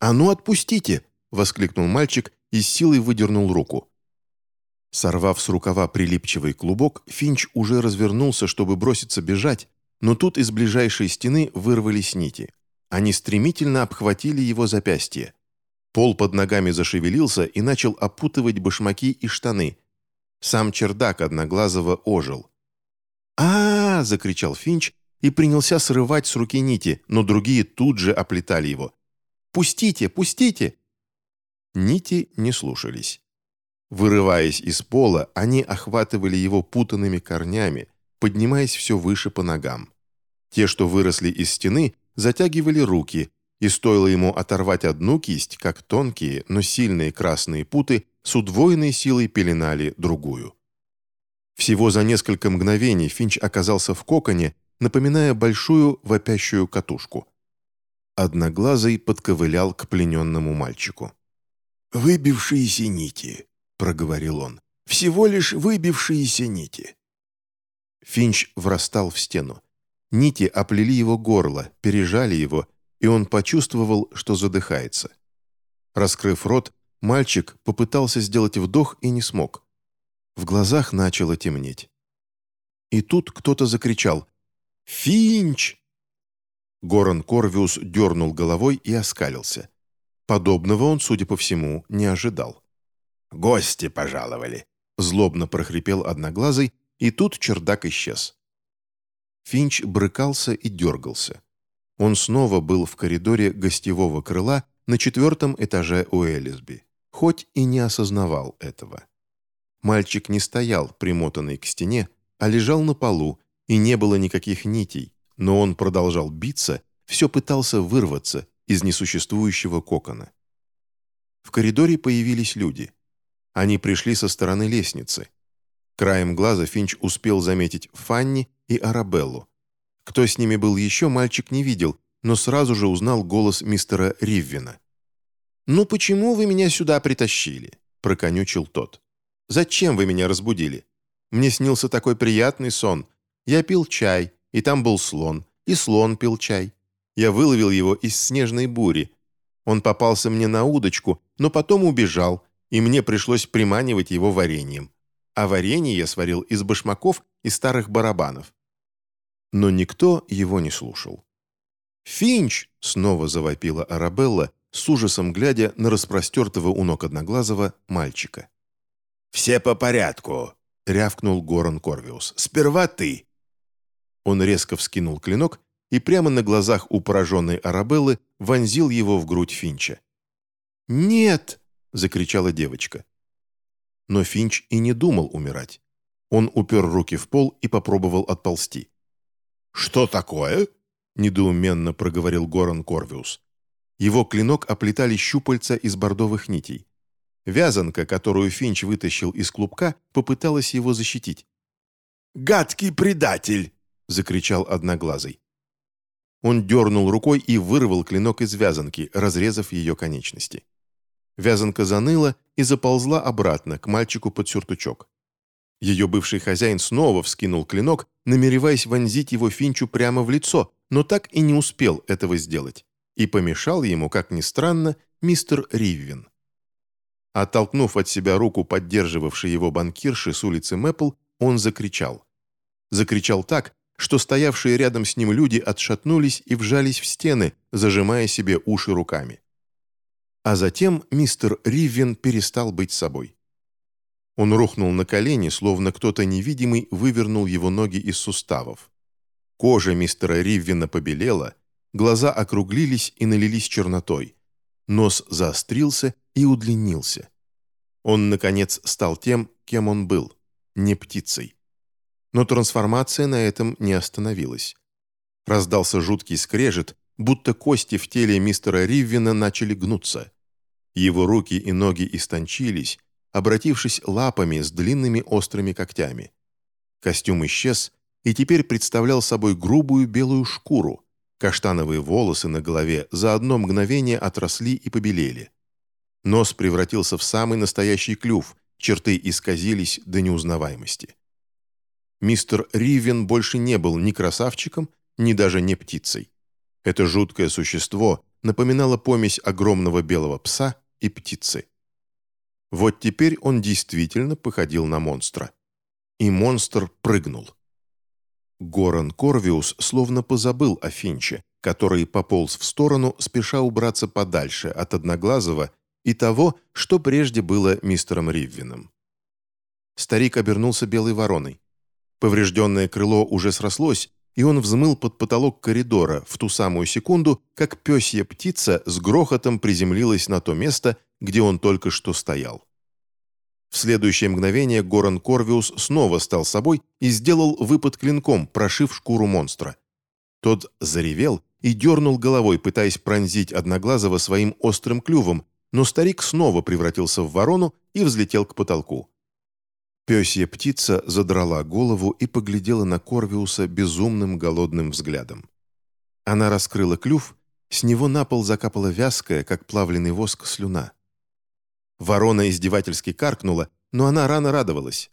«А ну отпустите!» — воскликнул мальчик и с силой выдернул руку. Сорвав с рукава прилипчивый клубок, Финч уже развернулся, чтобы броситься бежать, но тут из ближайшей стены вырвались нити. Они стремительно обхватили его запястье. Пол под ногами зашевелился и начал опутывать башмаки и штаны. Сам чердак одноглазого ожил. а, -а, -а закричал Финч и принялся срывать с руки нити, но другие тут же оплетали его. «Пустите! Пустите!» Нити не слушались. Вырываясь из пола, они охватывали его путанными корнями, поднимаясь все выше по ногам. Те, что выросли из стены, затягивали руки, и стоило ему оторвать одну кисть, как тонкие, но сильные красные путы с удвоенной силой пеленали другую. Всего за несколько мгновений Финч оказался в коконе, напоминая большую вопящую катушку. Одноглазый подковылял к плененному мальчику. «Выбившиеся нити», — проговорил он. «Всего лишь выбившиеся нити». Финч врастал в стену. Нити оплели его горло, пережали его, и он почувствовал, что задыхается. Раскрыв рот, мальчик попытался сделать вдох и не смог. В глазах начало темнеть. И тут кто-то закричал «Финч!». Горан Корвиус дернул головой и оскалился. Подобного он, судя по всему, не ожидал. «Гости пожаловали!» Злобно прохрипел одноглазый, и тут чердак исчез. Финч брыкался и дергался. Он снова был в коридоре гостевого крыла на четвертом этаже у Элисби, хоть и не осознавал этого. Мальчик не стоял, примотанный к стене, а лежал на полу, и не было никаких нитей, но он продолжал биться, все пытался вырваться из несуществующего кокона. В коридоре появились люди. Они пришли со стороны лестницы. Краем глаза Финч успел заметить Фанни и Арабеллу, кто с ними был еще, мальчик не видел, но сразу же узнал голос мистера Риввина. «Ну почему вы меня сюда притащили?» – проконючил тот. «Зачем вы меня разбудили? Мне снился такой приятный сон. Я пил чай, и там был слон, и слон пил чай. Я выловил его из снежной бури. Он попался мне на удочку, но потом убежал, и мне пришлось приманивать его вареньем. А варенье я сварил из башмаков и старых барабанов но никто его не слушал. «Финч!» — снова завопила Арабелла, с ужасом глядя на распростертого у ног Одноглазого мальчика. «Все по порядку!» — рявкнул Горан Корвиус. «Сперва ты!» Он резко вскинул клинок и прямо на глазах у пораженной Арабеллы вонзил его в грудь Финча. «Нет!» — закричала девочка. Но Финч и не думал умирать. Он упер руки в пол и попробовал отползти. «Что такое?» – недоуменно проговорил Горан Корвиус. Его клинок оплетали щупальца из бордовых нитей. Вязанка, которую Финч вытащил из клубка, попыталась его защитить. «Гадкий предатель!» – закричал Одноглазый. Он дернул рукой и вырвал клинок из вязанки, разрезав ее конечности. Вязанка заныла и заползла обратно к мальчику под сюртучок. Ее бывший хозяин снова вскинул клинок, намереваясь вонзить его Финчу прямо в лицо, но так и не успел этого сделать. И помешал ему, как ни странно, мистер Риввин. Оттолкнув от себя руку поддерживавшей его банкирши с улицы Мэпл, он закричал. Закричал так, что стоявшие рядом с ним люди отшатнулись и вжались в стены, зажимая себе уши руками. А затем мистер Риввин перестал быть собой. Он рухнул на колени, словно кто-то невидимый вывернул его ноги из суставов. Кожа мистера Риввина побелела, глаза округлились и налились чернотой. нос заострился и удлинился. Он, наконец, стал тем, кем он был – не птицей. Но трансформация на этом не остановилась. Раздался жуткий скрежет, будто кости в теле мистера Риввина начали гнуться. Его руки и ноги истончились, обратившись лапами с длинными острыми когтями. Костюм исчез и теперь представлял собой грубую белую шкуру. Каштановые волосы на голове за одно мгновение отросли и побелели. Нос превратился в самый настоящий клюв, черты исказились до неузнаваемости. Мистер Ривен больше не был ни красавчиком, ни даже не птицей. Это жуткое существо напоминало помесь огромного белого пса и птицы. Вот теперь он действительно походил на монстра. И монстр прыгнул. Горан Корвиус словно позабыл о Финче, который пополз в сторону, спеша убраться подальше от Одноглазого и того, что прежде было мистером Риввином. Старик обернулся белой вороной. Поврежденное крыло уже срослось, и он взмыл под потолок коридора в ту самую секунду, как пёсья птица с грохотом приземлилась на то место, где он только что стоял. В следующее мгновение Горан Корвиус снова стал собой и сделал выпад клинком, прошив шкуру монстра. Тот заревел и дернул головой, пытаясь пронзить Одноглазого своим острым клювом, но старик снова превратился в ворону и взлетел к потолку. Пёсья птица задрала голову и поглядела на Корвиуса безумным голодным взглядом. Она раскрыла клюв, с него на пол закапала вязкая, как плавленый воск, слюна. Ворона издевательски каркнула, но она рано радовалась.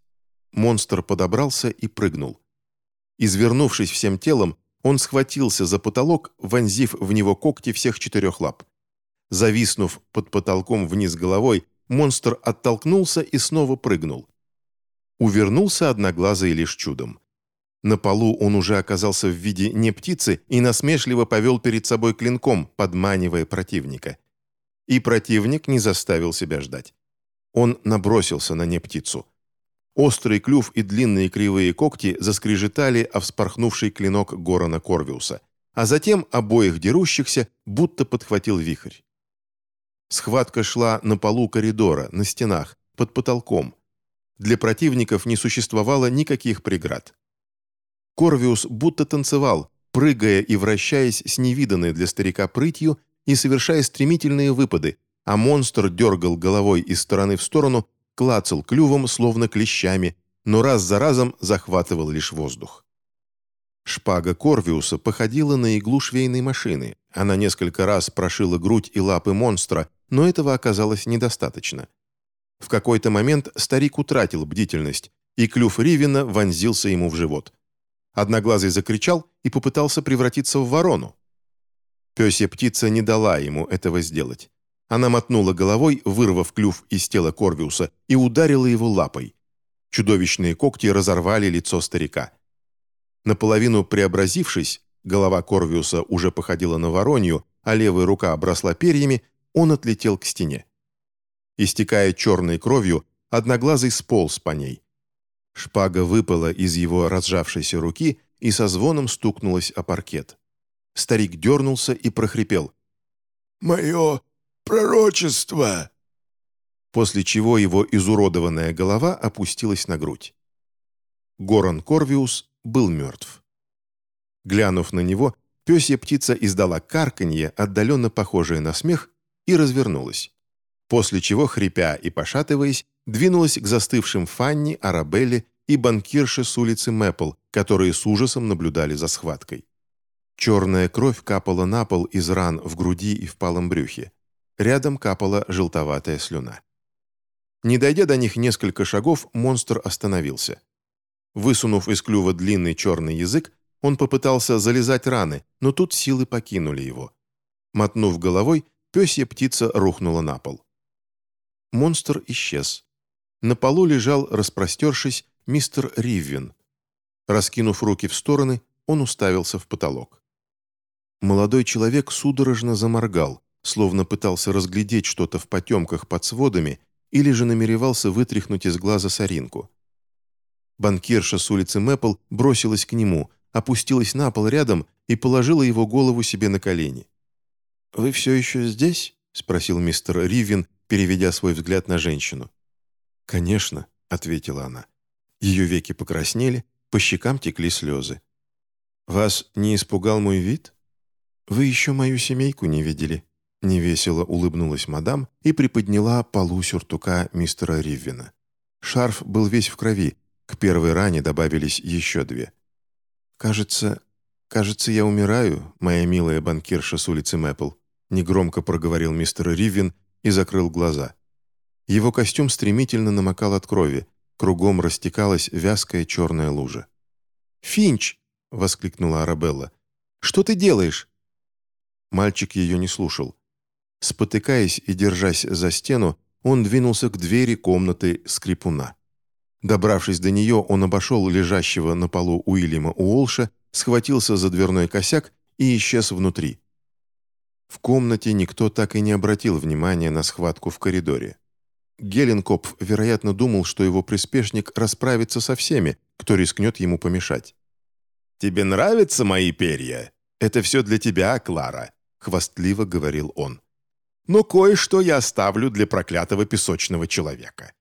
Монстр подобрался и прыгнул. Извернувшись всем телом, он схватился за потолок, вонзив в него когти всех четырех лап. Зависнув под потолком вниз головой, монстр оттолкнулся и снова прыгнул. Увернулся одноглазый лишь чудом. На полу он уже оказался в виде не птицы и насмешливо повел перед собой клинком, подманивая противника. И противник не заставил себя ждать. Он набросился на не птицу. Острый клюв и длинные кривые когти заскрежетали о вспорхнувший клинок Горана Корвиуса, а затем обоих дерущихся будто подхватил вихрь. Схватка шла на полу коридора, на стенах, под потолком, для противников не существовало никаких преград. Корвиус будто танцевал, прыгая и вращаясь с невиданной для старика прытью и совершая стремительные выпады, а монстр дергал головой из стороны в сторону, клацал клювом, словно клещами, но раз за разом захватывал лишь воздух. Шпага Корвиуса походила на иглу швейной машины. Она несколько раз прошила грудь и лапы монстра, но этого оказалось недостаточно. В какой-то момент старик утратил бдительность, и клюв Ривина вонзился ему в живот. Одноглазый закричал и попытался превратиться в ворону. Пёсья птица не дала ему этого сделать. Она мотнула головой, вырвав клюв из тела Корвиуса, и ударила его лапой. Чудовищные когти разорвали лицо старика. Наполовину преобразившись, голова Корвиуса уже походила на воронью, а левая рука обросла перьями, он отлетел к стене. Истекая черной кровью, одноглазый сполз по ней. Шпага выпала из его разжавшейся руки и со звоном стукнулась о паркет. Старик дернулся и прохрипел. «Мое пророчество!» После чего его изуродованная голова опустилась на грудь. Горан Корвиус был мертв. Глянув на него, пёсья птица издала карканье, отдаленно похожее на смех, и развернулась после чего, хрипя и пошатываясь, двинулась к застывшим Фанни, Арабелле и банкирше с улицы Мэпл, которые с ужасом наблюдали за схваткой. Черная кровь капала на пол из ран в груди и в палом брюхе. Рядом капала желтоватая слюна. Не дойдя до них несколько шагов, монстр остановился. Высунув из клюва длинный черный язык, он попытался залезать раны, но тут силы покинули его. Мотнув головой, пёсья птица рухнула на пол. Монстр исчез. На полу лежал, распростершись, мистер Риввин. Раскинув руки в стороны, он уставился в потолок. Молодой человек судорожно заморгал, словно пытался разглядеть что-то в потемках под сводами или же намеревался вытряхнуть из глаза соринку. Банкирша с улицы Мэпл бросилась к нему, опустилась на пол рядом и положила его голову себе на колени. «Вы все еще здесь?» — спросил мистер Ривин, переведя свой взгляд на женщину. «Конечно», — ответила она. Ее веки покраснели, по щекам текли слезы. «Вас не испугал мой вид? Вы еще мою семейку не видели?» Невесело улыбнулась мадам и приподняла полу сюртука мистера Риввина. Шарф был весь в крови, к первой ране добавились еще две. «Кажется, кажется, я умираю, моя милая банкирша с улицы Мэппл», негромко проговорил мистер Риввин и закрыл глаза. Его костюм стремительно намокал от крови, кругом растекалась вязкая черная лужа. «Финч!» — воскликнула Арабелла. «Что ты делаешь?» Мальчик ее не слушал. Спотыкаясь и держась за стену, он двинулся к двери комнаты скрипуна. Добравшись до нее, он обошел лежащего на полу Уильяма Уолша, схватился за дверной косяк и исчез внутри. В комнате никто так и не обратил внимания на схватку в коридоре. Геленкопф, вероятно, думал, что его приспешник расправится со всеми, кто рискнет ему помешать. «Тебе нравятся мои перья? Это все для тебя, Клара», — хвастливо говорил он но кое-что я оставлю для проклятого песочного человека.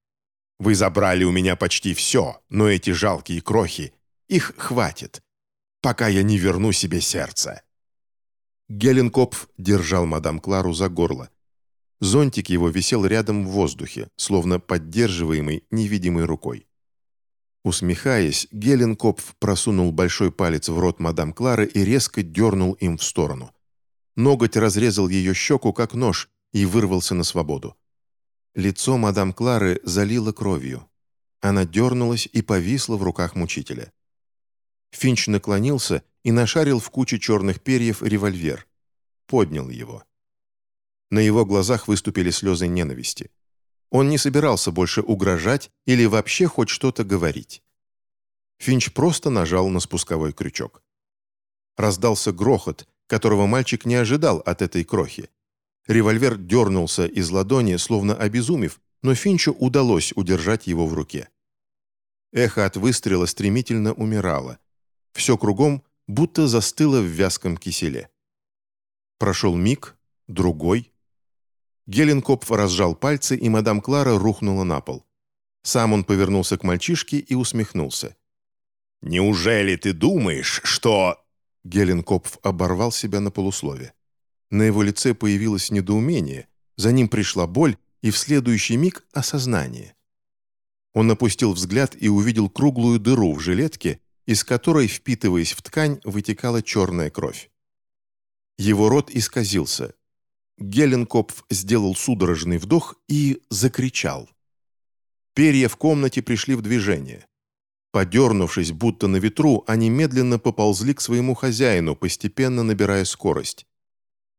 Вы забрали у меня почти все, но эти жалкие крохи, их хватит, пока я не верну себе сердце». Геленкопф держал мадам Клару за горло. Зонтик его висел рядом в воздухе, словно поддерживаемый невидимой рукой. Усмехаясь, Геленкопф просунул большой палец в рот мадам Клары и резко дернул им в сторону. Ноготь разрезал ее щеку, как нож, и вырвался на свободу. Лицо мадам Клары залило кровью. Она дернулась и повисла в руках мучителя. Финч наклонился и нашарил в куче черных перьев револьвер. Поднял его. На его глазах выступили слезы ненависти. Он не собирался больше угрожать или вообще хоть что-то говорить. Финч просто нажал на спусковой крючок. Раздался грохот, которого мальчик не ожидал от этой крохи. Револьвер дернулся из ладони, словно обезумев, но Финчу удалось удержать его в руке. Эхо от выстрела стремительно умирало. Все кругом будто застыло в вязком киселе. Прошел миг, другой. Геленкопф разжал пальцы, и мадам Клара рухнула на пол. Сам он повернулся к мальчишке и усмехнулся. «Неужели ты думаешь, что...» Геленкопф оборвал себя на полуслове. На его лице появилось недоумение, за ним пришла боль и в следующий миг осознание. Он опустил взгляд и увидел круглую дыру в жилетке, из которой, впитываясь в ткань, вытекала черная кровь. Его рот исказился. Геленкопф сделал судорожный вдох и закричал. Перья в комнате пришли в движение. Подернувшись, будто на ветру, они медленно поползли к своему хозяину, постепенно набирая скорость.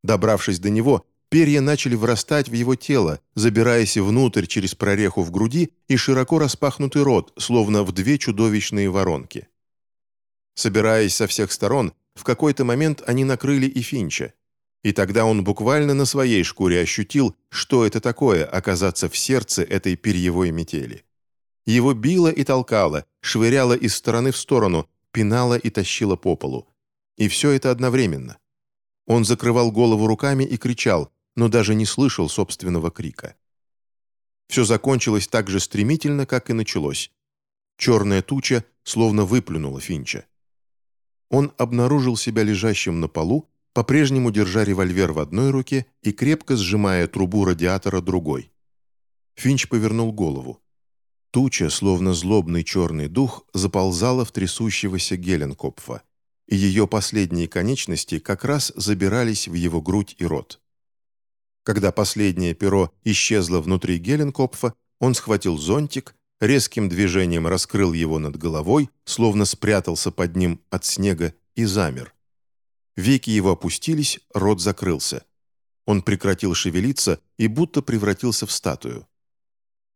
Добравшись до него, перья начали врастать в его тело, забираясь внутрь через прореху в груди и широко распахнутый рот, словно в две чудовищные воронки. Собираясь со всех сторон, в какой-то момент они накрыли и Финча. И тогда он буквально на своей шкуре ощутил, что это такое оказаться в сердце этой перьевой метели. Его било и толкало, швыряло из стороны в сторону, пинало и тащило по полу. И все это одновременно. Он закрывал голову руками и кричал, но даже не слышал собственного крика. Все закончилось так же стремительно, как и началось. Черная туча словно выплюнула Финча. Он обнаружил себя лежащим на полу, по-прежнему держа револьвер в одной руке и крепко сжимая трубу радиатора другой. Финч повернул голову. Туча, словно злобный черный дух, заползала в трясущегося Геленкопфа и ее последние конечности как раз забирались в его грудь и рот. Когда последнее перо исчезло внутри Геленкопфа, он схватил зонтик, резким движением раскрыл его над головой, словно спрятался под ним от снега и замер. Веки его опустились, рот закрылся. Он прекратил шевелиться и будто превратился в статую.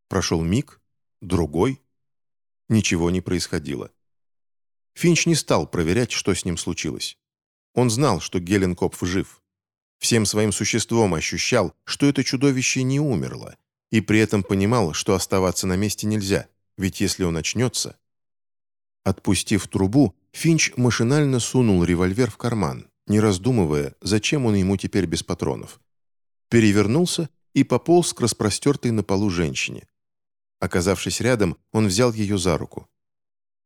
Прошел миг, другой. Ничего не происходило. Финч не стал проверять, что с ним случилось. Он знал, что Геленкопф жив. Всем своим существом ощущал, что это чудовище не умерло, и при этом понимал, что оставаться на месте нельзя, ведь если он очнется... Отпустив трубу, Финч машинально сунул револьвер в карман, не раздумывая, зачем он ему теперь без патронов. перевернулся и пополз к распростертой на полу женщине. Оказавшись рядом, он взял ее за руку.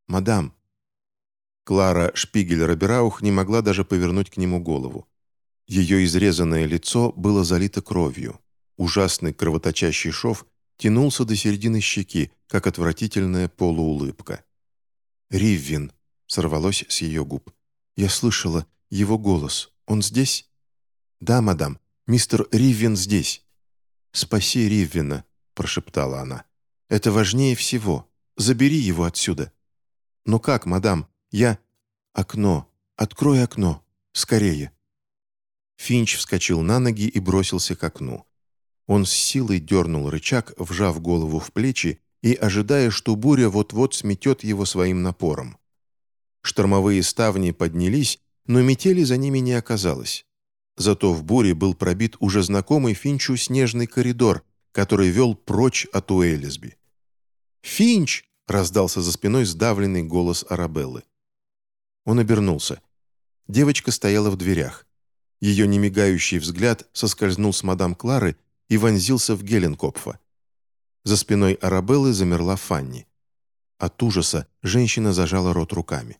«Мадам». Клара Шпигель-Робераух не могла даже повернуть к нему голову. Ее изрезанное лицо было залито кровью. Ужасный кровоточащий шов тянулся до середины щеки, как отвратительная полуулыбка. «Риввин», — сорвалось с ее губ. «Я слышала его голос. Он здесь?» «Да, мадам. Мистер Риввин здесь». «Спаси Риввина», — прошептала она. «Это важнее всего. Забери его отсюда». «Но как, мадам? Я...» «Окно. Открой окно. Скорее». Финч вскочил на ноги и бросился к окну. Он с силой дернул рычаг, вжав голову в плечи и ожидая, что буря вот-вот сметет его своим напором. Штормовые ставни поднялись, но метели за ними не оказалось. Зато в буре был пробит уже знакомый Финчу снежный коридор, который вел прочь от Уэллисби. «Финч!» — раздался за спиной сдавленный голос Арабеллы. Он обернулся. Девочка стояла в дверях. Ее немигающий взгляд соскользнул с мадам Клары и вонзился в Геленкопфа. За спиной Арабеллы замерла Фанни. От ужаса женщина зажала рот руками.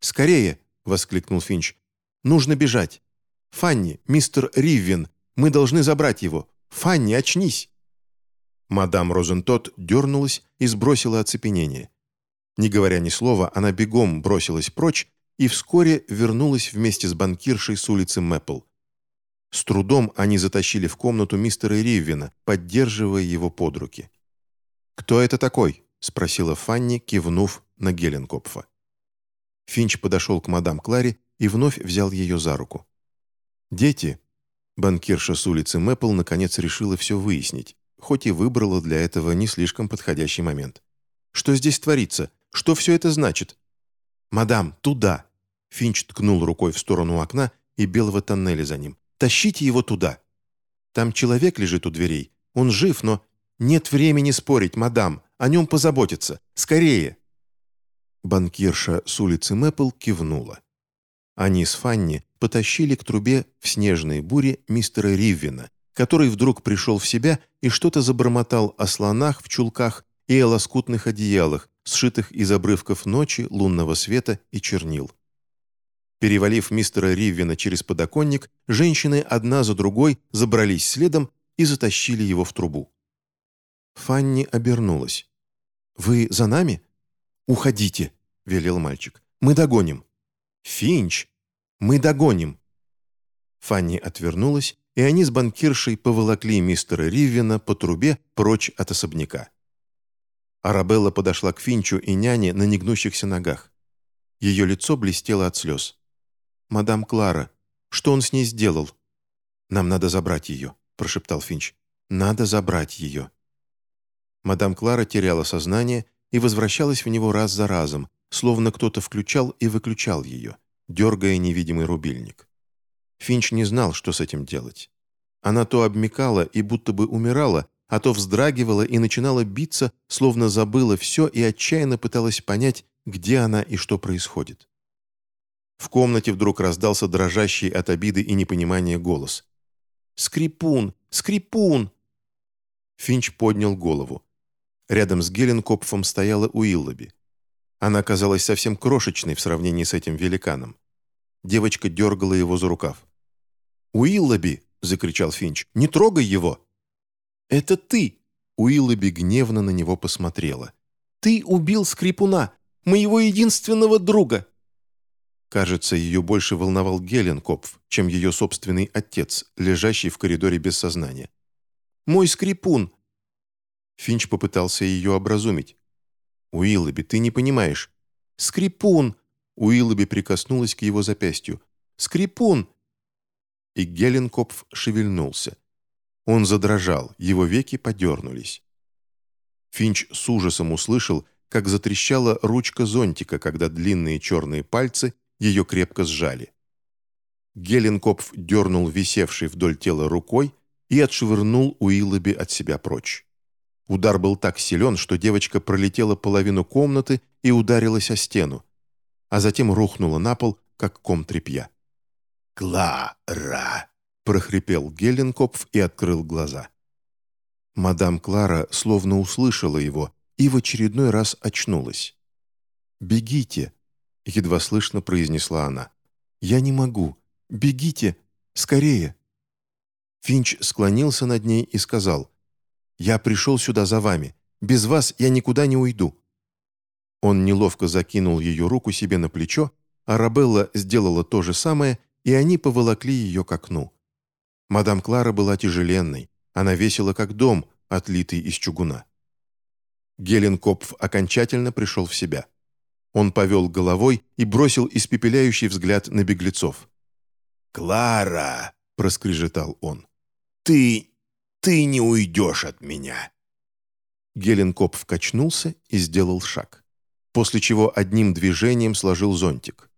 «Скорее!» — воскликнул Финч. «Нужно бежать! Фанни, мистер Риввин, мы должны забрать его! Фанни, очнись!» Мадам Розентот дернулась и сбросила оцепенение. Не говоря ни слова, она бегом бросилась прочь и вскоре вернулась вместе с банкиршей с улицы Мэппл. С трудом они затащили в комнату мистера Риввина, поддерживая его под руки. «Кто это такой?» — спросила Фанни, кивнув на Геленкопфа. Финч подошел к мадам Кларе и вновь взял ее за руку. «Дети!» Банкирша с улицы Мэппл наконец решила все выяснить, хоть и выбрала для этого не слишком подходящий момент. «Что здесь творится? Что все это значит?» «Мадам, туда!» Финч ткнул рукой в сторону окна и белого тоннеля за ним. Тащите его туда. Там человек лежит у дверей. Он жив, но... Нет времени спорить, мадам. О нем позаботиться. Скорее!» Банкирша с улицы Мэппл кивнула. Они с Фанни потащили к трубе в снежной буре мистера Риввина, который вдруг пришел в себя и что-то забормотал о слонах в чулках и о лоскутных одеялах, сшитых из обрывков ночи, лунного света и чернил. Перевалив мистера Риввина через подоконник, женщины одна за другой забрались следом и затащили его в трубу. Фанни обернулась. «Вы за нами?» «Уходите», — велел мальчик. «Мы догоним». «Финч! Мы догоним!» Фанни отвернулась, и они с банкиршей поволокли мистера Риввина по трубе прочь от особняка. Арабелла подошла к Финчу и няне на негнущихся ногах. Ее лицо блестело от слез мадам Клара. Что он с ней сделал?» «Нам надо забрать ее», – прошептал Финч. «Надо забрать ее». Мадам Клара теряла сознание и возвращалась в него раз за разом, словно кто-то включал и выключал ее, дергая невидимый рубильник. Финч не знал, что с этим делать. Она то обмекала и будто бы умирала, а то вздрагивала и начинала биться, словно забыла все и отчаянно пыталась понять, где она и что происходит. В комнате вдруг раздался дрожащий от обиды и непонимания голос. «Скрипун! Скрипун!» Финч поднял голову. Рядом с Геленкопфом стояла Уиллоби. Она казалась совсем крошечной в сравнении с этим великаном. Девочка дергала его за рукав. «Уиллоби!» — закричал Финч. «Не трогай его!» «Это ты!» — Уиллоби гневно на него посмотрела. «Ты убил Скрипуна, моего единственного друга!» Кажется, ее больше волновал Геленкопф, чем ее собственный отец, лежащий в коридоре без сознания. «Мой скрипун!» Финч попытался ее образумить. «Уиллоби, ты не понимаешь». «Скрипун!» Уиллоби прикоснулась к его запястью. «Скрипун!» И Геленкопф шевельнулся. Он задрожал, его веки подернулись. Финч с ужасом услышал, как затрещала ручка зонтика, когда длинные черные пальцы ее крепко сжали. Геленкопф дернул висевший вдоль тела рукой и отшвырнул Уиллоби от себя прочь. Удар был так силен, что девочка пролетела половину комнаты и ударилась о стену, а затем рухнула на пол, как ком тряпья. «Клара!» — прохрипел Гелленкопф и открыл глаза. Мадам Клара словно услышала его и в очередной раз очнулась. «Бегите!» — едва слышно произнесла она. «Я не могу. Бегите! Скорее!» Финч склонился над ней и сказал, «Я пришел сюда за вами. Без вас я никуда не уйду». Он неловко закинул ее руку себе на плечо, а Рабелла сделала то же самое, и они поволокли ее к окну. Мадам Клара была тяжеленной, она весила как дом, отлитый из чугуна. Геленкопф окончательно пришел в себя. Он повел головой и бросил испепеляющий взгляд на беглецов. «Клара!» — проскрежетал он. «Ты... ты не уйдешь от меня!» Геленкопф качнулся и сделал шаг, после чего одним движением сложил зонтик.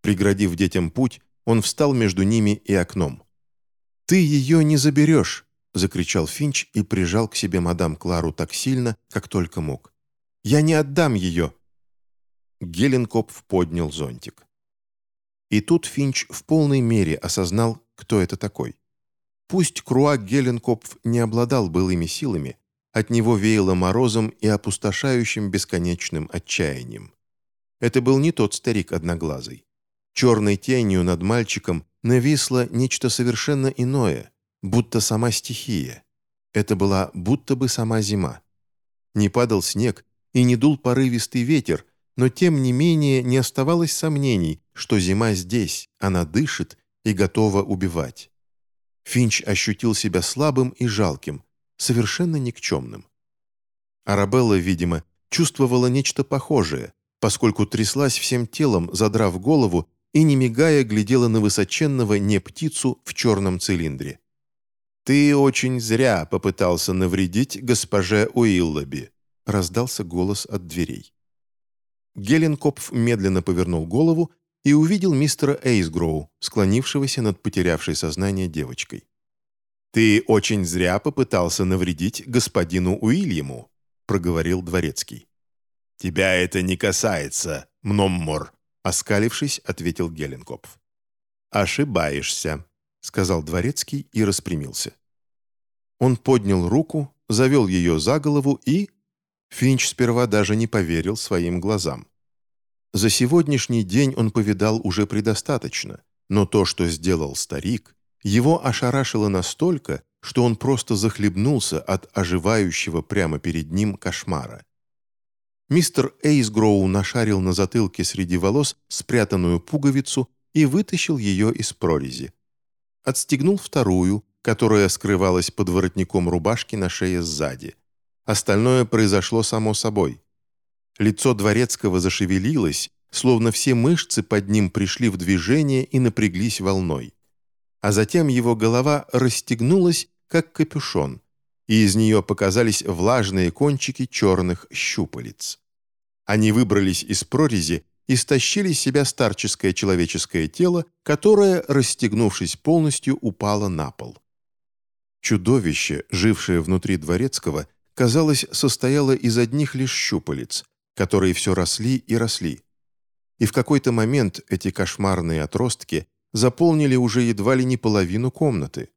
Преградив детям путь, он встал между ними и окном. «Ты ее не заберешь!» — закричал Финч и прижал к себе мадам Клару так сильно, как только мог. «Я не отдам ее!» Геленкопф поднял зонтик. И тут Финч в полной мере осознал, кто это такой. Пусть Круа Геленкопф не обладал былыми силами, от него веяло морозом и опустошающим бесконечным отчаянием. Это был не тот старик одноглазый. Черной тенью над мальчиком нависло нечто совершенно иное, будто сама стихия. Это была будто бы сама зима. Не падал снег и не дул порывистый ветер, но тем не менее не оставалось сомнений, что зима здесь, она дышит и готова убивать. Финч ощутил себя слабым и жалким, совершенно никчемным. Арабелла, видимо, чувствовала нечто похожее, поскольку тряслась всем телом, задрав голову и, не мигая, глядела на высоченного не птицу в черном цилиндре. «Ты очень зря попытался навредить госпоже Уиллоби», раздался голос от дверей. Геленкопф медленно повернул голову и увидел мистера Эйсгроу, склонившегося над потерявшей сознание девочкой. «Ты очень зря попытался навредить господину Уильяму», проговорил дворецкий. «Тебя это не касается, Мноммор», оскалившись, ответил Геленкопф. «Ошибаешься», — сказал дворецкий и распрямился. Он поднял руку, завел ее за голову и... Финч сперва даже не поверил своим глазам. За сегодняшний день он повидал уже предостаточно, но то, что сделал старик, его ошарашило настолько, что он просто захлебнулся от оживающего прямо перед ним кошмара. Мистер Эйсгроу нашарил на затылке среди волос спрятанную пуговицу и вытащил ее из прорези. Отстегнул вторую, которая скрывалась под воротником рубашки на шее сзади. Остальное произошло само собой. Лицо Дворецкого зашевелилось, словно все мышцы под ним пришли в движение и напряглись волной. А затем его голова расстегнулась, как капюшон, и из нее показались влажные кончики черных щупалец. Они выбрались из прорези и стащили с себя старческое человеческое тело, которое, расстегнувшись полностью, упало на пол. Чудовище, жившее внутри Дворецкого, казалось, состояло из одних лишь щупалец, которые все росли и росли. И в какой-то момент эти кошмарные отростки заполнили уже едва ли не половину комнаты.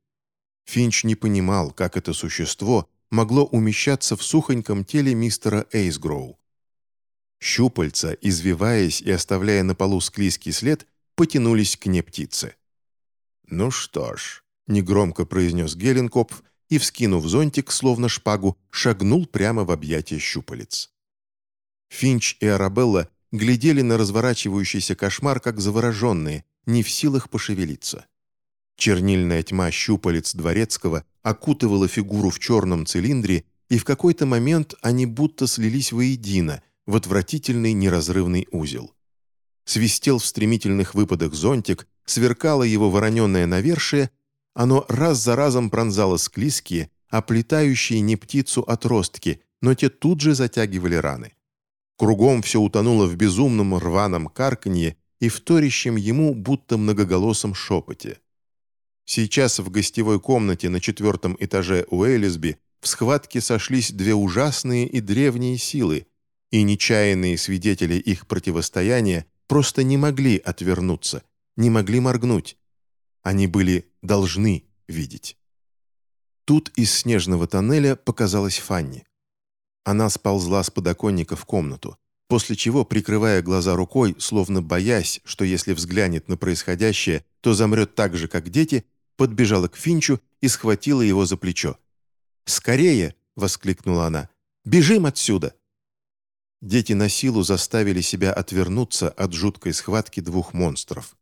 Финч не понимал, как это существо могло умещаться в сухоньком теле мистера Эйсгроу. Щупальца, извиваясь и оставляя на полу склизкий след, потянулись к ней птицы. «Ну что ж», — негромко произнес Геленкопф и, вскинув зонтик, словно шпагу, шагнул прямо в объятия щупалец. Финч и Арабелла глядели на разворачивающийся кошмар, как завороженные, не в силах пошевелиться. Чернильная тьма щупалец Дворецкого окутывала фигуру в черном цилиндре, и в какой-то момент они будто слились воедино, в отвратительный неразрывный узел. Свистел в стремительных выпадах зонтик, сверкало его вороненное навершие, оно раз за разом пронзало склизкие, оплетающие не птицу отростки, но те тут же затягивали раны. Кругом все утонуло в безумном рваном карканье и вторящем ему будто многоголосом шепоте. Сейчас в гостевой комнате на четвертом этаже у Элисби в схватке сошлись две ужасные и древние силы, и нечаянные свидетели их противостояния просто не могли отвернуться, не могли моргнуть. Они были должны видеть. Тут из снежного тоннеля показалась Фанни. Она сползла с подоконника в комнату, после чего, прикрывая глаза рукой, словно боясь, что если взглянет на происходящее, то замрет так же, как дети, подбежала к Финчу и схватила его за плечо. «Скорее!» — воскликнула она. «Бежим отсюда!» Дети на силу заставили себя отвернуться от жуткой схватки двух монстров.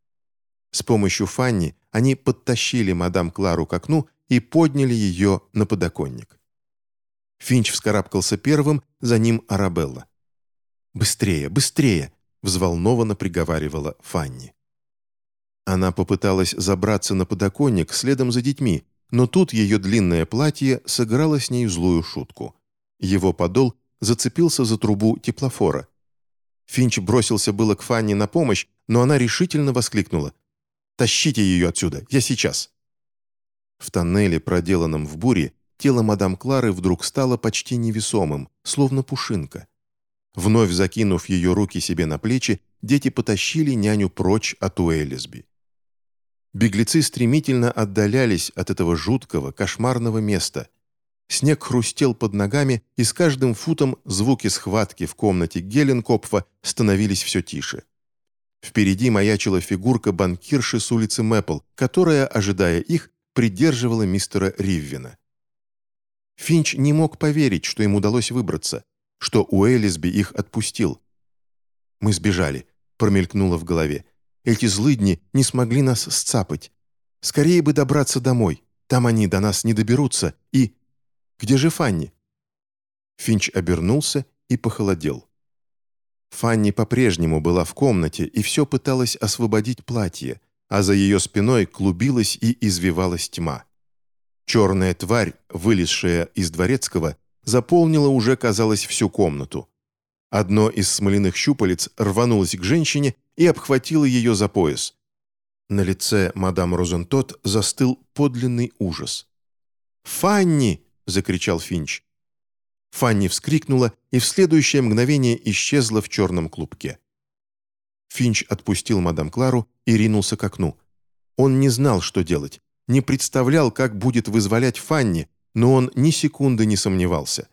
С помощью Фанни они подтащили мадам Клару к окну и подняли ее на подоконник. Финч вскарабкался первым, за ним Арабелла. «Быстрее, быстрее!» — взволнованно приговаривала Фанни. Она попыталась забраться на подоконник следом за детьми, но тут ее длинное платье сыграло с ней злую шутку. Его подол зацепился за трубу теплофора. Финч бросился было к Фанни на помощь, но она решительно воскликнула. «Тащите ее отсюда, я сейчас!» В тоннеле, проделанном в буре, тело мадам Клары вдруг стало почти невесомым, словно пушинка. Вновь закинув ее руки себе на плечи, дети потащили няню прочь от Уэллисби. Беглецы стремительно отдалялись от этого жуткого, кошмарного места. Снег хрустел под ногами, и с каждым футом звуки схватки в комнате Геленкопфа становились все тише. Впереди маячила фигурка банкирши с улицы Мэппл, которая, ожидая их, придерживала мистера Риввина. Финч не мог поверить, что им удалось выбраться, что Уэллисби их отпустил. «Мы сбежали», — промелькнуло в голове. «Эти злыдни не смогли нас сцапать. Скорее бы добраться домой. Там они до нас не доберутся. И... Где же Фанни?» Финч обернулся и похолодел. Фанни по-прежнему была в комнате и все пыталась освободить платье, а за ее спиной клубилась и извивалась тьма. Черная тварь, вылезшая из дворецкого, заполнила уже, казалось, всю комнату. Одно из смоляных щупалец рванулось к женщине и обхватило ее за пояс. На лице мадам Розентот застыл подлинный ужас. «Фанни!» — закричал Финч. Фанни вскрикнула и в следующее мгновение исчезла в черном клубке. Финч отпустил мадам Клару и ринулся к окну. Он не знал, что делать, не представлял, как будет вызволять Фанни, но он ни секунды не сомневался.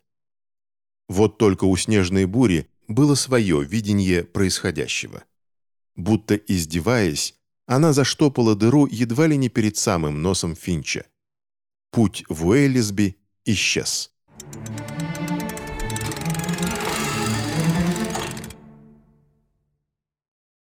Вот только у снежной бури было свое видение происходящего. Будто издеваясь, она заштопала дыру едва ли не перед самым носом Финча. Путь в Уэллисби исчез.